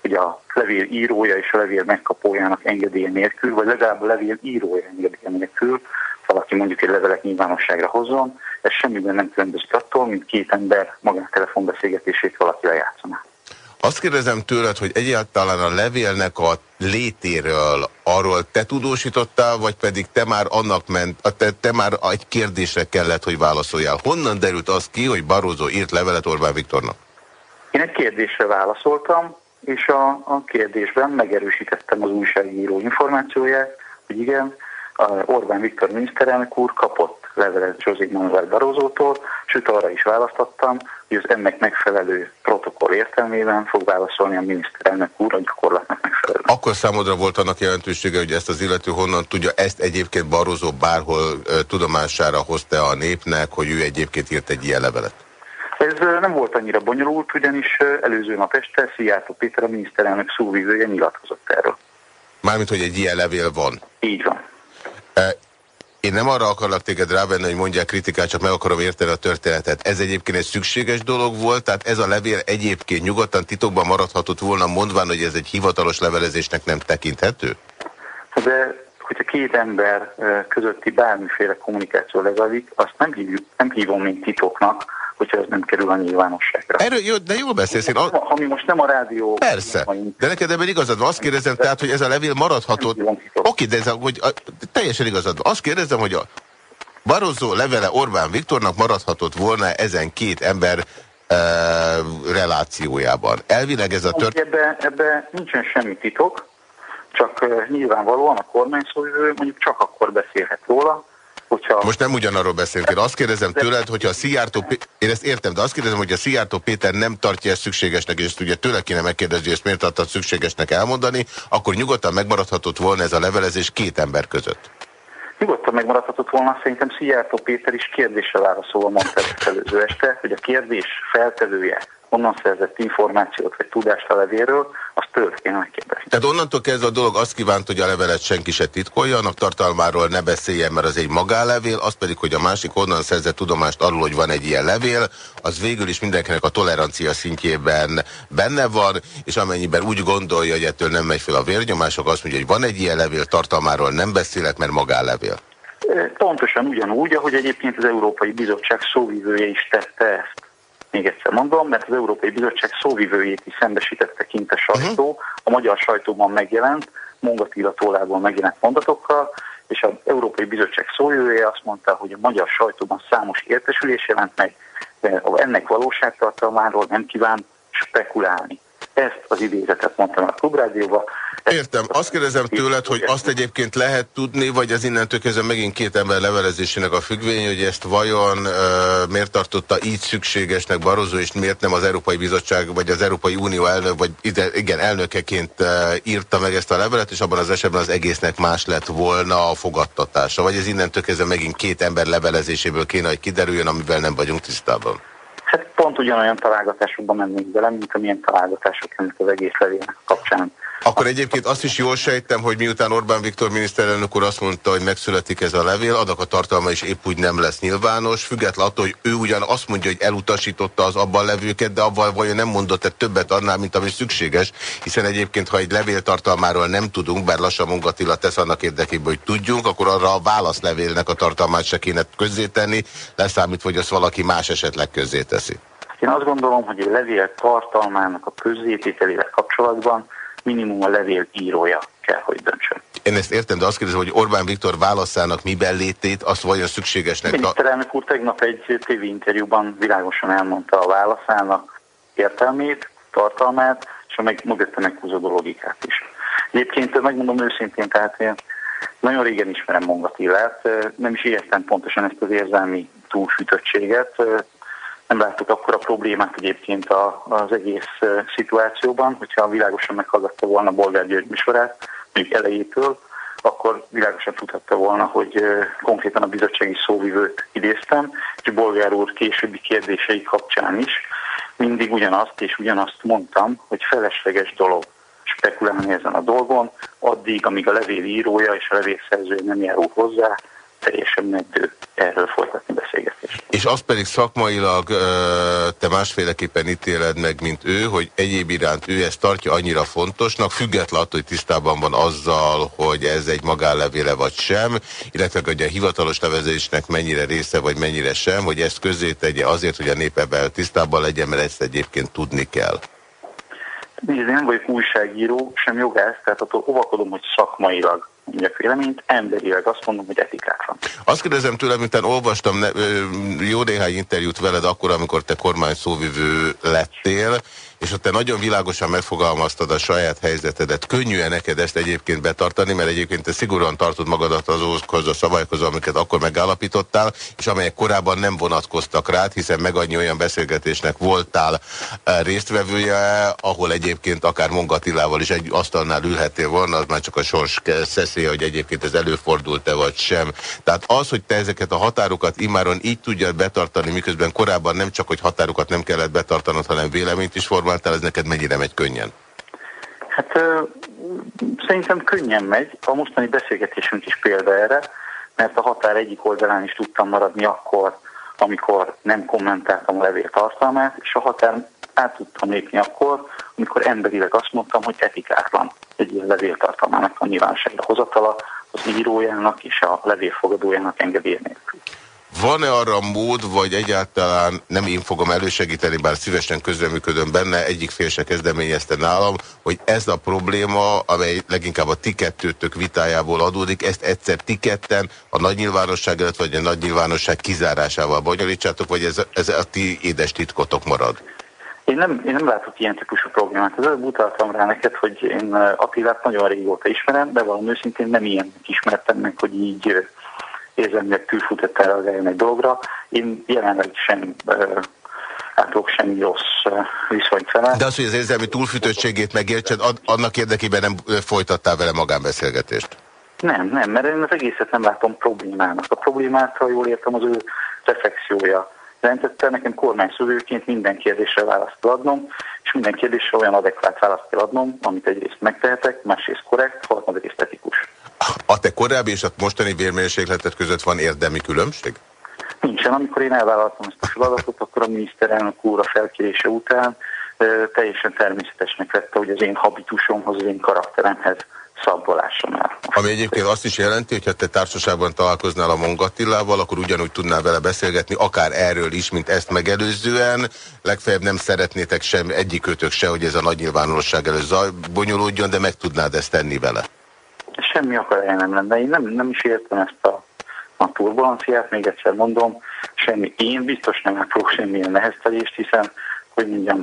Speaker 11: hogy a levél írója és a levél megkapójának engedélye nélkül, vagy legalább a levél írója engedélye nélkül valaki mondjuk egy levelet nyilvánosságra hozzon, ez semmiben nem különbözik attól, mint két ember magántelefonbeszélgetését valaki lejátszaná.
Speaker 1: Azt kérdezem tőled, hogy egyáltalán a levélnek a létéről arról te tudósítottál, vagy pedig te már annak ment, te, te már egy kérdésre kellett, hogy válaszoljál. Honnan derült az ki, hogy Barózó írt levelet Orbán Viktornak?
Speaker 11: Én egy kérdésre válaszoltam, és a, a kérdésben megerősítettem az újságíró információját, hogy igen, Orbán Viktor miniszterelnök úr kapott levelet José Manuel Barózótól, sőt arra is választottam, hogy az ennek megfelelő protokoll értelmében fog válaszolni a miniszterelnök úr a gyakorlatnak megfelelően.
Speaker 1: Akkor számodra volt annak jelentősége, hogy ezt az illető honnan tudja, ezt egyébként Barózó bárhol tudomására hozta a népnek, hogy ő egyébként írt egy ilyen levelet?
Speaker 11: Ez nem volt annyira bonyolult, ugyanis előző nap este Szijjártó Péter a miniszterelnök szóvívője nyilatkozott erről.
Speaker 1: Mármint, hogy egy ilyen levél van?
Speaker 11: Így van.
Speaker 1: Én nem arra akarlak téged rávenni, hogy mondják kritikát, csak meg akarom érteni a történetet. Ez egyébként egy szükséges dolog volt, tehát ez a levél egyébként nyugodtan titokban maradhatott volna, mondván, hogy ez egy hivatalos levelezésnek nem tekinthető?
Speaker 11: De hogyha két ember közötti bármiféle kommunikáció lezajlik, azt nem, hívjuk, nem hívom, mint titoknak, hogyha ez nem kerül a nyilvánosságra.
Speaker 1: Erről jó, de jól beszélsz. Én
Speaker 11: a... Ha mi most nem a rádió...
Speaker 1: Persze, de neked ebben igazad van. Azt kérdezem tehát, hogy ez a levél maradhatott... Oké, de ez a, hogy a, teljesen igazad van. Azt kérdezem, hogy a Barozó levele Orbán Viktornak maradhatott volna ezen két ember e, relációjában. Elvileg ez a
Speaker 11: történet... Ebben ebbe nincsen semmi titok, csak uh, nyilvánvalóan a kormányszóvő mondjuk csak akkor beszélhet róla, hogyha...
Speaker 1: Most nem ugyanarról beszélünk. Én azt kérdezem tőled, hogyha a Szijjártó... Én ezt értem, de azt kérdezem, hogy a Szijjártó Péter nem tartja ezt szükségesnek, és ezt ugye tőle kéne megkérdezni, ezt miért tartad szükségesnek elmondani, akkor nyugodtan megmaradhatott volna ez a levelezés két ember között.
Speaker 11: Nyugodtan megmaradhatott volna, szerintem Szijjártó Péter is kérdésre válaszolva mondta előző este, hogy a kérdés feltevője honnan szerzett információt vagy tudást a levéről, azt tőle kéne megkérdezni.
Speaker 1: Tehát onnantól kezdve a dolog azt kívánt, hogy a levelet senki se titkolja, annak tartalmáról ne beszéljen, mert az egy magálevél, az pedig, hogy a másik honnan szerzett tudomást arról, hogy van egy ilyen levél, az végül is mindenkinek a tolerancia szintjében benne van, és amennyiben úgy gondolja, hogy ettől nem megy fel a vérnyomások, azt mondja, hogy van egy ilyen levél, tartalmáról nem beszélek, mert magálevél.
Speaker 11: Pontosan ugyanúgy, ahogy egyébként az Európai Bizottság szóvívője is tette ezt. Még egyszer mondom, mert az Európai Bizottság szóvivőjét is szembesítette kint a sajtó, a magyar sajtóban megjelent, Mongatila tollából megjelent mondatokkal, és az Európai Bizottság szóvivője azt mondta, hogy a magyar sajtóban számos értesülés jelent meg, de ennek valóságtartalmáról nem kíván spekulálni. Ezt az idézetet mondtam a klubrádióba.
Speaker 1: Értem. Azt kérdezem tőled, hogy azt egyébként lehet tudni, vagy az innentől kezdve megint két ember levelezésének a függvény, hogy ezt vajon uh, miért tartotta így szükségesnek Barozó, és miért nem az Európai Bizottság, vagy az Európai Unió elnök, vagy ide, igen, elnökeként uh, írta meg ezt a levelet, és abban az esetben az egésznek más lett volna a fogadtatása. Vagy ez innentől kezdve megint két ember levelezéséből kéne, hogy kiderüljön, amivel nem vagyunk tisztában.
Speaker 11: Hát pont ugyanolyan találgatásokban mennénk bele, mint amilyen találgatások ennek az egész levélnek kapcsán.
Speaker 1: Akkor egyébként azt is jól sejtem, hogy miután Orbán Viktor miniszterelnök úr azt mondta, hogy megszületik ez a levél, adak a tartalma is épp úgy nem lesz nyilvános, függetlenül attól, hogy ő ugyan azt mondja, hogy elutasította az abban levőket, de abban vajon nem mondott-e többet annál, mint ami szükséges, hiszen egyébként, ha egy levél tartalmáról nem tudunk, bár lassan Mungatilla tesz annak érdekében, hogy tudjunk, akkor arra a válaszlevélnek a tartalmát se kéne közzétenni, leszámítva, hogy azt valaki más esetleg közzéteszi.
Speaker 11: Én azt gondolom, hogy a levél tartalmának a közzétételével kapcsolatban minimum a levél írója kell, hogy döntsön.
Speaker 1: Én ezt értem, de azt kérdezem, hogy Orbán Viktor válaszának miben létét, azt vajon szükségesnek...
Speaker 11: A miniszterelnök úr tegnap egy TV interjúban világosan elmondta a válaszának értelmét, tartalmát, és a meg, mögötte meghúzódó logikát is. Egyébként megmondom őszintén, tehát én nagyon régen ismerem Mongatillát, nem is értem pontosan ezt az érzelmi túlsütöttséget, nem láttuk akkor a problémát egyébként az egész szituációban, hogyha világosan meghallgatta volna Bolgár György műsorát, mondjuk elejétől, akkor világosan tudhatta volna, hogy konkrétan a bizottsági szóvivőt idéztem, és Bolgár úr későbbi kérdései kapcsán is mindig ugyanazt és ugyanazt mondtam, hogy felesleges dolog spekulálni ezen a dolgon, addig, amíg a levél írója és a levél szerzője nem járul hozzá, teljesen meddő erről folytatni beszélgetést.
Speaker 1: És azt pedig szakmailag te másféleképpen ítéled meg, mint ő, hogy egyéb iránt ő ezt tartja annyira fontosnak, független attól, hogy tisztában van azzal, hogy ez egy magánlevéle vagy sem, illetve hogy a hivatalos levezésnek mennyire része vagy mennyire sem, hogy ezt közé tegye azért, hogy a nép ebben tisztában legyen, mert ezt egyébként tudni kell.
Speaker 11: Nézd, nem vagyok újságíró, sem jogász, tehát attól óvakodom, hogy szakmailag mondjak véleményt, emberileg azt mondom, hogy etikátlan.
Speaker 1: Azt kérdezem tőlem, miután olvastam ne, jó néhány interjút veled akkor, amikor te kormány szóvivő lettél, és ott te nagyon világosan megfogalmaztad a saját helyzetedet. Könnyű-e neked ezt egyébként betartani, mert egyébként te szigorúan tartod magadat azokhoz a szabályokhoz, amiket akkor megállapítottál, és amelyek korábban nem vonatkoztak rád, hiszen meg annyi olyan beszélgetésnek voltál eh, résztvevője, ahol egyébként akár Mongatilával is egy asztalnál ülhettél volna, az már csak a sors szeszélye, hogy egyébként ez előfordult-e vagy sem. Tehát az, hogy te ezeket a határokat immáron így tudjad betartani, miközben korábban nem csak, hogy határokat nem kellett betartanod, hanem véleményt is formál, próbáltál, ez neked mennyire megy könnyen?
Speaker 11: Hát ö, szerintem könnyen megy. A mostani beszélgetésünk is példa erre, mert a határ egyik oldalán is tudtam maradni akkor, amikor nem kommentáltam a levél tartalmát, és a határ át tudtam lépni akkor, amikor emberileg azt mondtam, hogy etikátlan egy ilyen levél tartalmának a nyilvánosságra hozatala az írójának és a levélfogadójának engedély nélkül.
Speaker 1: Van-e arra mód, vagy egyáltalán nem én fogom elősegíteni, bár szívesen közreműködöm benne, egyik fél se kezdeményezte nálam, hogy ez a probléma, amely leginkább a ti kettőtök vitájából adódik, ezt egyszer ti ketten a nagy nyilvánosság előtt, vagy a nagy nyilvánosság kizárásával bonyolítsátok, vagy ez, ez a ti édes titkotok marad?
Speaker 11: Én nem, én nem látok ilyen típusú problémát. Az előbb utaltam rá neked, hogy én Attilát nagyon régóta ismerem, de valami őszintén nem ilyen ismertem meg, hogy így érzelmileg tűfutett reagáljon egy dologra. Én jelenleg sem látok semmi rossz viszonyt vele.
Speaker 1: De az, hogy az érzelmi túlfűtöttségét megértsed, annak érdekében nem folytattál vele magánbeszélgetést?
Speaker 11: Nem, nem, mert én az egészet nem látom problémának. A problémát, ha jól értem, az ő reflexiója jelentette. Nekem kormányszövőként minden kérdésre választ kell adnom, és minden kérdésre olyan adekvát választ kell adnom, amit egyrészt megtehetek, másrészt korrekt, harmadrészt etikus.
Speaker 1: A te korábbi és a mostani vérmérsékletet között van érdemi különbség?
Speaker 11: Nincsen. Amikor én elvállaltam ezt a feladatot, akkor a miniszterelnök úr a felkérése után teljesen természetesnek vette, hogy az én habitusomhoz, az én karakteremhez szabbolásom el.
Speaker 1: Ami egyébként azt is jelenti, hogy ha te társaságban találkoznál a Mongatillával, akkor ugyanúgy tudnál vele beszélgetni, akár erről is, mint ezt megelőzően. Legfeljebb nem szeretnétek sem egyikőtök se, hogy ez a nagy nyilvánosság előtt bonyolódjon, de meg tudnád ezt tenni vele
Speaker 11: semmi akadálya nem lenne. Én nem, nem is értem ezt a, a turbulenciát, még egyszer mondom, semmi. Én biztos nem látok semmilyen neheztelést, hiszen hogy mondjam,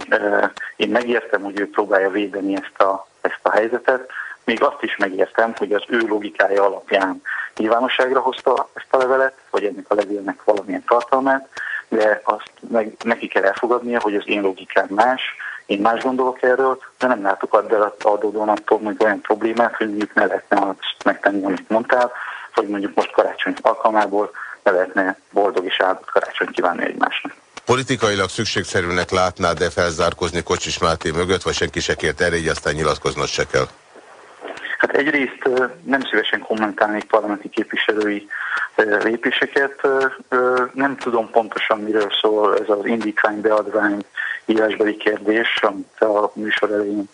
Speaker 11: én megértem, hogy ő próbálja védeni ezt a, ezt a helyzetet, még azt is megértem, hogy az ő logikája alapján nyilvánosságra hozta ezt a levelet, vagy ennek a levélnek valamilyen tartalmát, de azt meg neki kell elfogadnia, hogy az én logikám más, én más gondolok erről, de nem látok abból adódóan attól mondjuk olyan problémát, hogy mondjuk ne lehetne azt megtenni, amit mondtál, hogy mondjuk most karácsony alkalmából ne lehetne boldog és áldott karácsony kívánni egymásnak.
Speaker 1: Politikailag szükségszerűnek látnád de felzárkozni Kocsis Máté mögött, vagy senki se kért erre, így aztán nyilatkoznod se kell?
Speaker 11: Hát egyrészt nem szívesen kommentálnék parlamenti képviselői lépéseket. Nem tudom pontosan, miről szól ez az indítvány, beadvány, írásbeli kérdés, amit a műsor elején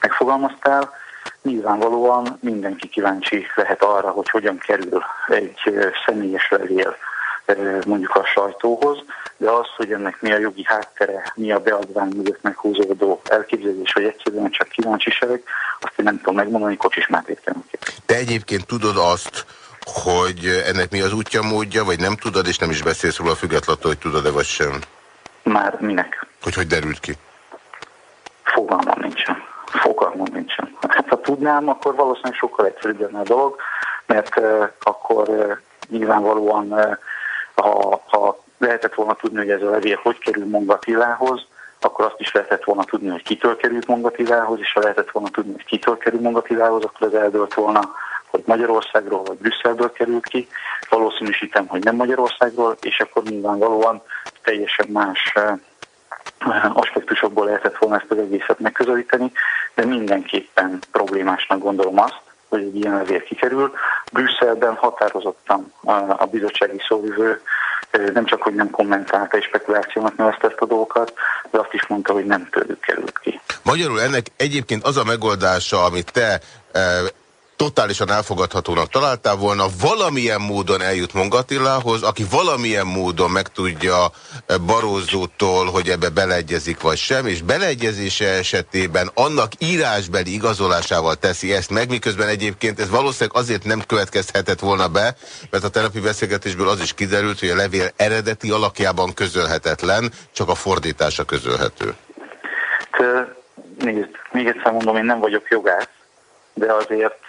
Speaker 11: megfogalmaztál. Nyilvánvalóan mindenki kíváncsi lehet arra, hogy hogyan kerül egy személyes levél mondjuk a sajtóhoz, de az, hogy ennek mi a jogi háttere, mi a beadvány mögött meghúzódó elképzelés, vagy egyszerűen csak kíváncsiság, azt én nem tudom megmondani, Kocsis Mátét kell
Speaker 1: Te egyébként tudod azt, hogy ennek mi az útja, módja, vagy nem tudod, és nem is beszélsz róla függetlenül, hogy tudod-e vagy sem?
Speaker 11: Már minek?
Speaker 1: Hogy hogy derült ki?
Speaker 11: Fogalmam nincsen. Fogalmam nincsen. Hát ha tudnám, akkor valószínűleg sokkal egyszerűbb lenne a dolog, mert uh, akkor uh, nyilvánvalóan uh, ha, ha lehetett volna tudni, hogy ez a levél hogy kerül Mongatilához, akkor azt is lehetett volna tudni, hogy kitől került Mongatilához, és ha lehetett volna tudni, hogy kitől kerül Mongatilához, akkor az eldőlt volna, hogy Magyarországról vagy Brüsszelből került ki. Valószínűsítem, hogy nem Magyarországról, és akkor nyilvánvalóan teljesen más aspektusokból lehetett volna ezt az egészet megközelíteni, de mindenképpen problémásnak gondolom azt, hogy egy ilyen levél kikerül. Brüsszelben határozottan a bizottsági szóvivő nem csak, hogy nem kommentálta és spekulációnak nevezte ezt a dolgokat, de azt is mondta, hogy nem tőlük került ki.
Speaker 1: Magyarul ennek egyébként az a megoldása, amit te totálisan elfogadhatónak találtál volna, valamilyen módon eljut Mongatillához, aki valamilyen módon megtudja eh, Barózótól, hogy ebbe beleegyezik vagy sem, és beleegyezése esetében annak írásbeli igazolásával teszi ezt meg, miközben egyébként ez valószínűleg azért nem következhetett volna be, mert a telepi beszélgetésből az is kiderült, hogy a levél eredeti alakjában közölhetetlen, csak a fordítása közölhető.
Speaker 11: Nézd, még egyszer mondom, én nem vagyok jogász, de azért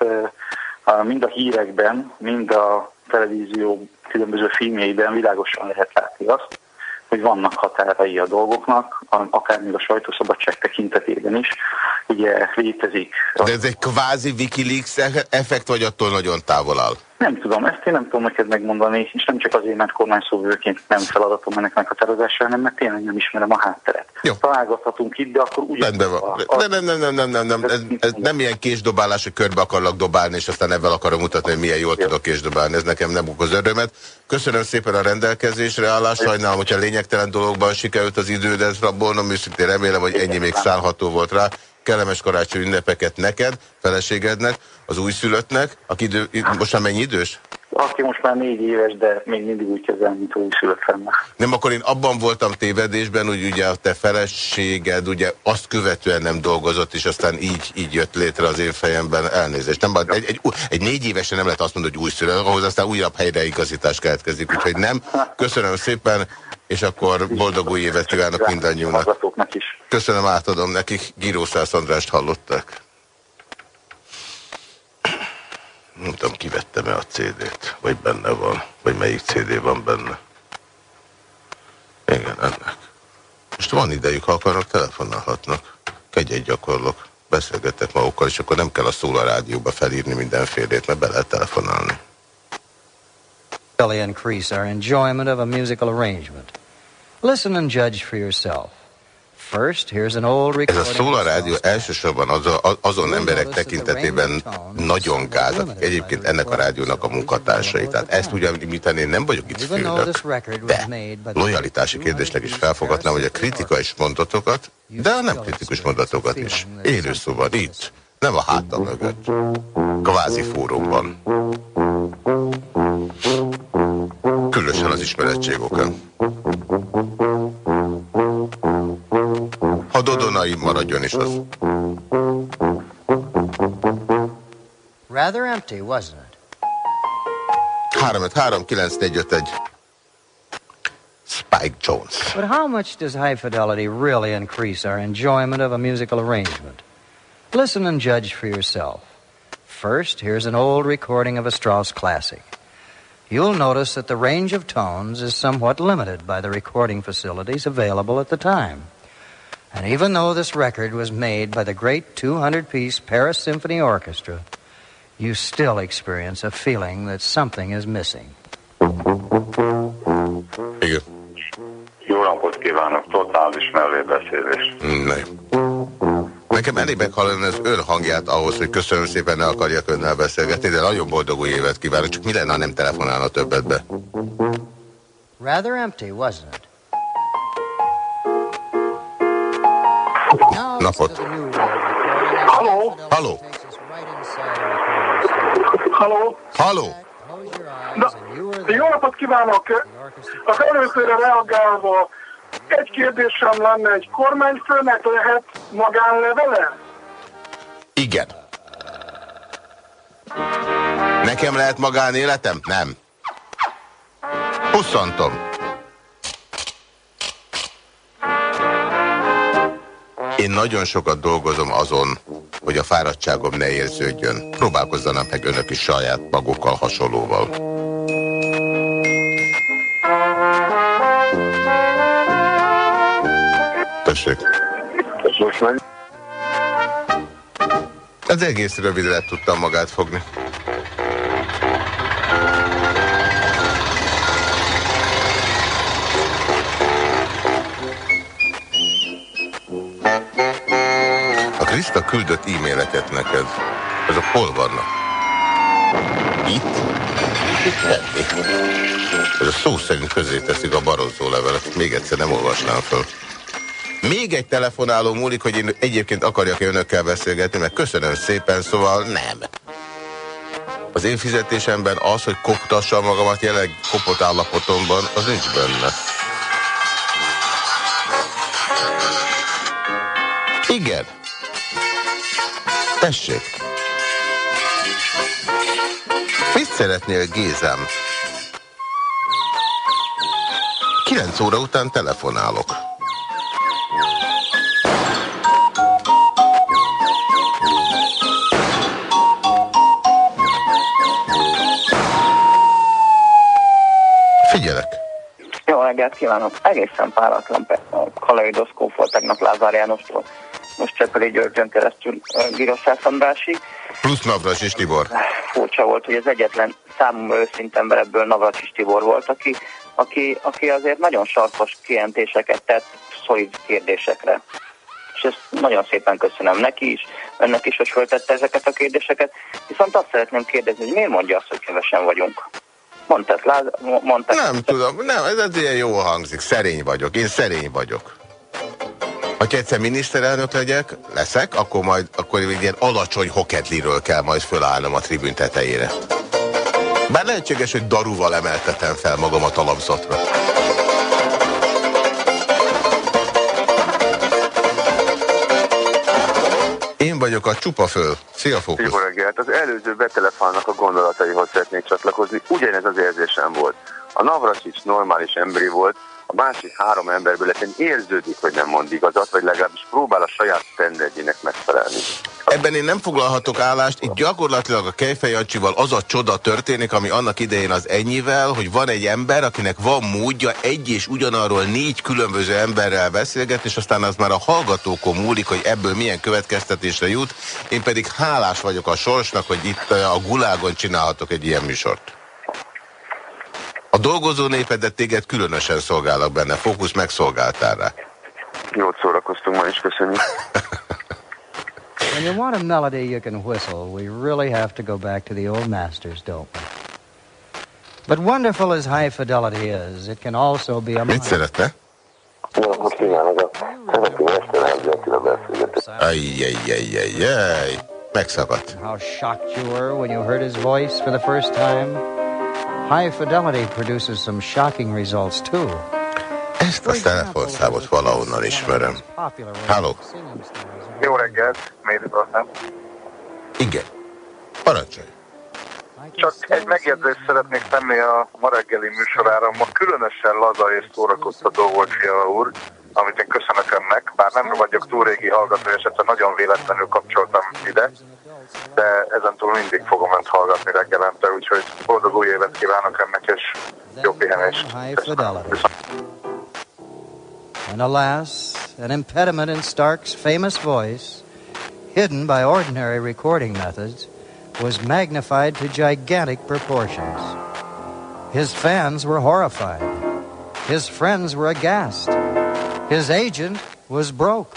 Speaker 11: mind a hírekben, mind a televízió különböző filmjeiben világosan lehet látni azt, hogy vannak határai a dolgoknak, akár még a sajtószabadság tekintetében is. Ugye létezik...
Speaker 1: De ez egy kvázi Wikileaks effekt, vagy attól nagyon távol áll?
Speaker 11: Nem tudom, ezt én nem tudom neked megmondani, és nem csak azért, mert kormányszóvőként nem feladatom ennek meghatározása, hanem mert tényleg nem ismerem a hátteret. Jó. Találgathatunk itt, de akkor úgy...
Speaker 1: Rendben van. A. Nem, nem, nem, nem, nem, nem, ez, ez nem ilyen késdobálás, hogy körbe akarlak dobálni, és aztán ebben akarom mutatni, hogy milyen jól Jó. tudok késdobálni. Ez nekem nem okoz örömet. Köszönöm szépen a rendelkezésre állást, sajnálom, hogyha lényegtelen dologban sikerült az idődet rabolnom, őszintén remélem, hogy ennyi még szállható volt rá kellemes karácsony ünnepeket neked, feleségednek, az újszülöttnek, aki idő, most már mennyi idős?
Speaker 11: Aki most már négy éves, de még mindig úgy kezel, mint újszülött lenne.
Speaker 1: Nem, akkor én abban voltam tévedésben, hogy ugye a te feleséged ugye azt követően nem dolgozott, és aztán így, így jött létre az én fejemben elnézést. Nem, egy, egy, egy négy évesen nem lehet azt mondani, hogy újszülött, ahhoz aztán újabb helyreigazítás keletkezik, úgyhogy nem. Köszönöm szépen, és akkor boldog új évet kívánok mindannyiunknak. Köszönöm, átadom nekik. Gírószász Andrást hallották. Nem tudom, kivettem-e a CD-t, vagy benne van, vagy melyik CD van benne. Igen, ennek. Most van idejük, ha akarnak, telefonálhatnak. Kegyet gyakorlok, beszélgetek magukkal, és akkor nem kell a szól a rádióba felírni mindenfélét, mert be lehet telefonálni. increase our enjoyment of a musical arrangement. Listen and judge for yourself. Ez a Szóla Rádió elsősorban az, azon emberek tekintetében nagyon gáz, akik egyébként ennek a rádiónak a munkatársai. Tehát ezt ugye említeni, én nem vagyok itt főnök, de lojalitási kérdésnek is felfogadnám, hogy a kritikai mondatokat, de a nem kritikus mondatokat is. Élő szóval itt, nem a hátam mögött, kvázi fórumban. Különösen az ismerettség Ha Dodonai maradjon is az. Rather empty, wasn't it? 3 5 3 9 4 5 1 Spike Spike Jones.
Speaker 12: But how much does high fidelity really increase our enjoyment of a musical arrangement? Listen and judge for yourself. First, here's an old recording of a Strauss classic. You'll notice that the range of tones is somewhat limited by the recording facilities available at the time. And even though this record was made by the great 200 piece Paris Symphony Orchestra, you still experience a feeling that something is missing.
Speaker 1: Igen.
Speaker 13: Jó napot kívánok, totális mellébeszélés.
Speaker 1: Nem. Nekem elég meghallani az ön hangját ahhoz, hogy köszönöm szépen, ne akarjak önnel beszélgetni, de nagyon boldog új évet kívánok, csak mi lenne, ha nem telefonálna többet be?
Speaker 12: Rather empty, wasn't it?
Speaker 1: Napot.
Speaker 13: Halló?
Speaker 1: Halló?
Speaker 10: Halló?
Speaker 1: Halló?
Speaker 10: Na, jó napot kívánok! Az előzőre reagálva egy kérdésem lenne, egy kormányfőnek lehet magánlevele?
Speaker 1: Igen. Nekem lehet magánéletem? Nem. Pusszantom. Én nagyon sokat dolgozom azon, hogy a fáradtságom ne érződjön. Próbálkozzanak meg önök is saját magukkal hasonlóval. Tessék.
Speaker 13: Most
Speaker 1: Az egész rövidre tudtam magát fogni. Küldött e-maileket neked. Azok hol vannak? Itt? Itt Ez a szó szerint közé teszik a barozzó levelet. Még egyszer nem olvasnám föl. Még egy telefonáló múlik, hogy én egyébként akarjak-e önökkel beszélgetni, mert köszönöm szépen, szóval nem. Az én fizetésemben az, hogy koptassam magamat jelenleg kopott állapotomban, az nincs benne. Igen. Tessék. Mit szeretnél, Gézám? 9 óra után telefonálok. Figyelek.
Speaker 14: Jó reggelt kívánok! Egészen páratlan kaleidoszkóp volt tegnap Lázár Jánostól. Most Csepeli Györgyön keresztül Giroszász Andrásig.
Speaker 1: Plusz Navras és Tibor.
Speaker 14: Furcsa volt, hogy az egyetlen számomra őszinte ember ebből Navracsis Tibor volt, aki, aki, aki azért nagyon sarkos kijelentéseket tett szolid kérdésekre. És ezt nagyon szépen köszönöm neki is, önnek is, hogy föltette ezeket a kérdéseket. Viszont azt szeretném kérdezni, hogy miért mondja azt, hogy kevesen vagyunk? Mondtad, Láz, mondtad.
Speaker 1: Nem tudom, nem, ez, ez ilyen jól hangzik. Szerény vagyok, én szerény vagyok. Ha egyszer miniszterelnök legyek, leszek, akkor majd akkor egy ilyen alacsony hoketliről kell majd fölállnom a tribün tetejére. Bár lehetséges, hogy daruval emeltetem fel magam a talapzatra. Én vagyok a csupa föl. Szia, Fókusz!
Speaker 13: Jó reggelt. Az előző betelefonnak a gondolataihoz szeretnék csatlakozni. Ugyanez az érzésem volt. A Navracsics normális emberi volt, a másik három emberből egyszerűen érződik, hogy nem mond igazat, vagy legalábbis próbál a saját standardjének megfelelni.
Speaker 1: Ebben én nem foglalhatok állást, itt gyakorlatilag a Kejfej Jancsival az a csoda történik, ami annak idején az ennyivel, hogy van egy ember, akinek van módja egy és ugyanarról négy különböző emberrel beszélgetni, és aztán az már a hallgatókon múlik, hogy ebből milyen következtetésre jut. Én pedig hálás vagyok a sorsnak, hogy itt eh, a gulágon csinálhatok egy ilyen műsort. A dolgozó népedet téged különösen szolgálok benne, fókusz megszolgáltál rá.
Speaker 13: Jót szórakoztunk ma is, köszönjük.
Speaker 12: When you want a melody you can whistle, we really have to go back to the old masters, don't we? But wonderful as high fidelity is, it can also be a
Speaker 1: Mit szeretne?
Speaker 13: Jó napot kívánok, a Szemeti Mesterháziakira beszélgetek.
Speaker 1: Ajjajjajjajjaj, megszakadt.
Speaker 12: How shocked you were when you heard his voice for the first time. High fidelity produces some shocking results too.
Speaker 1: Ezt a telefonszámot valahonnan ismerem. Halló?
Speaker 13: Jó reggelt, aztán?
Speaker 1: Igen. Parancsolj.
Speaker 15: Csak egy megjegyzést szeretnék tenni a ma reggeli műsorára. Ma különösen laza és szórakoztató volt Fiala úr, amit én köszönök önnek, bár nem vagyok túl régi hallgató, és egyszer nagyon véletlenül kapcsoltam ide, de ezentúl mindig fogom önt hallgatni reggelente, úgyhogy boldog új évet kívánok és jó pihenést.
Speaker 12: And alas, an impediment in Stark's famous voice, hidden by ordinary recording methods, was magnified to gigantic proportions. His fans were horrified. His friends were aghast. His agent was broke.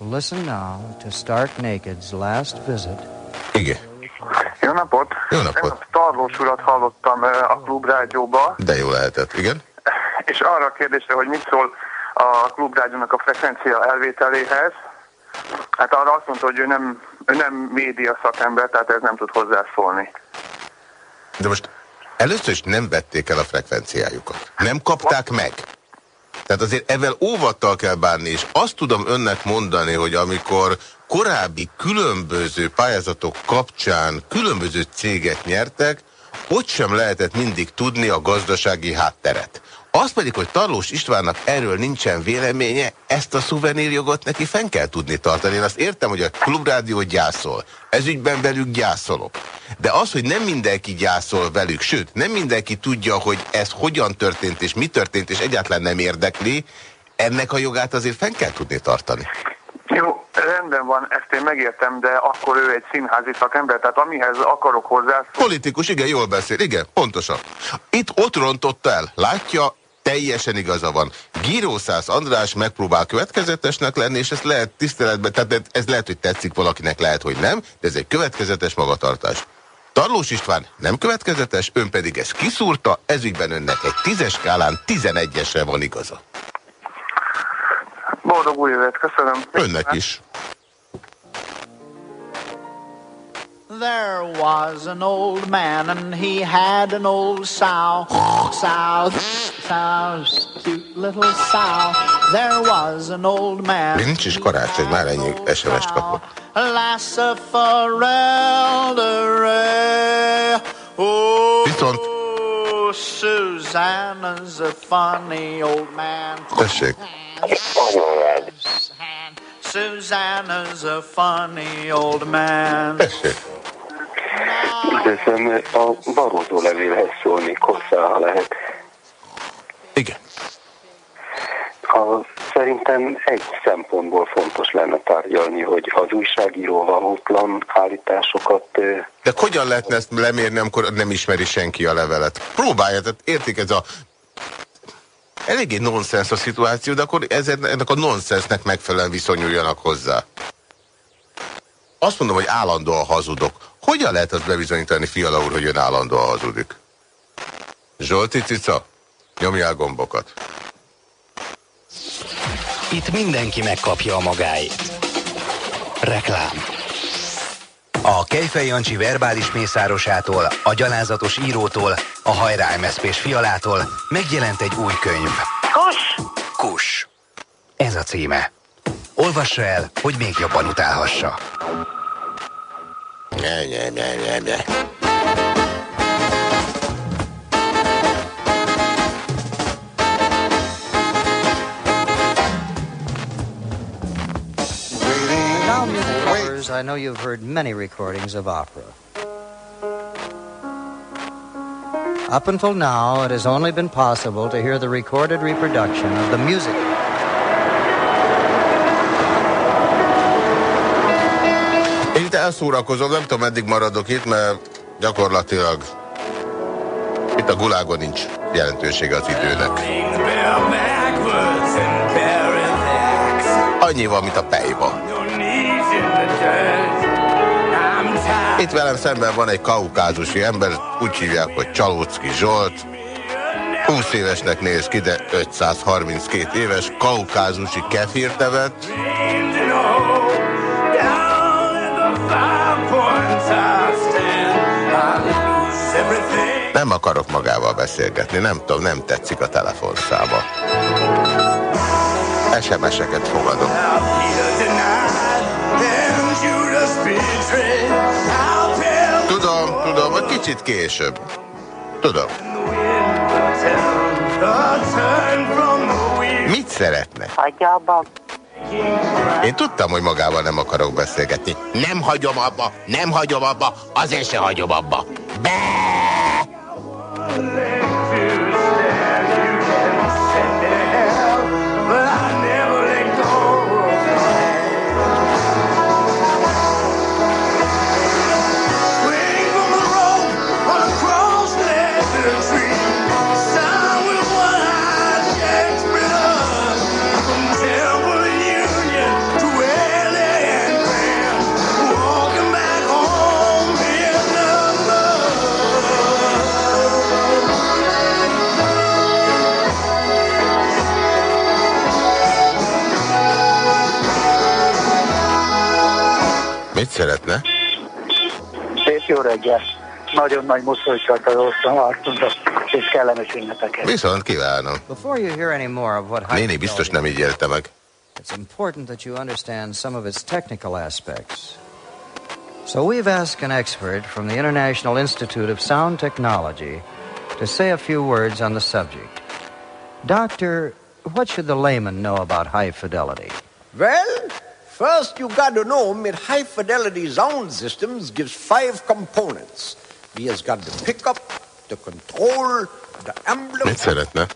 Speaker 12: Listen now to Stark Naked's last visit.
Speaker 1: Igen.
Speaker 15: Jó napot!
Speaker 1: Jó napot!
Speaker 15: Én a Tarlós urat hallottam eh, a klubrádióba,
Speaker 1: De jó lehetett, igen.
Speaker 15: és arra a kérdésre, hogy mit szól a klubrádiónak a frekvencia elvételéhez, hát arra azt mondta, hogy ő nem, ő nem média szakember, tehát ez nem tud hozzászólni.
Speaker 1: De most először is nem vették el a frekvenciájukat. Nem kapták meg. Tehát azért ezzel óvattal kell bánni, és azt tudom önnek mondani, hogy amikor korábbi különböző pályázatok kapcsán különböző cégek nyertek, ott sem lehetett mindig tudni a gazdasági hátteret. Az pedig, hogy Tarlós Istvánnak erről nincsen véleménye, ezt a szuvenírjogot neki fenn kell tudni tartani. Én azt értem, hogy a klubrádió gyászol. Ezügyben velük gyászolok. De az, hogy nem mindenki gyászol velük, sőt, nem mindenki tudja, hogy ez hogyan történt és mi történt, és egyáltalán nem érdekli, ennek a jogát azért fenn kell tudni tartani.
Speaker 15: Jó, rendben van, ezt én megértem, de akkor ő egy színházi szakember, tehát amihez akarok hozzászólni,
Speaker 1: Politikus, igen, jól beszél, igen, pontosan. Itt ott rontotta el, látja, teljesen igaza van. Gírószász András megpróbál következetesnek lenni, és ezt lehet tiszteletben, tehát ez lehet, hogy tetszik valakinek, lehet, hogy nem, de ez egy következetes magatartás. Tarlós István nem következetes, ön pedig ezt kiszúrta, ezügyben önnek egy tízes skálán 11-esre van igaza.
Speaker 15: Boldog új évet, köszönöm.
Speaker 1: Önnek is.
Speaker 16: There was an old man and he had an old sow. Sow, sow, cute little sow. There was an old man.
Speaker 1: Nincs is karácsony, már ennyi SMS-t kapok.
Speaker 16: Lassifarelderay. Oh,
Speaker 1: Viszont,
Speaker 16: Susanna's a funny old man.
Speaker 1: tessék.
Speaker 16: Susanna's a funny old man.
Speaker 17: Üdvözlöm, a Barózó levélhez szólnék hozzá, ha lehet.
Speaker 1: Igen.
Speaker 17: A, szerintem egy szempontból fontos lenne tárgyalni, hogy az újságíró valótlan állításokat
Speaker 1: De hogyan lehetne ezt lemérni, amikor nem ismeri senki a levelet? Próbálja, tehát értik ez a... Eléggé nonsens a szituáció, de akkor ezért, ennek a nonsensnek megfelelően viszonyuljanak hozzá. Azt mondom, hogy állandóan hazudok. Hogyan lehet azt bebizonyítani, Fiala úr, hogy ön állandóan hazudik? Zsolti cica, nyomjál gombokat.
Speaker 5: Itt mindenki megkapja a magáét. Reklám. A Kejfej Jancsi verbális mészárosától, a gyalázatos írótól, a hajrá MSZP-s fialától megjelent egy új könyv.
Speaker 4: Kus!
Speaker 5: Kus. Ez a címe. Olvassa el, hogy még jobban utálhassa.
Speaker 1: Ne, ne, ne, ne, ne.
Speaker 12: Lovers, I know you've heard many recordings of opera. Up until now, it has only been possible to hear the recorded reproduction of the music.
Speaker 1: Én itt elszórakozom, nem tudom, meddig maradok itt, mert gyakorlatilag itt a gulágon nincs jelentősége az időnek. Annyi van, mint a pejban. Itt velem szemben van egy kaukázusi ember, úgy hívják, hogy Csalócki Zsolt. 20 évesnek néz ki, de 532 éves, kaukázusi kefírt evett. Nem akarok magával beszélgetni, nem tudom, nem tetszik a telefonszáma. SMS-eket fogadok. Kicsit később. Tudom. Mit szeretne?
Speaker 4: Hagyja abba.
Speaker 1: Én tudtam, hogy magával nem akarok beszélgetni. Nem hagyom abba, nem hagyom abba, azért se hagyom abba. Be!
Speaker 11: Nagyon nagy mosolycsart az osztom és kellemes ünnepeket.
Speaker 1: Viszont kívánom.
Speaker 12: Before you hear any more of what high
Speaker 1: Néni biztos nem így élte meg.
Speaker 12: It's important that you understand some of its technical aspects. So we've asked an expert from the International Institute of Sound Technology to say a few words on the subject. Doctor, what should the layman know about high fidelity?
Speaker 18: Well, first you got to know that high fidelity sound systems gives five components. He has got the pickup, the control, the emblem.
Speaker 1: Mit szeretne?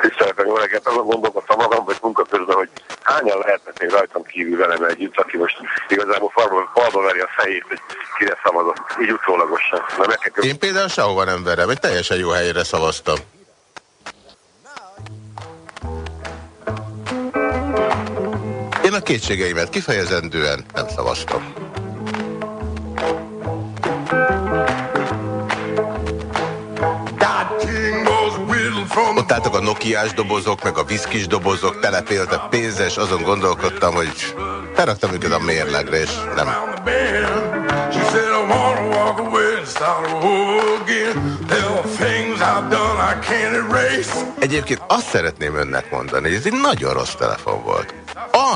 Speaker 17: Tiszteltek jó reggelt, azon gondolkodtam magam, vagy munka közben, hogy hányan lehetnek még rajtam kívül velem együtt, aki most igazából falba, falba veri a fejét, hogy kire szavazott, így utólagosan. Meg kell
Speaker 1: Én például sehova nem verem, egy teljesen jó helyre szavaztam. Én a kétségeimet kifejezendően nem szavaztam. Ott álltak a nokiás dobozok, meg a viszkis dobozok, telepéltek pénzes, azon gondolkodtam, hogy felraktam őket a mérlegre, és nem. Egyébként azt szeretném önnek mondani, hogy ez egy nagyon rossz telefon volt.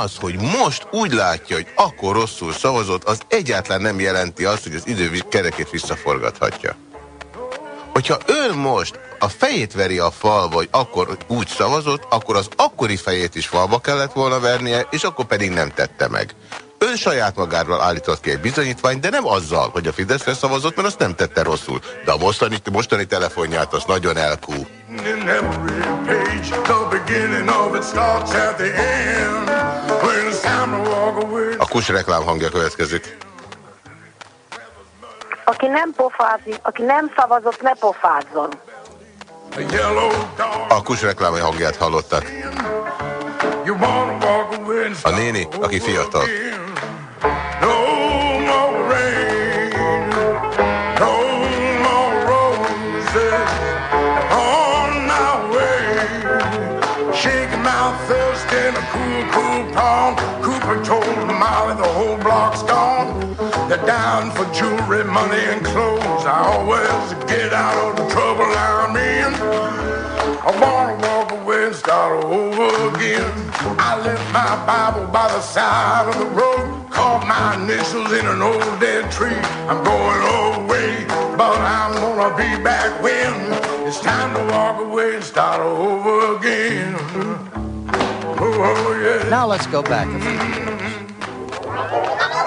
Speaker 1: Az, hogy most úgy látja, hogy akkor rosszul szavazott, az egyáltalán nem jelenti azt, hogy az idő kerekét visszaforgathatja. Hogyha ön most a fejét veri a fal, vagy akkor úgy szavazott, akkor az akkori fejét is falba kellett volna vernie, és akkor pedig nem tette meg. Ön saját magáról állított ki egy bizonyítványt, de nem azzal, hogy a Fideszre szavazott, mert azt nem tette rosszul. De a mostani, mostani telefonját az nagyon elkú. A kus reklám hangja következik.
Speaker 2: Aki nem pofázik, aki nem szavazott, ne pofázzon.
Speaker 19: A yellow dog,
Speaker 1: A kus reklám hangját hallották.
Speaker 19: you wanna walk away and
Speaker 1: A
Speaker 19: start
Speaker 1: néni, aki fiatal.
Speaker 19: No more rain, no more roses on our way. Shaking my thirst in a cool, cool pond. Cooper told Molly the whole block's gone. They're down for jewelry, money, and clothes. I always get out of the trouble I'm in. I wanna walk away and start over again. I left my Bible by the side of the road, caught my initials in an old dead tree. I'm going away, but I'm gonna be back when it's time to walk away and start over again. Oh, oh yeah.
Speaker 12: Now let's go back a few years. Mm-hmm.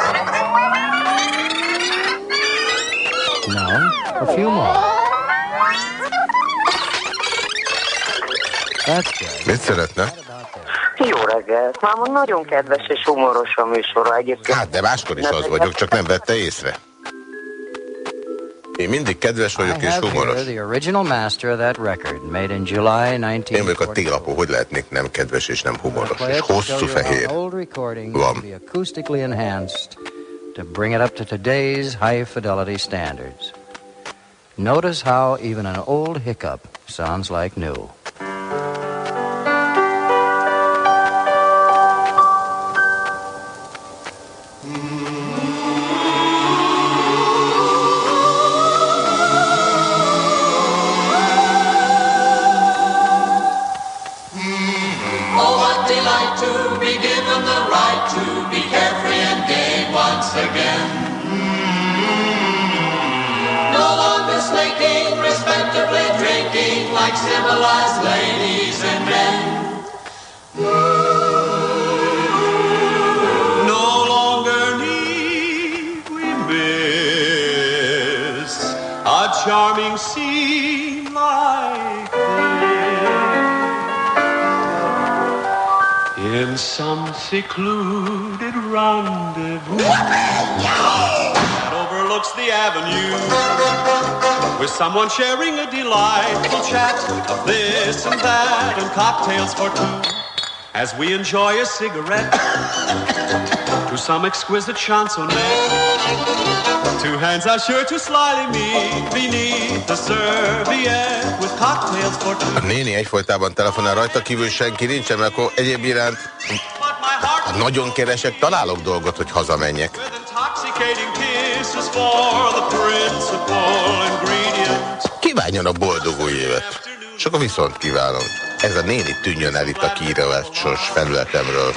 Speaker 12: A few more.
Speaker 1: Mit szeretne?
Speaker 4: Jó reggelt. Máma nagyon kedves és humoros a műsora egyébként.
Speaker 1: Hát, de máskor is az vagyok, csak nem vette észre. Én mindig kedves vagyok és humoros.
Speaker 12: here the original master of that record, made in July
Speaker 1: Én vagyok a
Speaker 12: 1940.
Speaker 1: télapó, hogy lehetnék nem kedves és nem humoros, és hosszú fehér. Van.
Speaker 12: to bring it up to today's high fidelity standards. Notice how even an old hiccup sounds like new.
Speaker 20: Like civilized ladies and men. No longer need we miss a charming scene like this. In some secluded rendezvous overlooks the avenue with someone sharing a delightful chat of this and that and cocktails for two as we enjoy a cigarette to some exquisite chansonette. Two hands are sure to slyly meet beneath the serviette with cocktails for two.
Speaker 1: A néni egyfolytában telefonál rajta, kívül senki nincsen, mert akkor egyéb iránt ha nagyon keresek, találok dolgot, hogy hazamenjek.
Speaker 20: Ingredient.
Speaker 1: Kívánjanak boldog új évet. És akkor viszont kívánom. Ez a néni tűnjön el itt a kiírásos felületemről.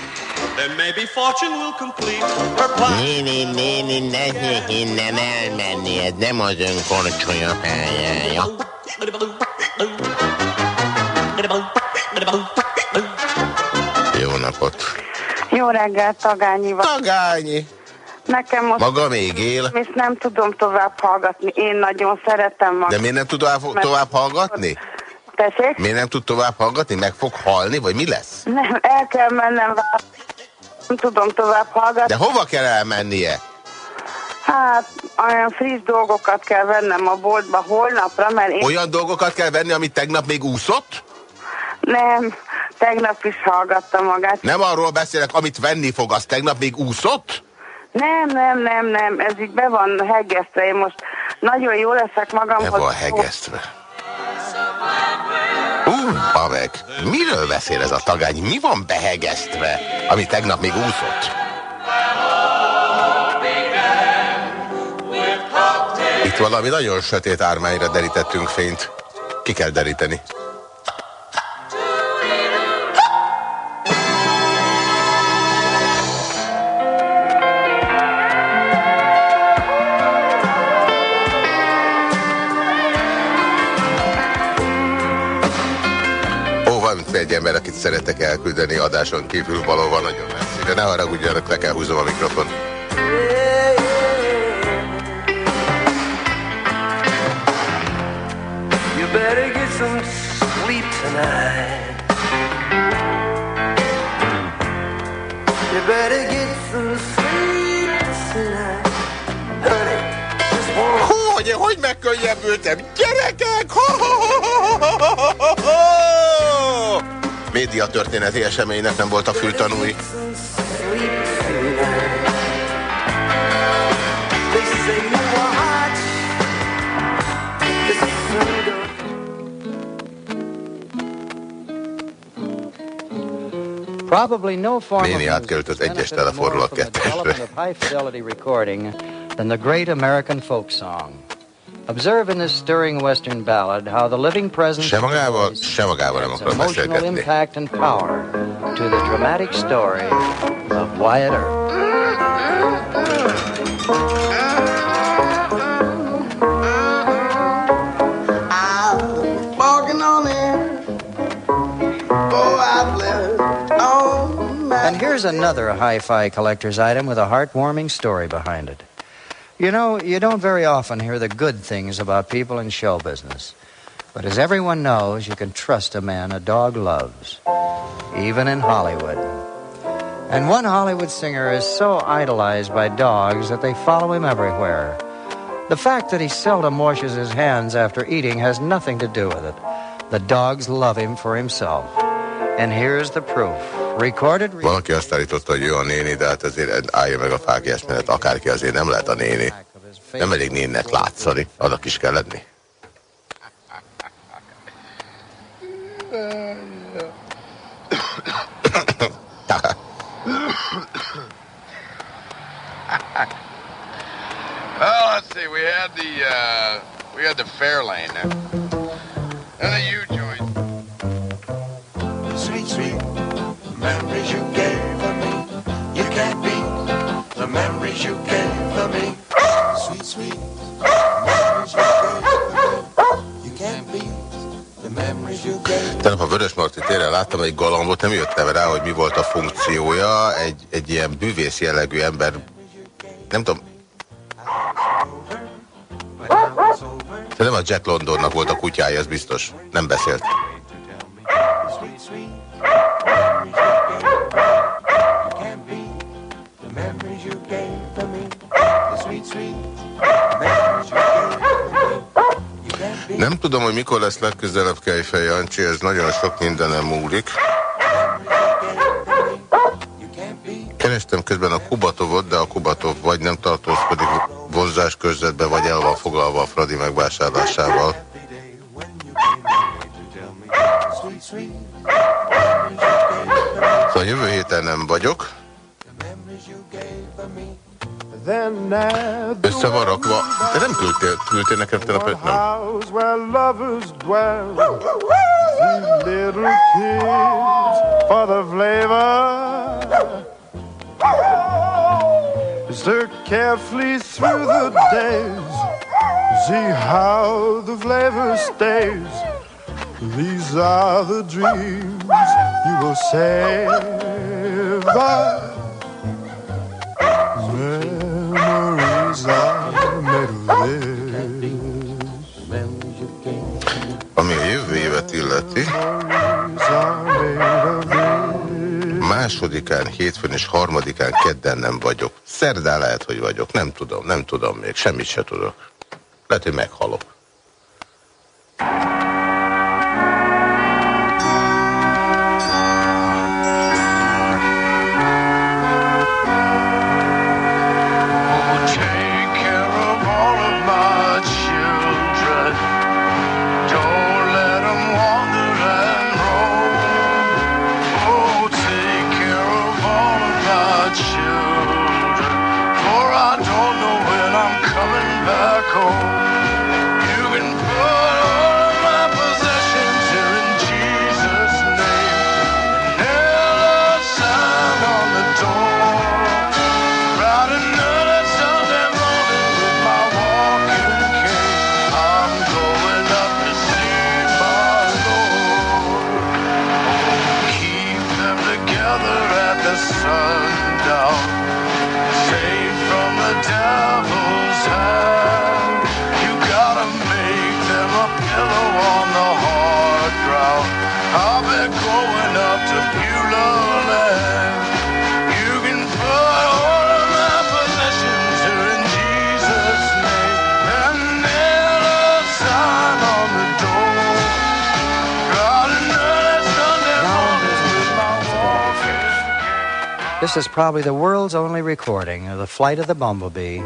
Speaker 1: Néni, néni, nehéz innen elmenni, ez nem az ön korcsolya pályája. Jó napot.
Speaker 2: Jó reggelt, Tagányi vagy.
Speaker 1: Tagányi.
Speaker 2: Nekem most...
Speaker 1: Maga még él?
Speaker 2: És nem tudom tovább hallgatni. Én nagyon szeretem magam.
Speaker 1: De miért nem tud tovább, tovább hallgatni?
Speaker 2: Tessék?
Speaker 1: Miért nem tud tovább hallgatni? Meg fog halni, vagy mi lesz?
Speaker 2: Nem, el kell mennem. Nem tudom tovább hallgatni.
Speaker 1: De hova kell elmennie?
Speaker 2: Hát, olyan friss dolgokat kell vennem a boltba holnapra, mert én
Speaker 1: Olyan dolgokat kell venni, amit tegnap még úszott?
Speaker 2: nem, tegnap is hallgattam magát.
Speaker 1: Nem arról beszélek, amit venni fog, az tegnap még úszott?
Speaker 2: Nem, nem, nem, nem, ez így be van hegesztve. Én most nagyon jó leszek magamhoz.
Speaker 1: Be van hegesztve. Ú, meg, miről beszél ez a tagány? Mi van behegesztve, ami tegnap még úszott? Itt valami nagyon sötét ármányra derítettünk fényt. Ki kell deríteni. Van egy ember, akit szeretek elküldeni adáson kívül valóban nagyon messzire. Ne haragudjanak, le kell húzom a mikrofon.
Speaker 3: You better get some sleep tonight. You better get some sleep tonight. Honey, just wanna...
Speaker 1: Hú, hogy, hogy megkönnyebbültem! Gyerekek! Ho, ho, ho, ho, ho, ho, ho, ho! Média történeti eseménynek nem volt a fültanúi.
Speaker 12: Music
Speaker 1: átkerült az egyes telefonról a kettesre.
Speaker 12: Observe in this stirring western ballad how the living presence
Speaker 1: Se magával,
Speaker 12: voice
Speaker 1: magával nem
Speaker 12: adds emotional impact and power to the dramatic story of Wyatt Earp.
Speaker 3: Walking on air. I've lived on my
Speaker 12: And here's another hi-fi collector's item with a heartwarming story behind it. You know, you don't very often hear the good things about people in show business. But as everyone knows, you can trust a man a dog loves, even in Hollywood. And one Hollywood singer is so idolized by dogs that they follow him everywhere. The fact that he seldom washes his hands after eating has nothing to do with it. The dogs love him for himself. And here's the proof. Recorded
Speaker 1: Valaki azt állította, hogy ő a néni, de hát azért állja meg a fákjás menet, akárki azért nem lehet a néni. Nem elég nénnek látszani, annak is kell lenni.
Speaker 21: Well, let's see. We had the uh, we had the Fairlane there, and the U
Speaker 3: memories you gave of me. Sweet, sweet memories you gave. You can't beat
Speaker 19: Tegnap a Vörös Marti téren láttam egy galambot, nem jöttem rá, hogy mi volt a funkciója. Egy, egy ilyen bűvész jellegű ember, nem tudom, de nem a Jack Londonnak volt a kutyája, ez biztos. Nem beszélt. Nem tudom, hogy mikor lesz legközelebb Kejfej Jancsi, ez nagyon sok mindenem múlik. Kerestem közben a Kubatovot, de a Kubatov vagy nem tartózkodik vonzás körzetbe, vagy el van foglalva a Fradi megvásárlásával. Szóval jövő héten nem vagyok. Össze van rakva. De nem küldtél, küldtél nekem telepet, nem?
Speaker 22: house where lovers dwell. Little kids for the flavor. Stir carefully through the days. See how the flavor stays. These are the dreams you will save
Speaker 19: Ami a jövő évet illeti, másodikán, hétfőn és harmadikán kedden nem vagyok. Szerdán lehet, hogy vagyok. Nem tudom, nem tudom még. Semmit se tudok. Lehet, hogy meghalok.
Speaker 12: This is probably the world's only recording of the flight of the bumblebee,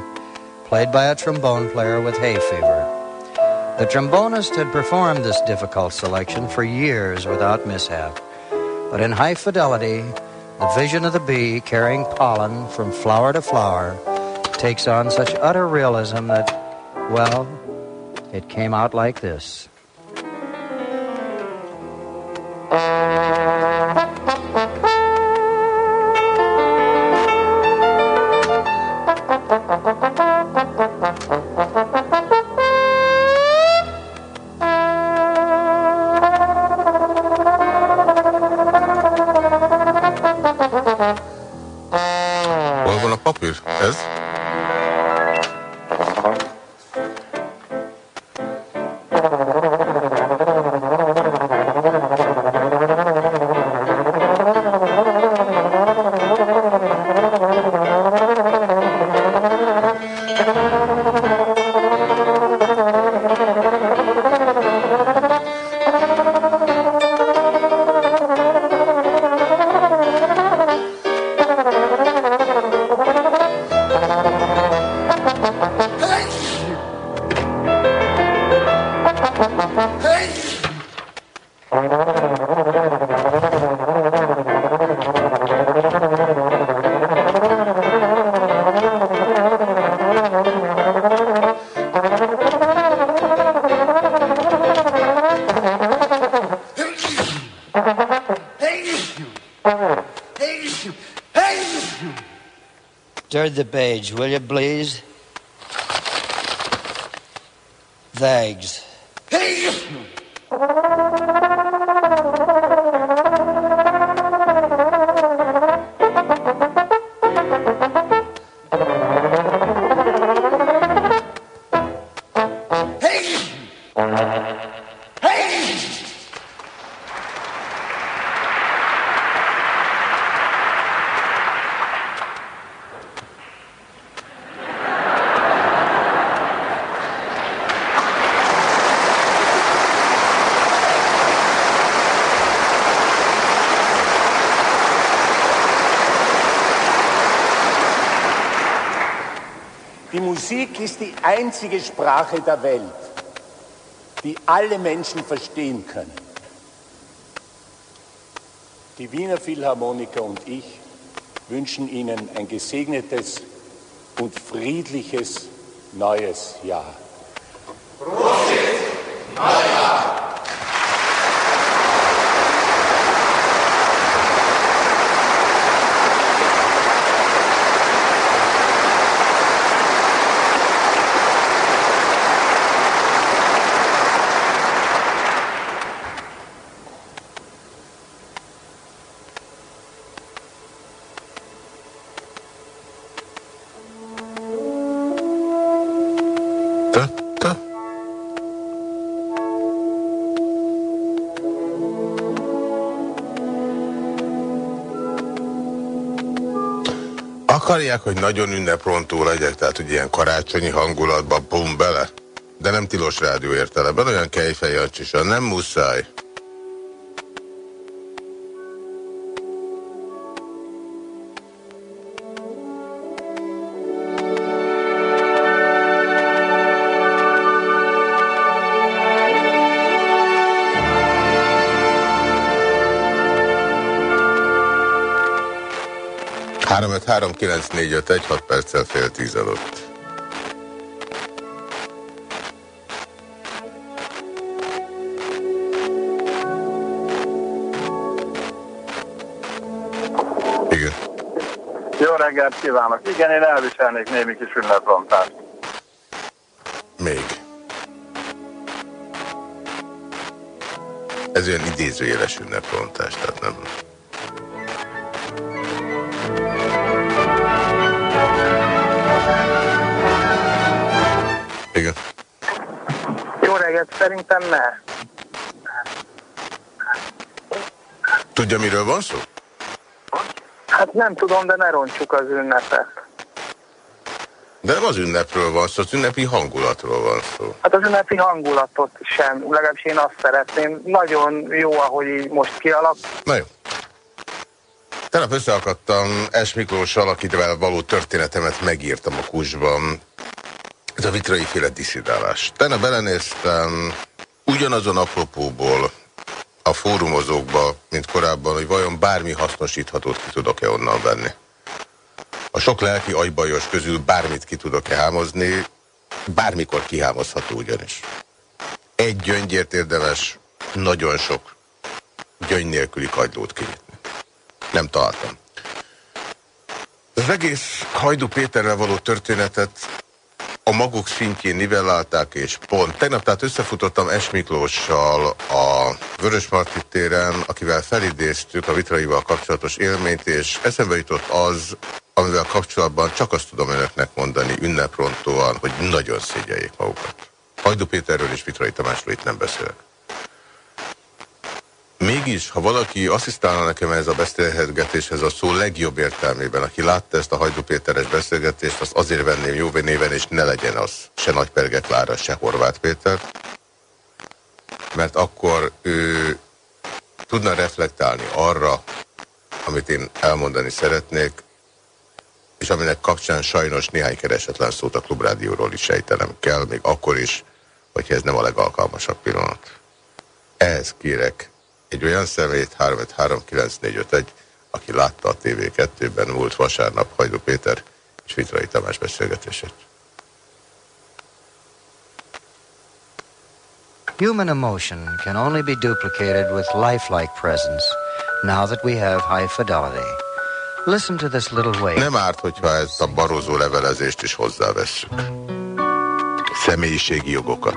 Speaker 12: played by a trombone player with hay fever. The trombonist had performed this difficult selection for years without mishap. But in high fidelity, the vision of the bee carrying pollen from flower to flower takes on such utter realism that, well, it came out like this.
Speaker 19: Turn the page, will you please? Thanks.
Speaker 23: Einzige Sprache der Welt, die alle Menschen verstehen können. Die Wiener Philharmoniker und ich wünschen Ihnen ein gesegnetes und friedliches neues Jahr.
Speaker 1: Akarják, hogy nagyon ünneprontó legyek, tehát hogy ilyen karácsonyi hangulatban bum bele? De nem tilos rádió értelemben, olyan kejfejjancsisan, nem muszáj. Három öt három kilenc négy öt egy hat perccel fél tíz előtt. Igen.
Speaker 15: Jó reggelt kívánok! Igen, én elviselnék némi kis ünneprontást.
Speaker 1: Még. Ez olyan idézőjeles ünneprontás, tehát nem...
Speaker 24: szerintem ne.
Speaker 1: Tudja, miről van szó?
Speaker 24: Hát nem tudom, de ne rontsuk az ünnepet.
Speaker 1: De nem az ünnepről van szó, az ünnepi hangulatról van szó.
Speaker 24: Hát az ünnepi hangulatot sem, legalábbis én azt szeretném. Nagyon jó, ahogy így most kialak.
Speaker 1: Na jó. Tegnap összeakadtam S. Miklóssal, akivel való történetemet megírtam a kusban. Ez a vitrai féle diszidálás. Tegnap belenéztem ugyanazon apropóból a fórumozókba, mint korábban, hogy vajon bármi hasznosíthatót ki tudok-e onnan venni. A sok lelki agybajos közül bármit ki tudok-e hámozni, bármikor kihámozható ugyanis. Egy gyöngyért érdemes nagyon sok gyöngy nélküli kagylót kinyitni. Nem találtam. Az egész Hajdu Péterrel való történetet a maguk szintjén nivellálták, és pont. Tegnap tehát összefutottam Es Miklóssal a Vörösmarty téren, akivel felidéztük a Vitraival kapcsolatos élményt, és eszembe jutott az, amivel kapcsolatban csak azt tudom önöknek mondani ünneprontóan, hogy nagyon szégyeljék magukat. Hajdu Péterről és Vitrai Tamásról itt nem beszélek. Mégis, ha valaki asszisztálna nekem ez a beszélgetéshez a szó legjobb értelmében, aki látta ezt a Hajdu Péteres beszélgetést, azt azért venném jó néven, és ne legyen az se Nagyperge Klára, se Horváth Péter, mert akkor ő tudna reflektálni arra, amit én elmondani szeretnék, és aminek kapcsán sajnos néhány keresetlen szót a klubrádióról is sejtenem kell, még akkor is, hogyha ez nem a legalkalmasabb pillanat. Ehhez kérek egy olyan szemét 3539451, aki látta a TV2-ben múlt vasárnap Hajdu Péter és Vitrai Tamás beszélgetését.
Speaker 12: Human emotion can only be duplicated with lifelike presence now that we have high fidelity. Listen to this little wave.
Speaker 1: Nem árt, hogyha ezt a barozó levelezést is hozzávesszük. Személyiségi jogokat.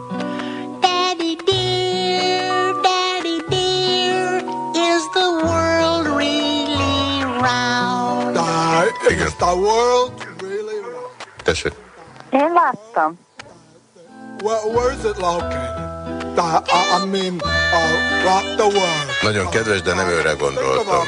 Speaker 25: Uh,
Speaker 19: is the world
Speaker 1: Tessék.
Speaker 24: Én láttam.
Speaker 25: Where, where is it located? Uh, I, I mean, uh, the world?
Speaker 1: Nagyon kedves, de nem őre gondoltam.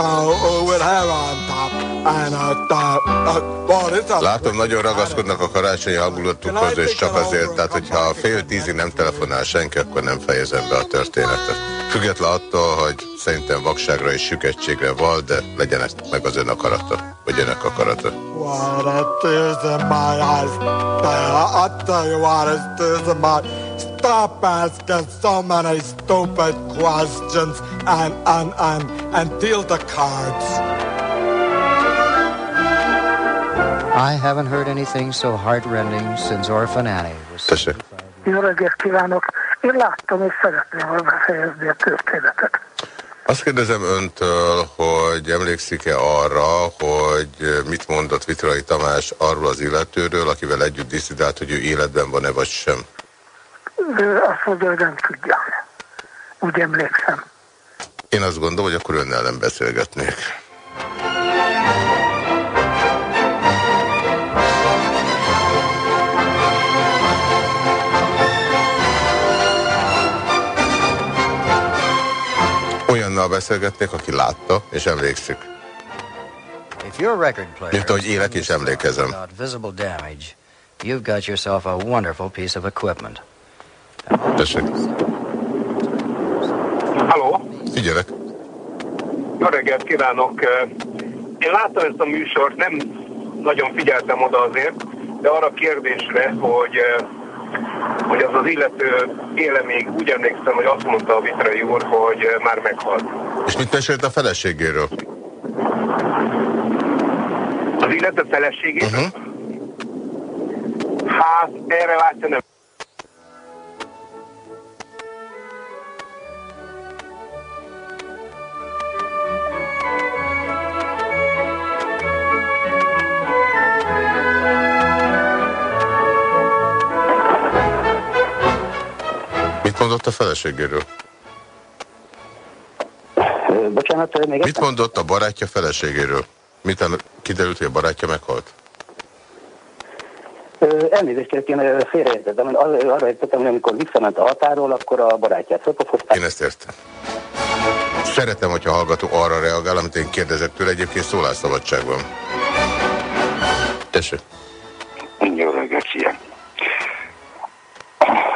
Speaker 25: Billiard ball with hair on top. And the, what is that?
Speaker 1: Látom, nagyon ragaszkodnak a karácsonyi hangulatukhoz, és csak azért, tehát hogyha a fél tízig nem telefonál senki, akkor nem fejezem be a történetet. Független attól, hogy szerintem vakságra és süketségre val, de legyen ezt meg az ön akarata, vagy önök akarata.
Speaker 25: What a tears in my eyes. I'll tell you what is tears in my Stop asking so many stupid questions and, and, and, and deal the cards.
Speaker 12: I haven't heard anything so heartrending since Orphan Annie was.
Speaker 1: Tessék.
Speaker 24: Jó reggelt kívánok! Én láttam, és szeretném volna befejezni a történetet.
Speaker 1: Azt kérdezem öntől, hogy emlékszik-e arra, hogy mit mondott Vitrai Tamás arról az illetőről, akivel együtt diszidált, hogy ő életben van-e vagy sem?
Speaker 24: Ő azt mondja, hogy nem tudja. Úgy emlékszem.
Speaker 1: Én azt gondolom, hogy akkor önnel nem beszélgetnék. Olyannal beszélgetnék, aki látta és emlékszik. Mint ahogy élek és emlékezem.
Speaker 12: without visible damage, you've got yourself a wonderful piece of equipment.
Speaker 1: Tessék.
Speaker 26: Halló,
Speaker 1: Figyelek.
Speaker 26: jó reggelt kívánok! Én láttam ezt a műsort, nem nagyon figyeltem oda azért, de arra a kérdésre, hogy, hogy az az illető éle még úgy emlékszem, hogy azt mondta a Vitrai úr, hogy már meghalt.
Speaker 1: És mit mesélt a feleségéről?
Speaker 26: Az illető feleségét?
Speaker 1: Uh-huh.
Speaker 26: Hát erre látja nem.
Speaker 1: Mondott a feleségéről?
Speaker 11: Bocsánat, még
Speaker 1: Mit mondott a barátja feleségéről? Miután kiderült, hogy a barátja meghalt?
Speaker 11: Elnézést kérek, én félreértettem. Én Arra értettem, hogy amikor visszament a határól, akkor a barátját fölpofozták.
Speaker 1: Én ezt értem. Szeretem, hogyha a hallgató arra reagál, amit én kérdezek tőle, egyébként szólásszabadságban. Tessék.
Speaker 27: Jó reggelt, szia.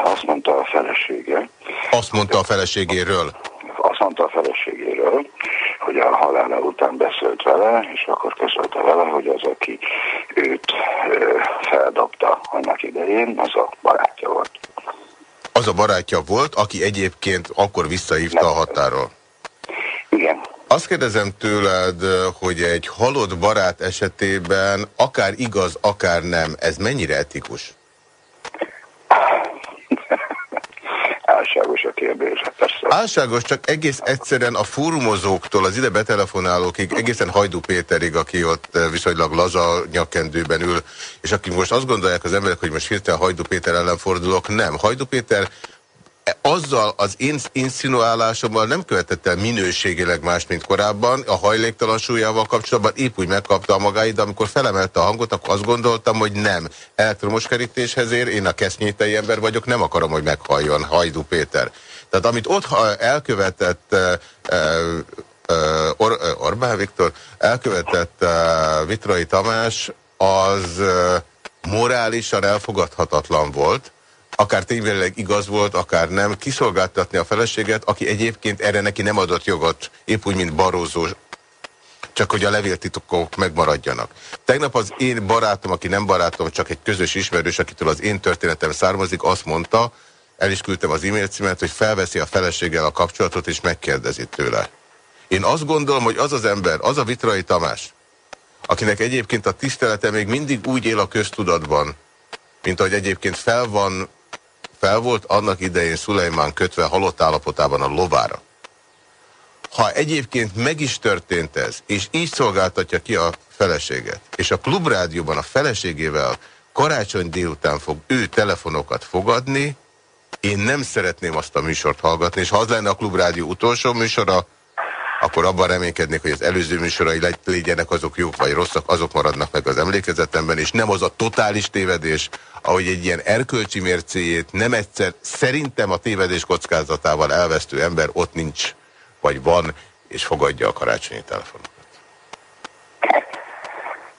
Speaker 27: Azt mondta a felesége,
Speaker 1: Azt mondta a feleségéről.
Speaker 27: azt mondta a feleségéről, hogy a halála után beszélt vele, és akkor közölte vele, hogy az, aki őt ö, feldobta annak idején, az a barátja volt.
Speaker 1: Az a barátja volt, aki egyébként akkor visszahívta a határól.
Speaker 27: Igen.
Speaker 1: Azt kérdezem tőled, hogy egy halott barát esetében, akár igaz, akár nem, ez mennyire etikus?
Speaker 27: Álságos a kérdés, hát persze.
Speaker 1: Álságos, csak egész egyszerűen a fórumozóktól az ide betelefonálókig, egészen Hajdú Péterig, aki ott eh, viszonylag laza nyakkendőben ül, és aki most azt gondolják az emberek, hogy most hirtelen Hajdú Péter ellen fordulok, nem. Hajdú Péter azzal az én insinuálásommal nem követett el minőségileg más, mint korábban. A hajléktalanságával kapcsolatban épp úgy megkapta a magáit, de amikor felemelte a hangot, akkor azt gondoltam, hogy nem. Elektromos kerítéshez ér, én a kesznyétei ember vagyok, nem akarom, hogy meghalljon Hajdú Péter. Tehát amit ott elkövetett uh, uh, Or, uh, Orbán Viktor, elkövetett Vitrai Tamás, az morálisan elfogadhatatlan volt, akár tényleg igaz volt, akár nem, kiszolgáltatni a feleséget, aki egyébként erre neki nem adott jogot, épp úgy, mint Barózó, csak hogy a levéltitokok megmaradjanak. Tegnap az én barátom, aki nem barátom, csak egy közös ismerős, akitől az én történetem származik, azt mondta, el is küldtem az e-mail címet, hogy felveszi a feleséggel a kapcsolatot, és megkérdezi tőle. Én azt gondolom, hogy az az ember, az a Vitrai Tamás, akinek egyébként a tisztelete még mindig úgy él a köztudatban, mint ahogy egyébként fel van, fel volt annak idején Szulejmán kötve halott állapotában a lovára. Ha egyébként meg is történt ez, és így szolgáltatja ki a feleséget, és a klubrádióban a feleségével karácsony délután fog ő telefonokat fogadni, én nem szeretném azt a műsort hallgatni, és ha az lenne a klubrádió utolsó műsora, akkor abban reménykednék, hogy az előző műsorai legyenek azok jók vagy rosszak, azok maradnak meg az emlékezetemben, és nem az a totális tévedés, ahogy egy ilyen erkölcsi mércéjét nem egyszer szerintem a tévedés kockázatával elvesztő ember ott nincs, vagy van, és fogadja a karácsonyi telefonot.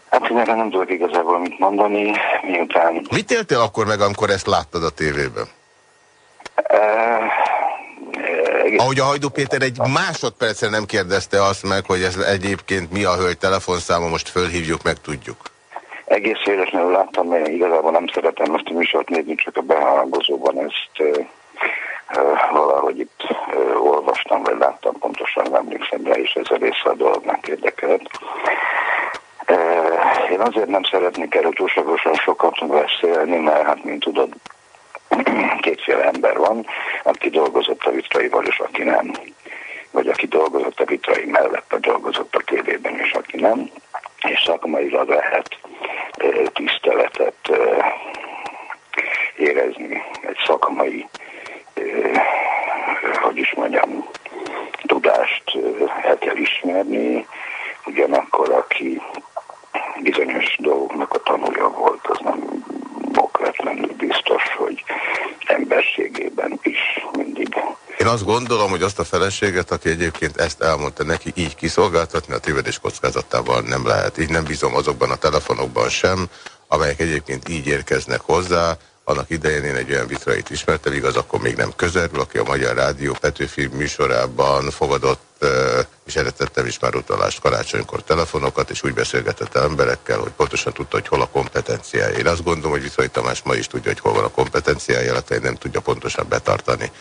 Speaker 9: Hát én erre nem tudok igazából mit mondani, miután...
Speaker 1: Mit éltél akkor meg, amikor ezt láttad a tévében?
Speaker 9: Uh,
Speaker 1: ahogy a Hajdú Péter egy másodpercre nem kérdezte azt meg, hogy ez egyébként mi a hölgy telefonszáma, most fölhívjuk, meg tudjuk.
Speaker 9: Egész véletlenül láttam, mert igazából nem szeretem ezt a műsort nézni, csak a behangozóban ezt valahogy itt olvastam, vagy láttam, pontosan nem emlékszem rá, és ez a része a dolognak érdekelt. Én azért nem szeretnék erről túlságosan sokat beszélni, mert hát, mint tudod, kétféle ember van, aki dolgozott a vitraival, és aki nem. Vagy aki dolgozott a vitrai mellett, a dolgozott a tévében, és aki nem. És szakmailag lehet tiszteletet érezni, egy szakmai, hogy is mondjam, tudást el kell ismerni, ugyanakkor aki bizonyos dolgoknak a tanulja volt, az nem okvetlenül biztos, hogy emberségében is mindig.
Speaker 1: Én azt gondolom, hogy azt a feleséget, aki egyébként ezt elmondta neki, így kiszolgáltatni a tévedés kockázatával nem lehet. Így nem bízom azokban a telefonokban sem, amelyek egyébként így érkeznek hozzá, annak idején én egy olyan vitrait ismertem, igaz, akkor még nem közelül, aki a Magyar Rádió Petőfi műsorában fogadott, és eredettem is már utalást karácsonykor telefonokat, és úgy beszélgetett emberekkel, hogy pontosan tudta, hogy hol a kompetenciája. Én azt gondolom, hogy Vitrai Tamás ma is tudja, hogy hol van a kompetenciája, illetve nem tudja pontosan betartani.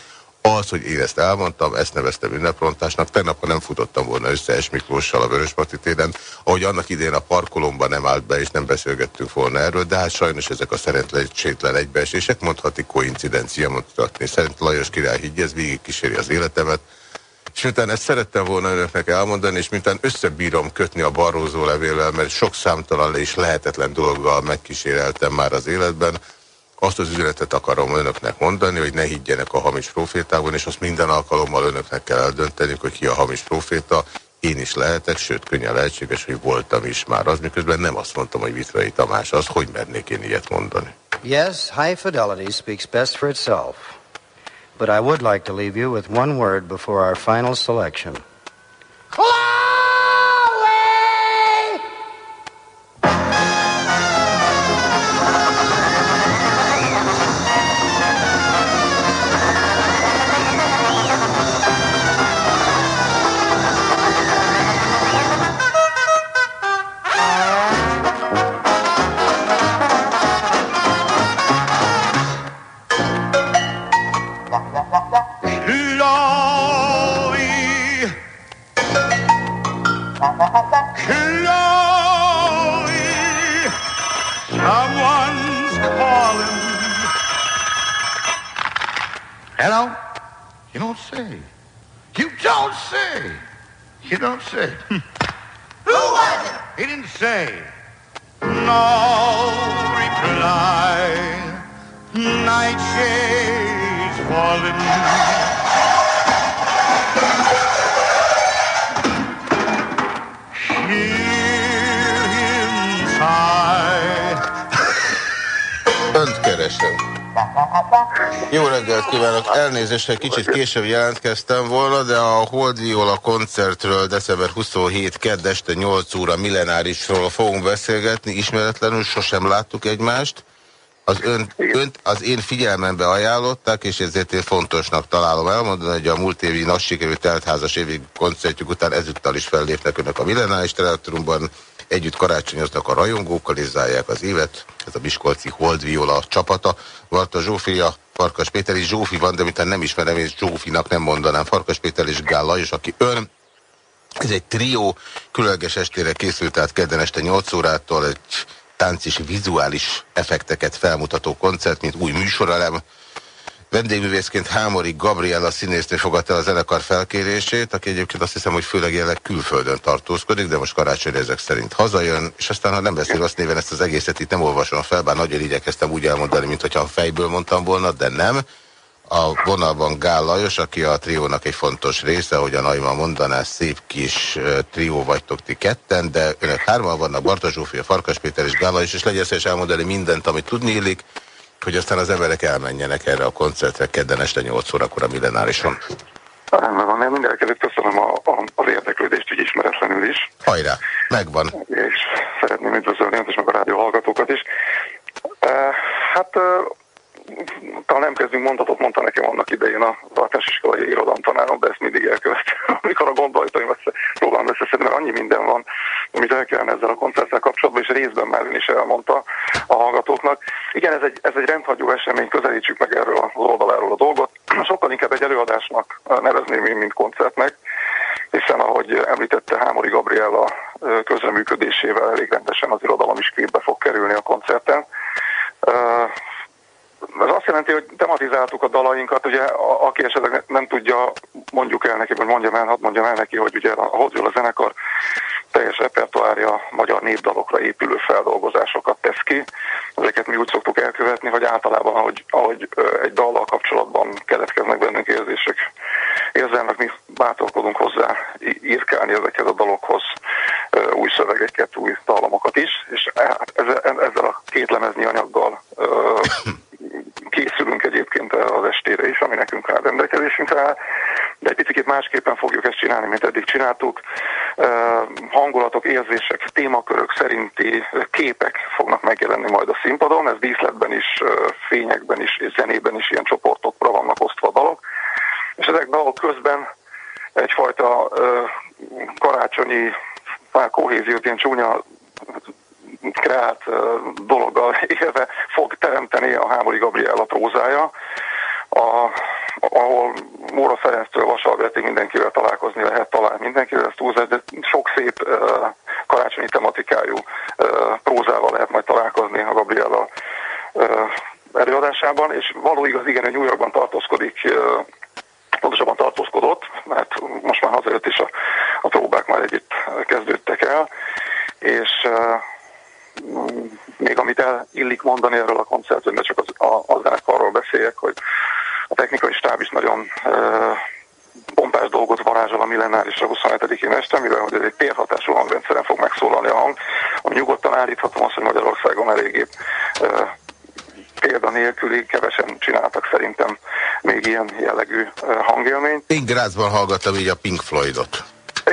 Speaker 1: Az, hogy én ezt elmondtam, ezt neveztem ünneprontásnak. Tegnap, ha nem futottam volna össze Es Miklóssal a Vörösmati téren, ahogy annak idén a parkolomban nem állt be, és nem beszélgettünk volna erről, de hát sajnos ezek a szerentlenségtelen egybeesések mondhatni koincidencia mondhatni. Szerint Lajos király higgy, ez végig kíséri az életemet. És miután ezt szerettem volna önöknek elmondani, és miután összebírom kötni a barózó levéllel, mert sok számtalan és lehetetlen dologgal megkíséreltem már az életben, azt az üzenetet akarom önöknek mondani, hogy ne higgyenek a hamis profétában, és azt minden alkalommal önöknek kell eldönteni, hogy ki a hamis proféta. Én is lehetek, sőt, könnyen lehetséges, hogy voltam is már az, miközben nem azt mondtam, hogy Vitrai Tamás az, hogy mernék én ilyet mondani.
Speaker 12: Yes, high fidelity speaks best for itself. But I would like to leave you with one word before our final selection.
Speaker 28: Chloe.
Speaker 1: Elnézést, hogy kicsit később jelentkeztem volna, de a Hold Viola koncertről december 27 kedd este 8 óra millenárisról fogunk beszélgetni. Ismeretlenül sosem láttuk egymást. Az, ön, önt az én figyelmembe ajánlották, és ezért én fontosnak találom elmondani, hogy a múlt évi nagy sikerű teltházas évi koncertjük után ezúttal is fellépnek önök a millenáris teatrumban, Együtt karácsonyoznak a rajongókkal és zárják az évet. Ez a Miskolci Holdviola csapata. Varta Zsófia, Farkas Péter és Zsófi van, de mint nem ismerem, és Zsófinak nem mondanám. Farkas Péter és Gál Lajos, aki ön. Ez egy trió, különleges estére készült, tehát kedden este 8 órától egy tánc és vizuális effekteket felmutató koncert, mint új műsorelem. Vendégművészként Hámori Gabriella színésznő fogadta el a zenekar felkérését, aki egyébként azt hiszem, hogy főleg jelenleg külföldön tartózkodik, de most karácsonyra ezek szerint hazajön, és aztán ha nem beszél rossz néven ezt az egészet itt nem olvasom fel, bár nagyon igyekeztem úgy elmondani, mint hogyha a fejből mondtam volna, de nem. A vonalban Gál Lajos, aki a triónak egy fontos része, hogy a Naima mondaná, szép kis trió vagytok ti ketten, de önök hárman vannak, Barta Zsófia, Farkas Péter és Gál Lajos, és legyen szíves elmondani mindent, amit tudni illik, hogy aztán az emberek elmenjenek erre a koncertre kedden este 8 órakor a millenárison.
Speaker 17: Rendben van, én mindenek előtt köszönöm a, a, az érdeklődést úgy ismeretlenül is.
Speaker 1: Hajrá, megvan.
Speaker 17: És szeretném üdvözölni és meg a rádió hallgatókat is. Uh, hát uh, talán nem kezdünk mondatot, mondta nekem annak idején a általános iskolai irodalomtanárom, de ezt mindig elkövettem, amikor a gondolataimat próbálom összeszedni, mert annyi minden van, amit el kellene ezzel a koncerttel kapcsolatban, és részben már is elmondta a hallgatóknak. Igen, ez egy, ez egy rendhagyó esemény, közelítsük meg erről az oldaláról a dolgot. Sokkal inkább egy előadásnak nevezném én, mint koncertnek, hiszen ahogy említette Hámori Gabriella közreműködésével elég rendesen az irodalom is képbe fog kerülni a koncerten. Ez azt jelenti, hogy tematizáltuk a dalainkat, ugye a, aki esetleg nem tudja, mondjuk el neki, vagy mondjam el, hadd mondjam el neki, hogy ugye a Hodzsol a zenekar teljes repertoárja magyar népdalokra épülő feldolgozásokat tesz ki. Ezeket mi úgy szoktuk elkövetni, hogy általában, ahogy, ahogy egy dallal kapcsolatban keletkeznek bennünk érzések, érzelmek, mi bátorkodunk hozzá írkálni ezekhez a dalokhoz új szövegeket, új dallamokat is, és hát ezzel a két lemeznyi anyaggal készülünk egyébként az estére is, ami nekünk áll rendelkezésünkre áll, de egy picit másképpen fogjuk ezt csinálni, mint eddig csináltuk. Hangulatok, érzések, témakörök szerinti képek fognak megjelenni majd a színpadon, ez díszletben is, fényekben is, és zenében is ilyen csoportokra vannak osztva dalok, és ezek dalok közben egyfajta karácsonyi kohéziót, ilyen csúnya kreált dologgal élve fog teremteni a Hámori Gabriella prózája, a, ahol Móra Ferenctől Vasalbertig mindenkivel találkozni lehet, talán mindenkivel, ezt túlzás, de sok szép uh, karácsonyi tematikájú prózával lehet majd találkozni a Gabriella uh, előadásában, és való igaz, igen, hogy New Yorkban tartózkodik, uh, pontosabban tartózkodott, mert most már hazajött is a, a próbák már együtt kezdődtek el, és még amit el illik mondani erről a koncertről, mert csak az, a, a zenekarról beszéljek, hogy a technikai stáb is nagyon uh, pompás dolgot varázsol a millenárisra 27-én este, mivel hogy ez egy térhatású hangrendszeren fog megszólalni a hang, ami nyugodtan állíthatom azt, hogy Magyarországon eléggé uh, példa nélküli, kevesen csináltak szerintem még ilyen jellegű hangélményt.
Speaker 1: Én Grazban hallgattam így a Pink Floydot.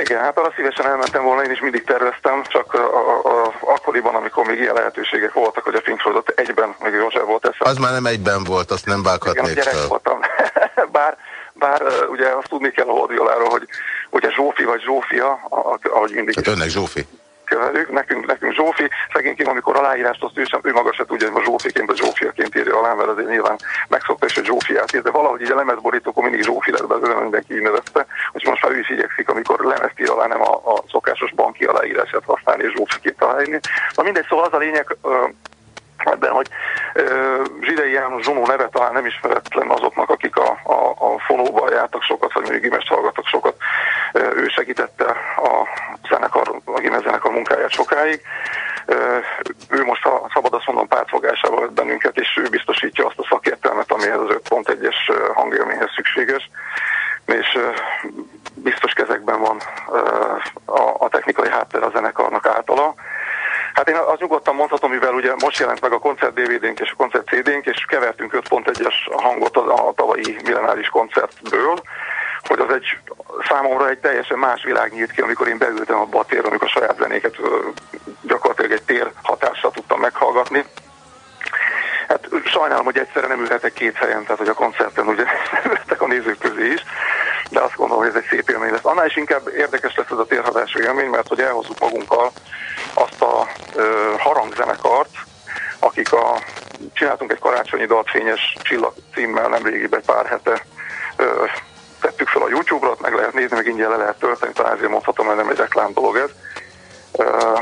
Speaker 17: Igen, hát arra szívesen elmentem volna, én is mindig terveztem, csak a, a, a, akkoriban, amikor még ilyen lehetőségek voltak, hogy a Pink Floydot egyben, még József volt ez.
Speaker 1: Az már nem egyben volt, azt nem vághatnék
Speaker 17: Igen, gyerek
Speaker 1: fel.
Speaker 17: voltam. bár, bár ugye azt tudni kell a Holdvioláról, hogy ugye Zsófi vagy Zsófia, ahogy mindig
Speaker 1: Hát önnek Zsófi.
Speaker 17: Velük, nekünk, nekünk Zsófi, szegényként amikor aláírást azt ő, sem, ő maga se tudja, hogy ma Zsófiként vagy Zsófiaként írja alá, mert azért nyilván megszokta is, hogy Zsófiát ír, de valahogy így a lemezborítókon mindig Zsófi lett belőle, mindenki így nevezte, hogy most már ő is igyekszik, amikor lemezt ír alá, nem a, a szokásos banki aláírását használni és Zsófiként aláírni. Na mindegy, szóval az a lényeg, ebben, hogy Zsidei János Zsonó neve talán nem ismeretlen azoknak, akik a, a, a fonóban jártak sokat, vagy mondjuk Gimest hallgattak sokat. Ő segítette a zenekar, a Gimes zenekar munkáját sokáig. Ő most, ha szabad azt mondom, pártfogásával vett bennünket, és ő biztosítja azt a szakértelmet, amihez az 5.1-es hangélményhez szükséges és biztos kezekben van a, a technikai háttér a zenekarnak általa. Hát én azt nyugodtan mondhatom, mivel ugye most jelent meg a koncert DVD-nk és a koncert CD-nk, és kevertünk 5.1-es hangot a, a tavalyi millenáris koncertből, hogy az egy számomra egy teljesen más világ nyílt ki, amikor én beültem abba a térre, amikor saját zenéket gyakorlatilag egy tér hatással tudtam meghallgatni. Hát sajnálom, hogy egyszerre nem ülhetek két helyen, tehát hogy a koncerten ugye nem ülhetek a nézők közé is, de azt gondolom, hogy ez egy szép élmény lesz. Annál is inkább érdekes lesz ez a térhatású élmény, mert hogy elhozzuk magunkkal azt ö, harangzenekart, akik a, csináltunk egy karácsonyi dalt Fényes Csillag címmel nemrégiben pár hete ö, tettük fel a YouTube-ra, meg lehet nézni, meg ingyen le lehet tölteni, talán ezért mondhatom, hogy nem egy reklám dolog ez. Ö,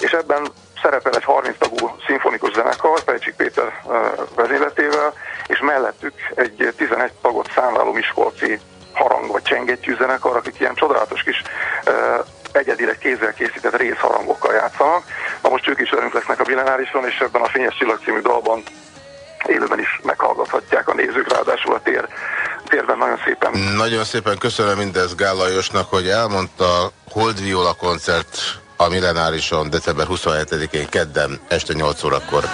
Speaker 17: és ebben szerepel egy 30 tagú szimfonikus zenekar, Pejcsik Péter ö, vezényletével, és mellettük egy 11 tagot számláló Miskolci harang vagy csengettyű zenekar, akik ilyen csodálatos kis ö, egyedileg kézzel készített részharangokkal játszanak. Na most ők is velünk lesznek a Villenárison, és ebben a Fényes Csillag című dalban élőben is meghallgathatják a nézők, ráadásul a tér, térben nagyon szépen.
Speaker 1: Nagyon szépen köszönöm mindez Gál Lajosnak, hogy elmondta Hold Viola koncert a Millenárison december 27-én kedden este 8 órakor.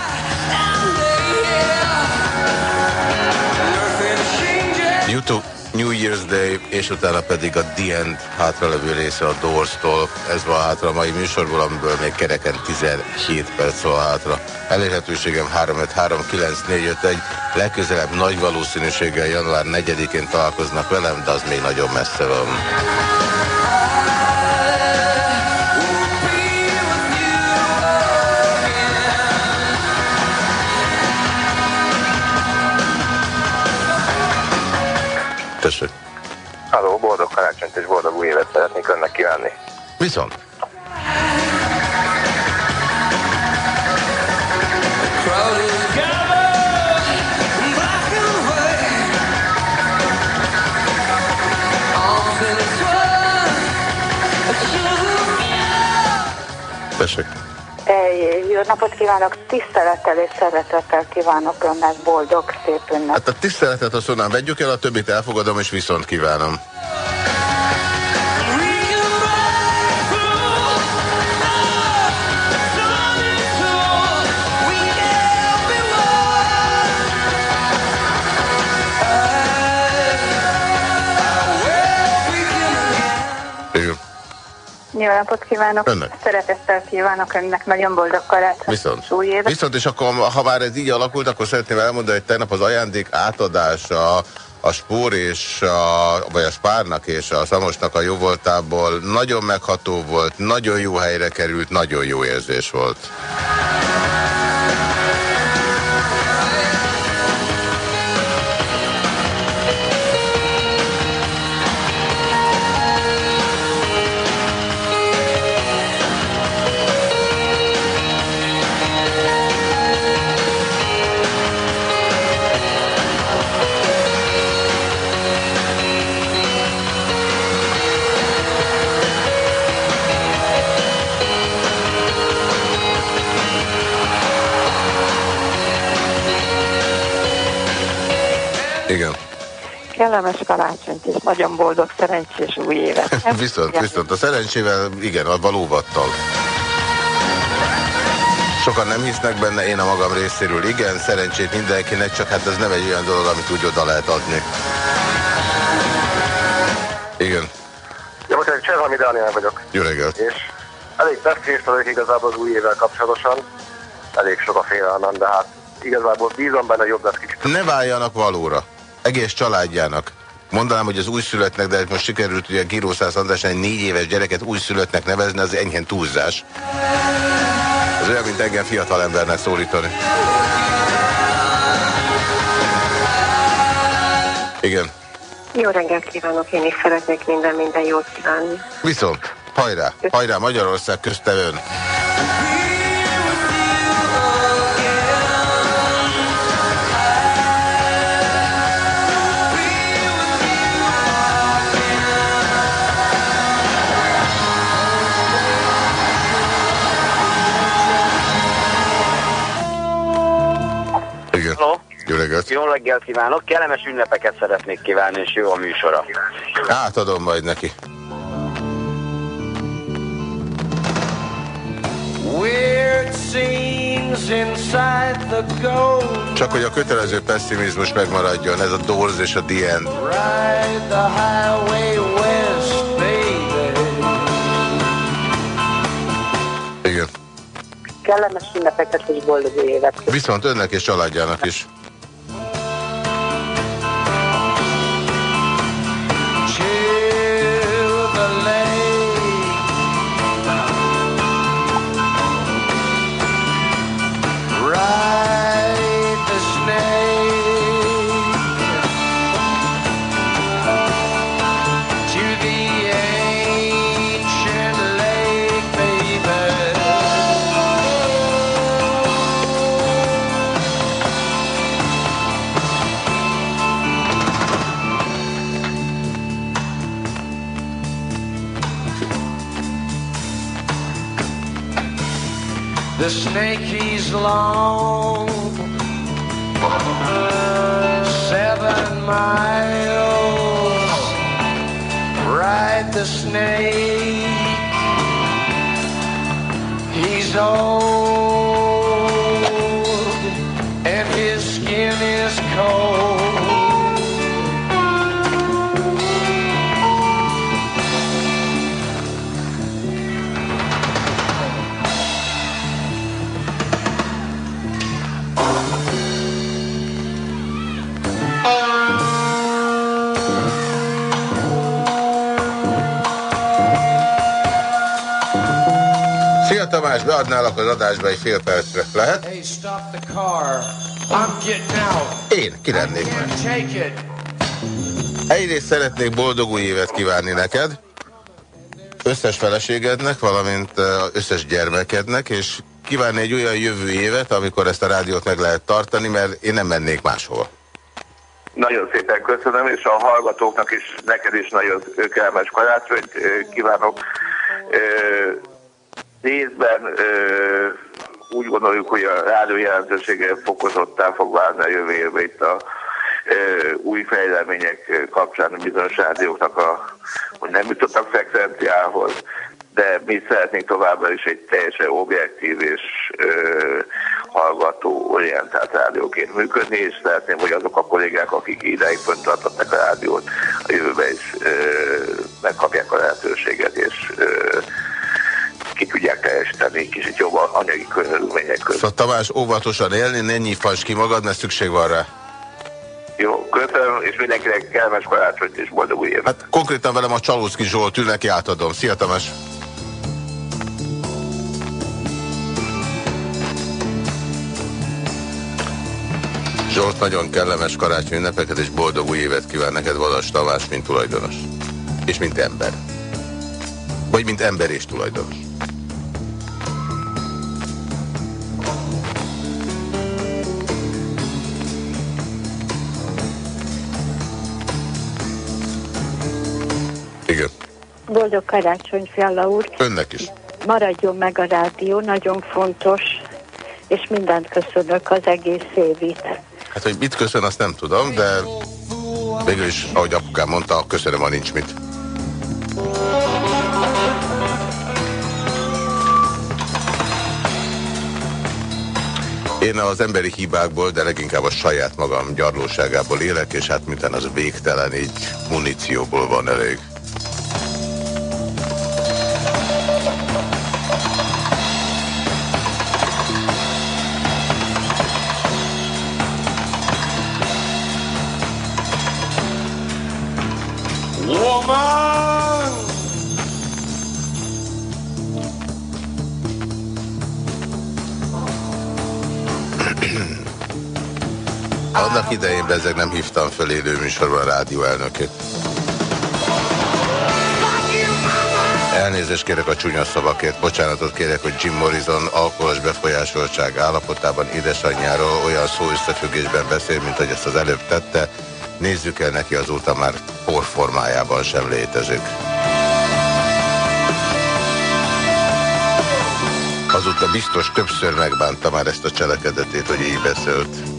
Speaker 1: YouTube New Year's Day, és utána pedig a The End hátralevő része a Doors-tól. Ez van hátra a mai műsorból, amiből még kereken 17 perc van hátra. Elérhetőségem 353-9451. Legközelebb nagy valószínűséggel január 4-én találkoznak velem, de az még nagyon messze van. Tessék.
Speaker 13: Halló, boldog karácsonyt és boldog új évet szeretnék önnek kívánni.
Speaker 1: Viszont. Tessék.
Speaker 29: Jó napot kívánok, tisztelettel és szeretettel kívánok önnek boldog, szép ünnep.
Speaker 1: Hát a tiszteletet azt onnan vegyük el, a többit elfogadom és viszont kívánom.
Speaker 29: Jó napot kívánok,
Speaker 1: Önnek.
Speaker 29: szeretettel kívánok önnek, nagyon boldog karácsony.
Speaker 1: Viszont.
Speaker 29: Új évet.
Speaker 1: Viszont, és akkor, ha már ez így alakult, akkor szeretném elmondani, hogy tegnap az ajándék átadása a Spór és a, vagy a Spárnak és a Szamosnak a jóvoltából nagyon megható volt, nagyon jó helyre került, nagyon jó érzés volt. Igen.
Speaker 29: Kellemes karácsonyt és nagyon boldog, szerencsés új évet.
Speaker 1: viszont, viszont a szerencsével, igen, a valóvattal. Sokan nem hisznek benne, én a magam részéről igen, szerencsét mindenkinek, csak hát ez nem egy olyan dolog, amit úgy oda lehet adni. Igen,
Speaker 17: Ja, most egy Cserhalmi Dániel vagyok,
Speaker 1: jó reggelt.
Speaker 17: és elég pessimist vagyok igazából az új évvel kapcsolatosan. Elég sok a félelmem, de hát igazából bízom benne, jobb lesz kicsit.
Speaker 1: Ne váljanak valóra. Egész családjának. Mondanám, hogy az újszülöttnek, de most sikerült ugye Girószász Andrásnál egy négy éves gyereket újszülöttnek nevezni, az enyhén túlzás. Az olyan, mint engem fiatal embernek szólítani. Igen.
Speaker 30: Jó reggelt kívánok, én is szeretnék minden, minden jót kívánni.
Speaker 1: Viszont, hajrá, hajrá Magyarország közte ön. Reggelt.
Speaker 31: Jó reggelt kívánok, kellemes ünnepeket szeretnék kívánni, és jó a műsora.
Speaker 1: Átadom majd neki.
Speaker 3: Weird scenes inside the gold.
Speaker 1: Csak hogy a kötelező pessimizmus megmaradjon, ez a Doors és a The End. Igen.
Speaker 29: Kellemes ünnepeket és boldog évet.
Speaker 1: Viszont önnek és családjának is.
Speaker 3: The snake he's long, seven miles. Ride the snake. He's old and his skin is cold.
Speaker 1: Tamás, beadnálak az adásba egy fél percre. Lehet?
Speaker 3: Hey, stop the car. I'm getting out.
Speaker 1: Én, ki lennék
Speaker 3: it.
Speaker 1: Egyrészt szeretnék boldog új évet kívánni neked, összes feleségednek, valamint összes gyermekednek, és kívánni egy olyan jövő évet, amikor ezt a rádiót meg lehet tartani, mert én nem mennék máshova.
Speaker 15: Nagyon szépen köszönöm, és a hallgatóknak is, neked is nagyon kellemes karácsonyt kívánok. Részben ö, úgy gondoljuk, hogy a rádió jelentősége fokozottá fog válni a jövő évben itt a ö, új fejlemények kapcsán bizonyos rádióknak, a, hogy nem jutottak frekvenciához, de mi szeretnénk továbbra is egy teljesen objektív és ö, hallgató orientált rádióként működni, és szeretném, hogy azok a kollégák, akik ideig föntartották a rádiót, a jövőben is ö, megkapják a lehetőséget, és ö, ki tudják teljesíteni kicsit jobb anyagi körülmények között.
Speaker 1: Szóval Tamás, óvatosan élni, ne nyífass ki magad, mert szükség van rá.
Speaker 15: Jó, köszönöm, és mindenkinek kellemes karácsonyt és boldog új évet.
Speaker 1: Hát konkrétan velem a Csalószki Zsolt ül, neki átadom. Szia Tamás! Zsolt, nagyon kellemes karácsony ünnepeket és boldog új évet kíván neked Vadas Tamás, mint tulajdonos. És mint ember. Vagy mint ember és tulajdonos.
Speaker 30: Boldog karácsony, Fiala úr.
Speaker 1: Önnek is.
Speaker 30: Maradjon meg a rádió, nagyon fontos, és mindent köszönök az egész évit.
Speaker 1: Hát, hogy mit köszön, azt nem tudom, de végül is, ahogy apukám mondta, köszönöm, ha nincs mit. Én az emberi hibákból, de leginkább a saját magam gyarlóságából élek, és hát mintán az végtelen, így munícióból van elég. Bezeg nem hívtam föl élő műsorban a rádió elnökét. Elnézést kérek a csúnya szavakért, bocsánatot kérek, hogy Jim Morrison alkoholos befolyásoltság állapotában édesanyjáról olyan szó összefüggésben beszél, mint hogy ezt az előbb tette. Nézzük el neki, azóta már porformájában sem létezik. Azóta biztos többször megbánta már ezt a cselekedetét, hogy így beszélt.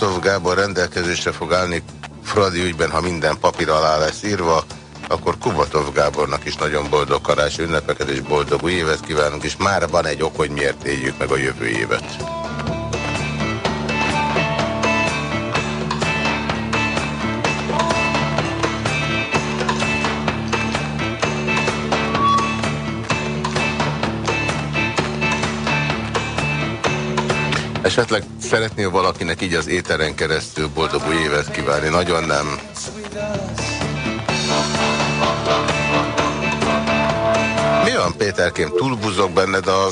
Speaker 1: Kubatov Gábor rendelkezésre fog állni Fradi ügyben, ha minden papír alá lesz írva, akkor Kubatov Gábornak is nagyon boldog karácsony ünnepeket és boldog új évet kívánunk, és már van egy ok, hogy miért éljük meg a jövő évet. Esetleg szeretnél valakinek így az éteren keresztül boldog új évet kívánni? Nagyon nem. Mi van, Péterkém? Túlbuzok benned a...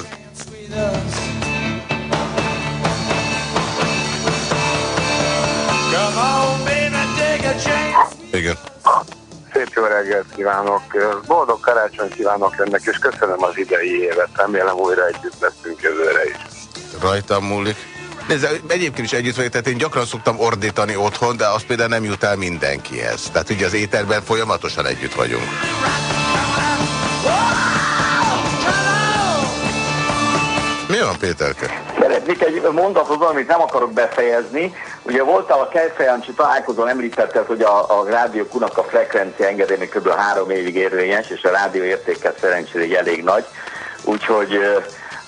Speaker 1: Igen.
Speaker 15: Szép jó reggelt kívánok, boldog karácsonyt kívánok önnek, és köszönöm az idei évet. Remélem újra együtt leszünk jövőre is.
Speaker 1: Rajtam múlik. Nézd, egyébként is együtt vagyok, tehát én gyakran szoktam ordítani otthon, de az például nem jut el mindenkihez. Tehát ugye az éterben folyamatosan együtt vagyunk. Mi van, Péterke?
Speaker 8: Szeretnék egy mondatot, amit nem akarok befejezni. Ugye voltál a Kejfejancsi találkozón, említetted, hogy a, a rádió kunak a frekvencia engedélye kb. három évig érvényes, és a rádió értéke szerencsére elég nagy. Úgyhogy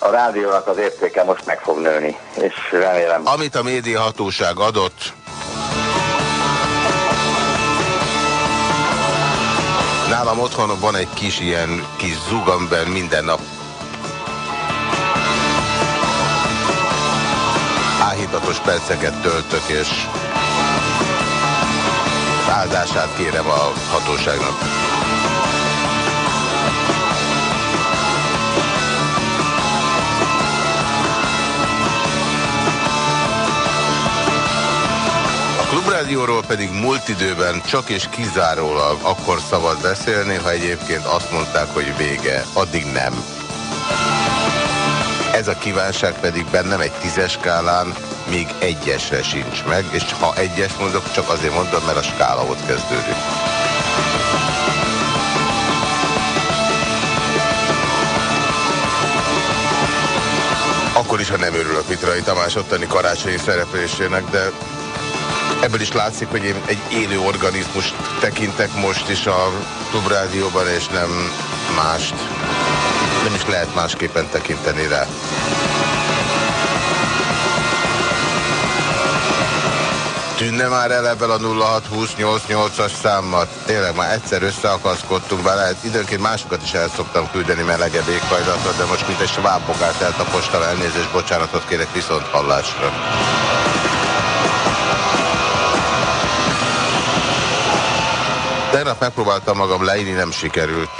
Speaker 8: a rádiónak az értéke most meg fog nőni, és remélem.
Speaker 1: Amit a médiahatóság adott, Nálam otthon van egy kis ilyen kis zug, amiben minden nap áhítatos perceket töltök, és áldását kérem a hatóságnak. Klubrádióról pedig múlt időben csak és kizárólag akkor szabad beszélni, ha egyébként azt mondták, hogy vége. Addig nem. Ez a kívánság pedig bennem egy tízes skálán még egyesre sincs meg, és ha egyes mondok, csak azért mondom, mert a skála ott kezdődik. Akkor is, ha nem örülök Vitrai Tamás ottani karácsonyi szereplésének, de ebből is látszik, hogy én egy élő organizmust tekintek most is a klubrádióban, és nem mást. Nem is lehet másképpen tekinteni rá. Tűnne már el ebből a 0628-as számmal. Tényleg már egyszer összeakaszkodtunk, bár lehet időnként másokat is el szoktam küldeni melegebb éghajlatot, de most mint egy svábbogát eltapostam elnézést, bocsánatot kérek viszont hallásra. Tegnap megpróbáltam magam leírni, nem sikerült.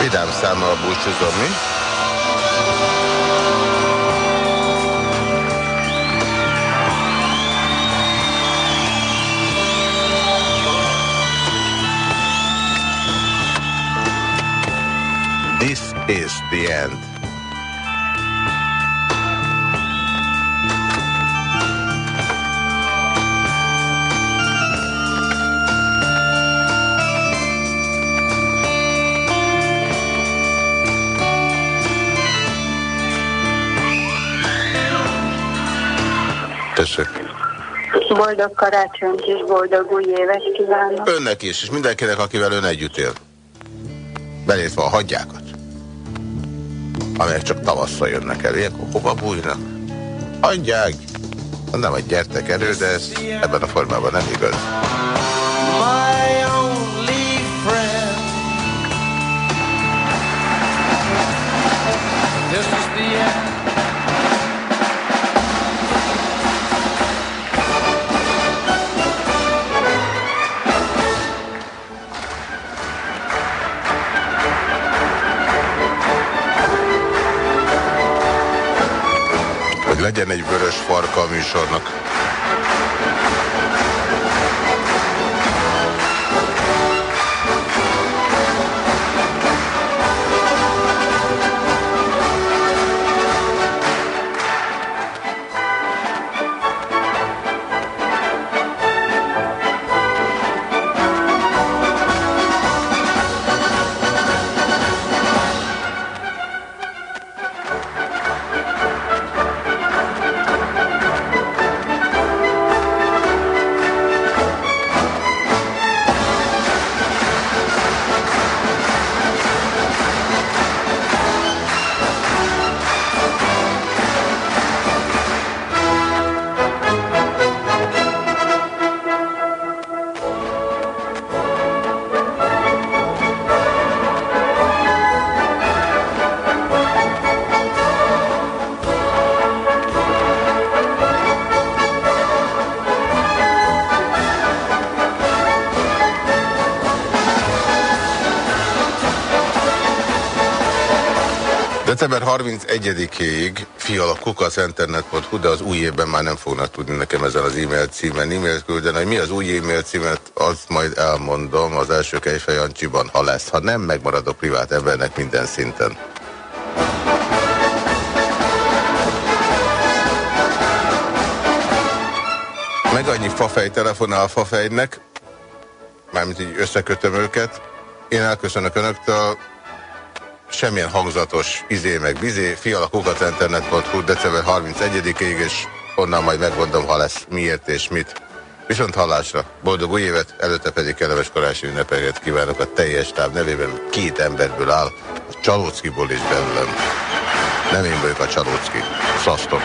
Speaker 1: Vidám számmal búcsúzom, mi? The end. Tessék.
Speaker 29: Boldog karácsonyt és boldog új évet kívánok.
Speaker 1: Önnek is, és mindenkinek, akivel ön együtt él. Belétve a hagyjákat. Amelyek csak tavasszal jönnek el. Ilyenkor hova bújnak? Hagyják! Nem, hogy gyertek elő, de ez ebben a formában nem igaz. Műsornak. December 31-ig fialakukacinternet.hu, de az új évben már nem fognak tudni nekem ezen az e-mail címen e-mailt küldeni, hogy mi az új e-mail címet, azt majd elmondom az első Kejfej Jancsiban, ha lesz. Ha nem, megmaradok privát embernek minden szinten. Meg annyi fafej telefonál a fafejnek, mármint így összekötöm őket. Én elköszönök önöktől, semmilyen hangzatos izé meg bizé, fialakukacinternet.hu december 31-ig, és onnan majd megmondom, ha lesz miért és mit. Viszont hallásra, boldog új évet, előtte pedig kellemes karási ünnepeket kívánok a teljes táv nevében, két emberből áll, a Csalóckiból is belőlem. Nem én vagyok a Csalócki. Szasztok!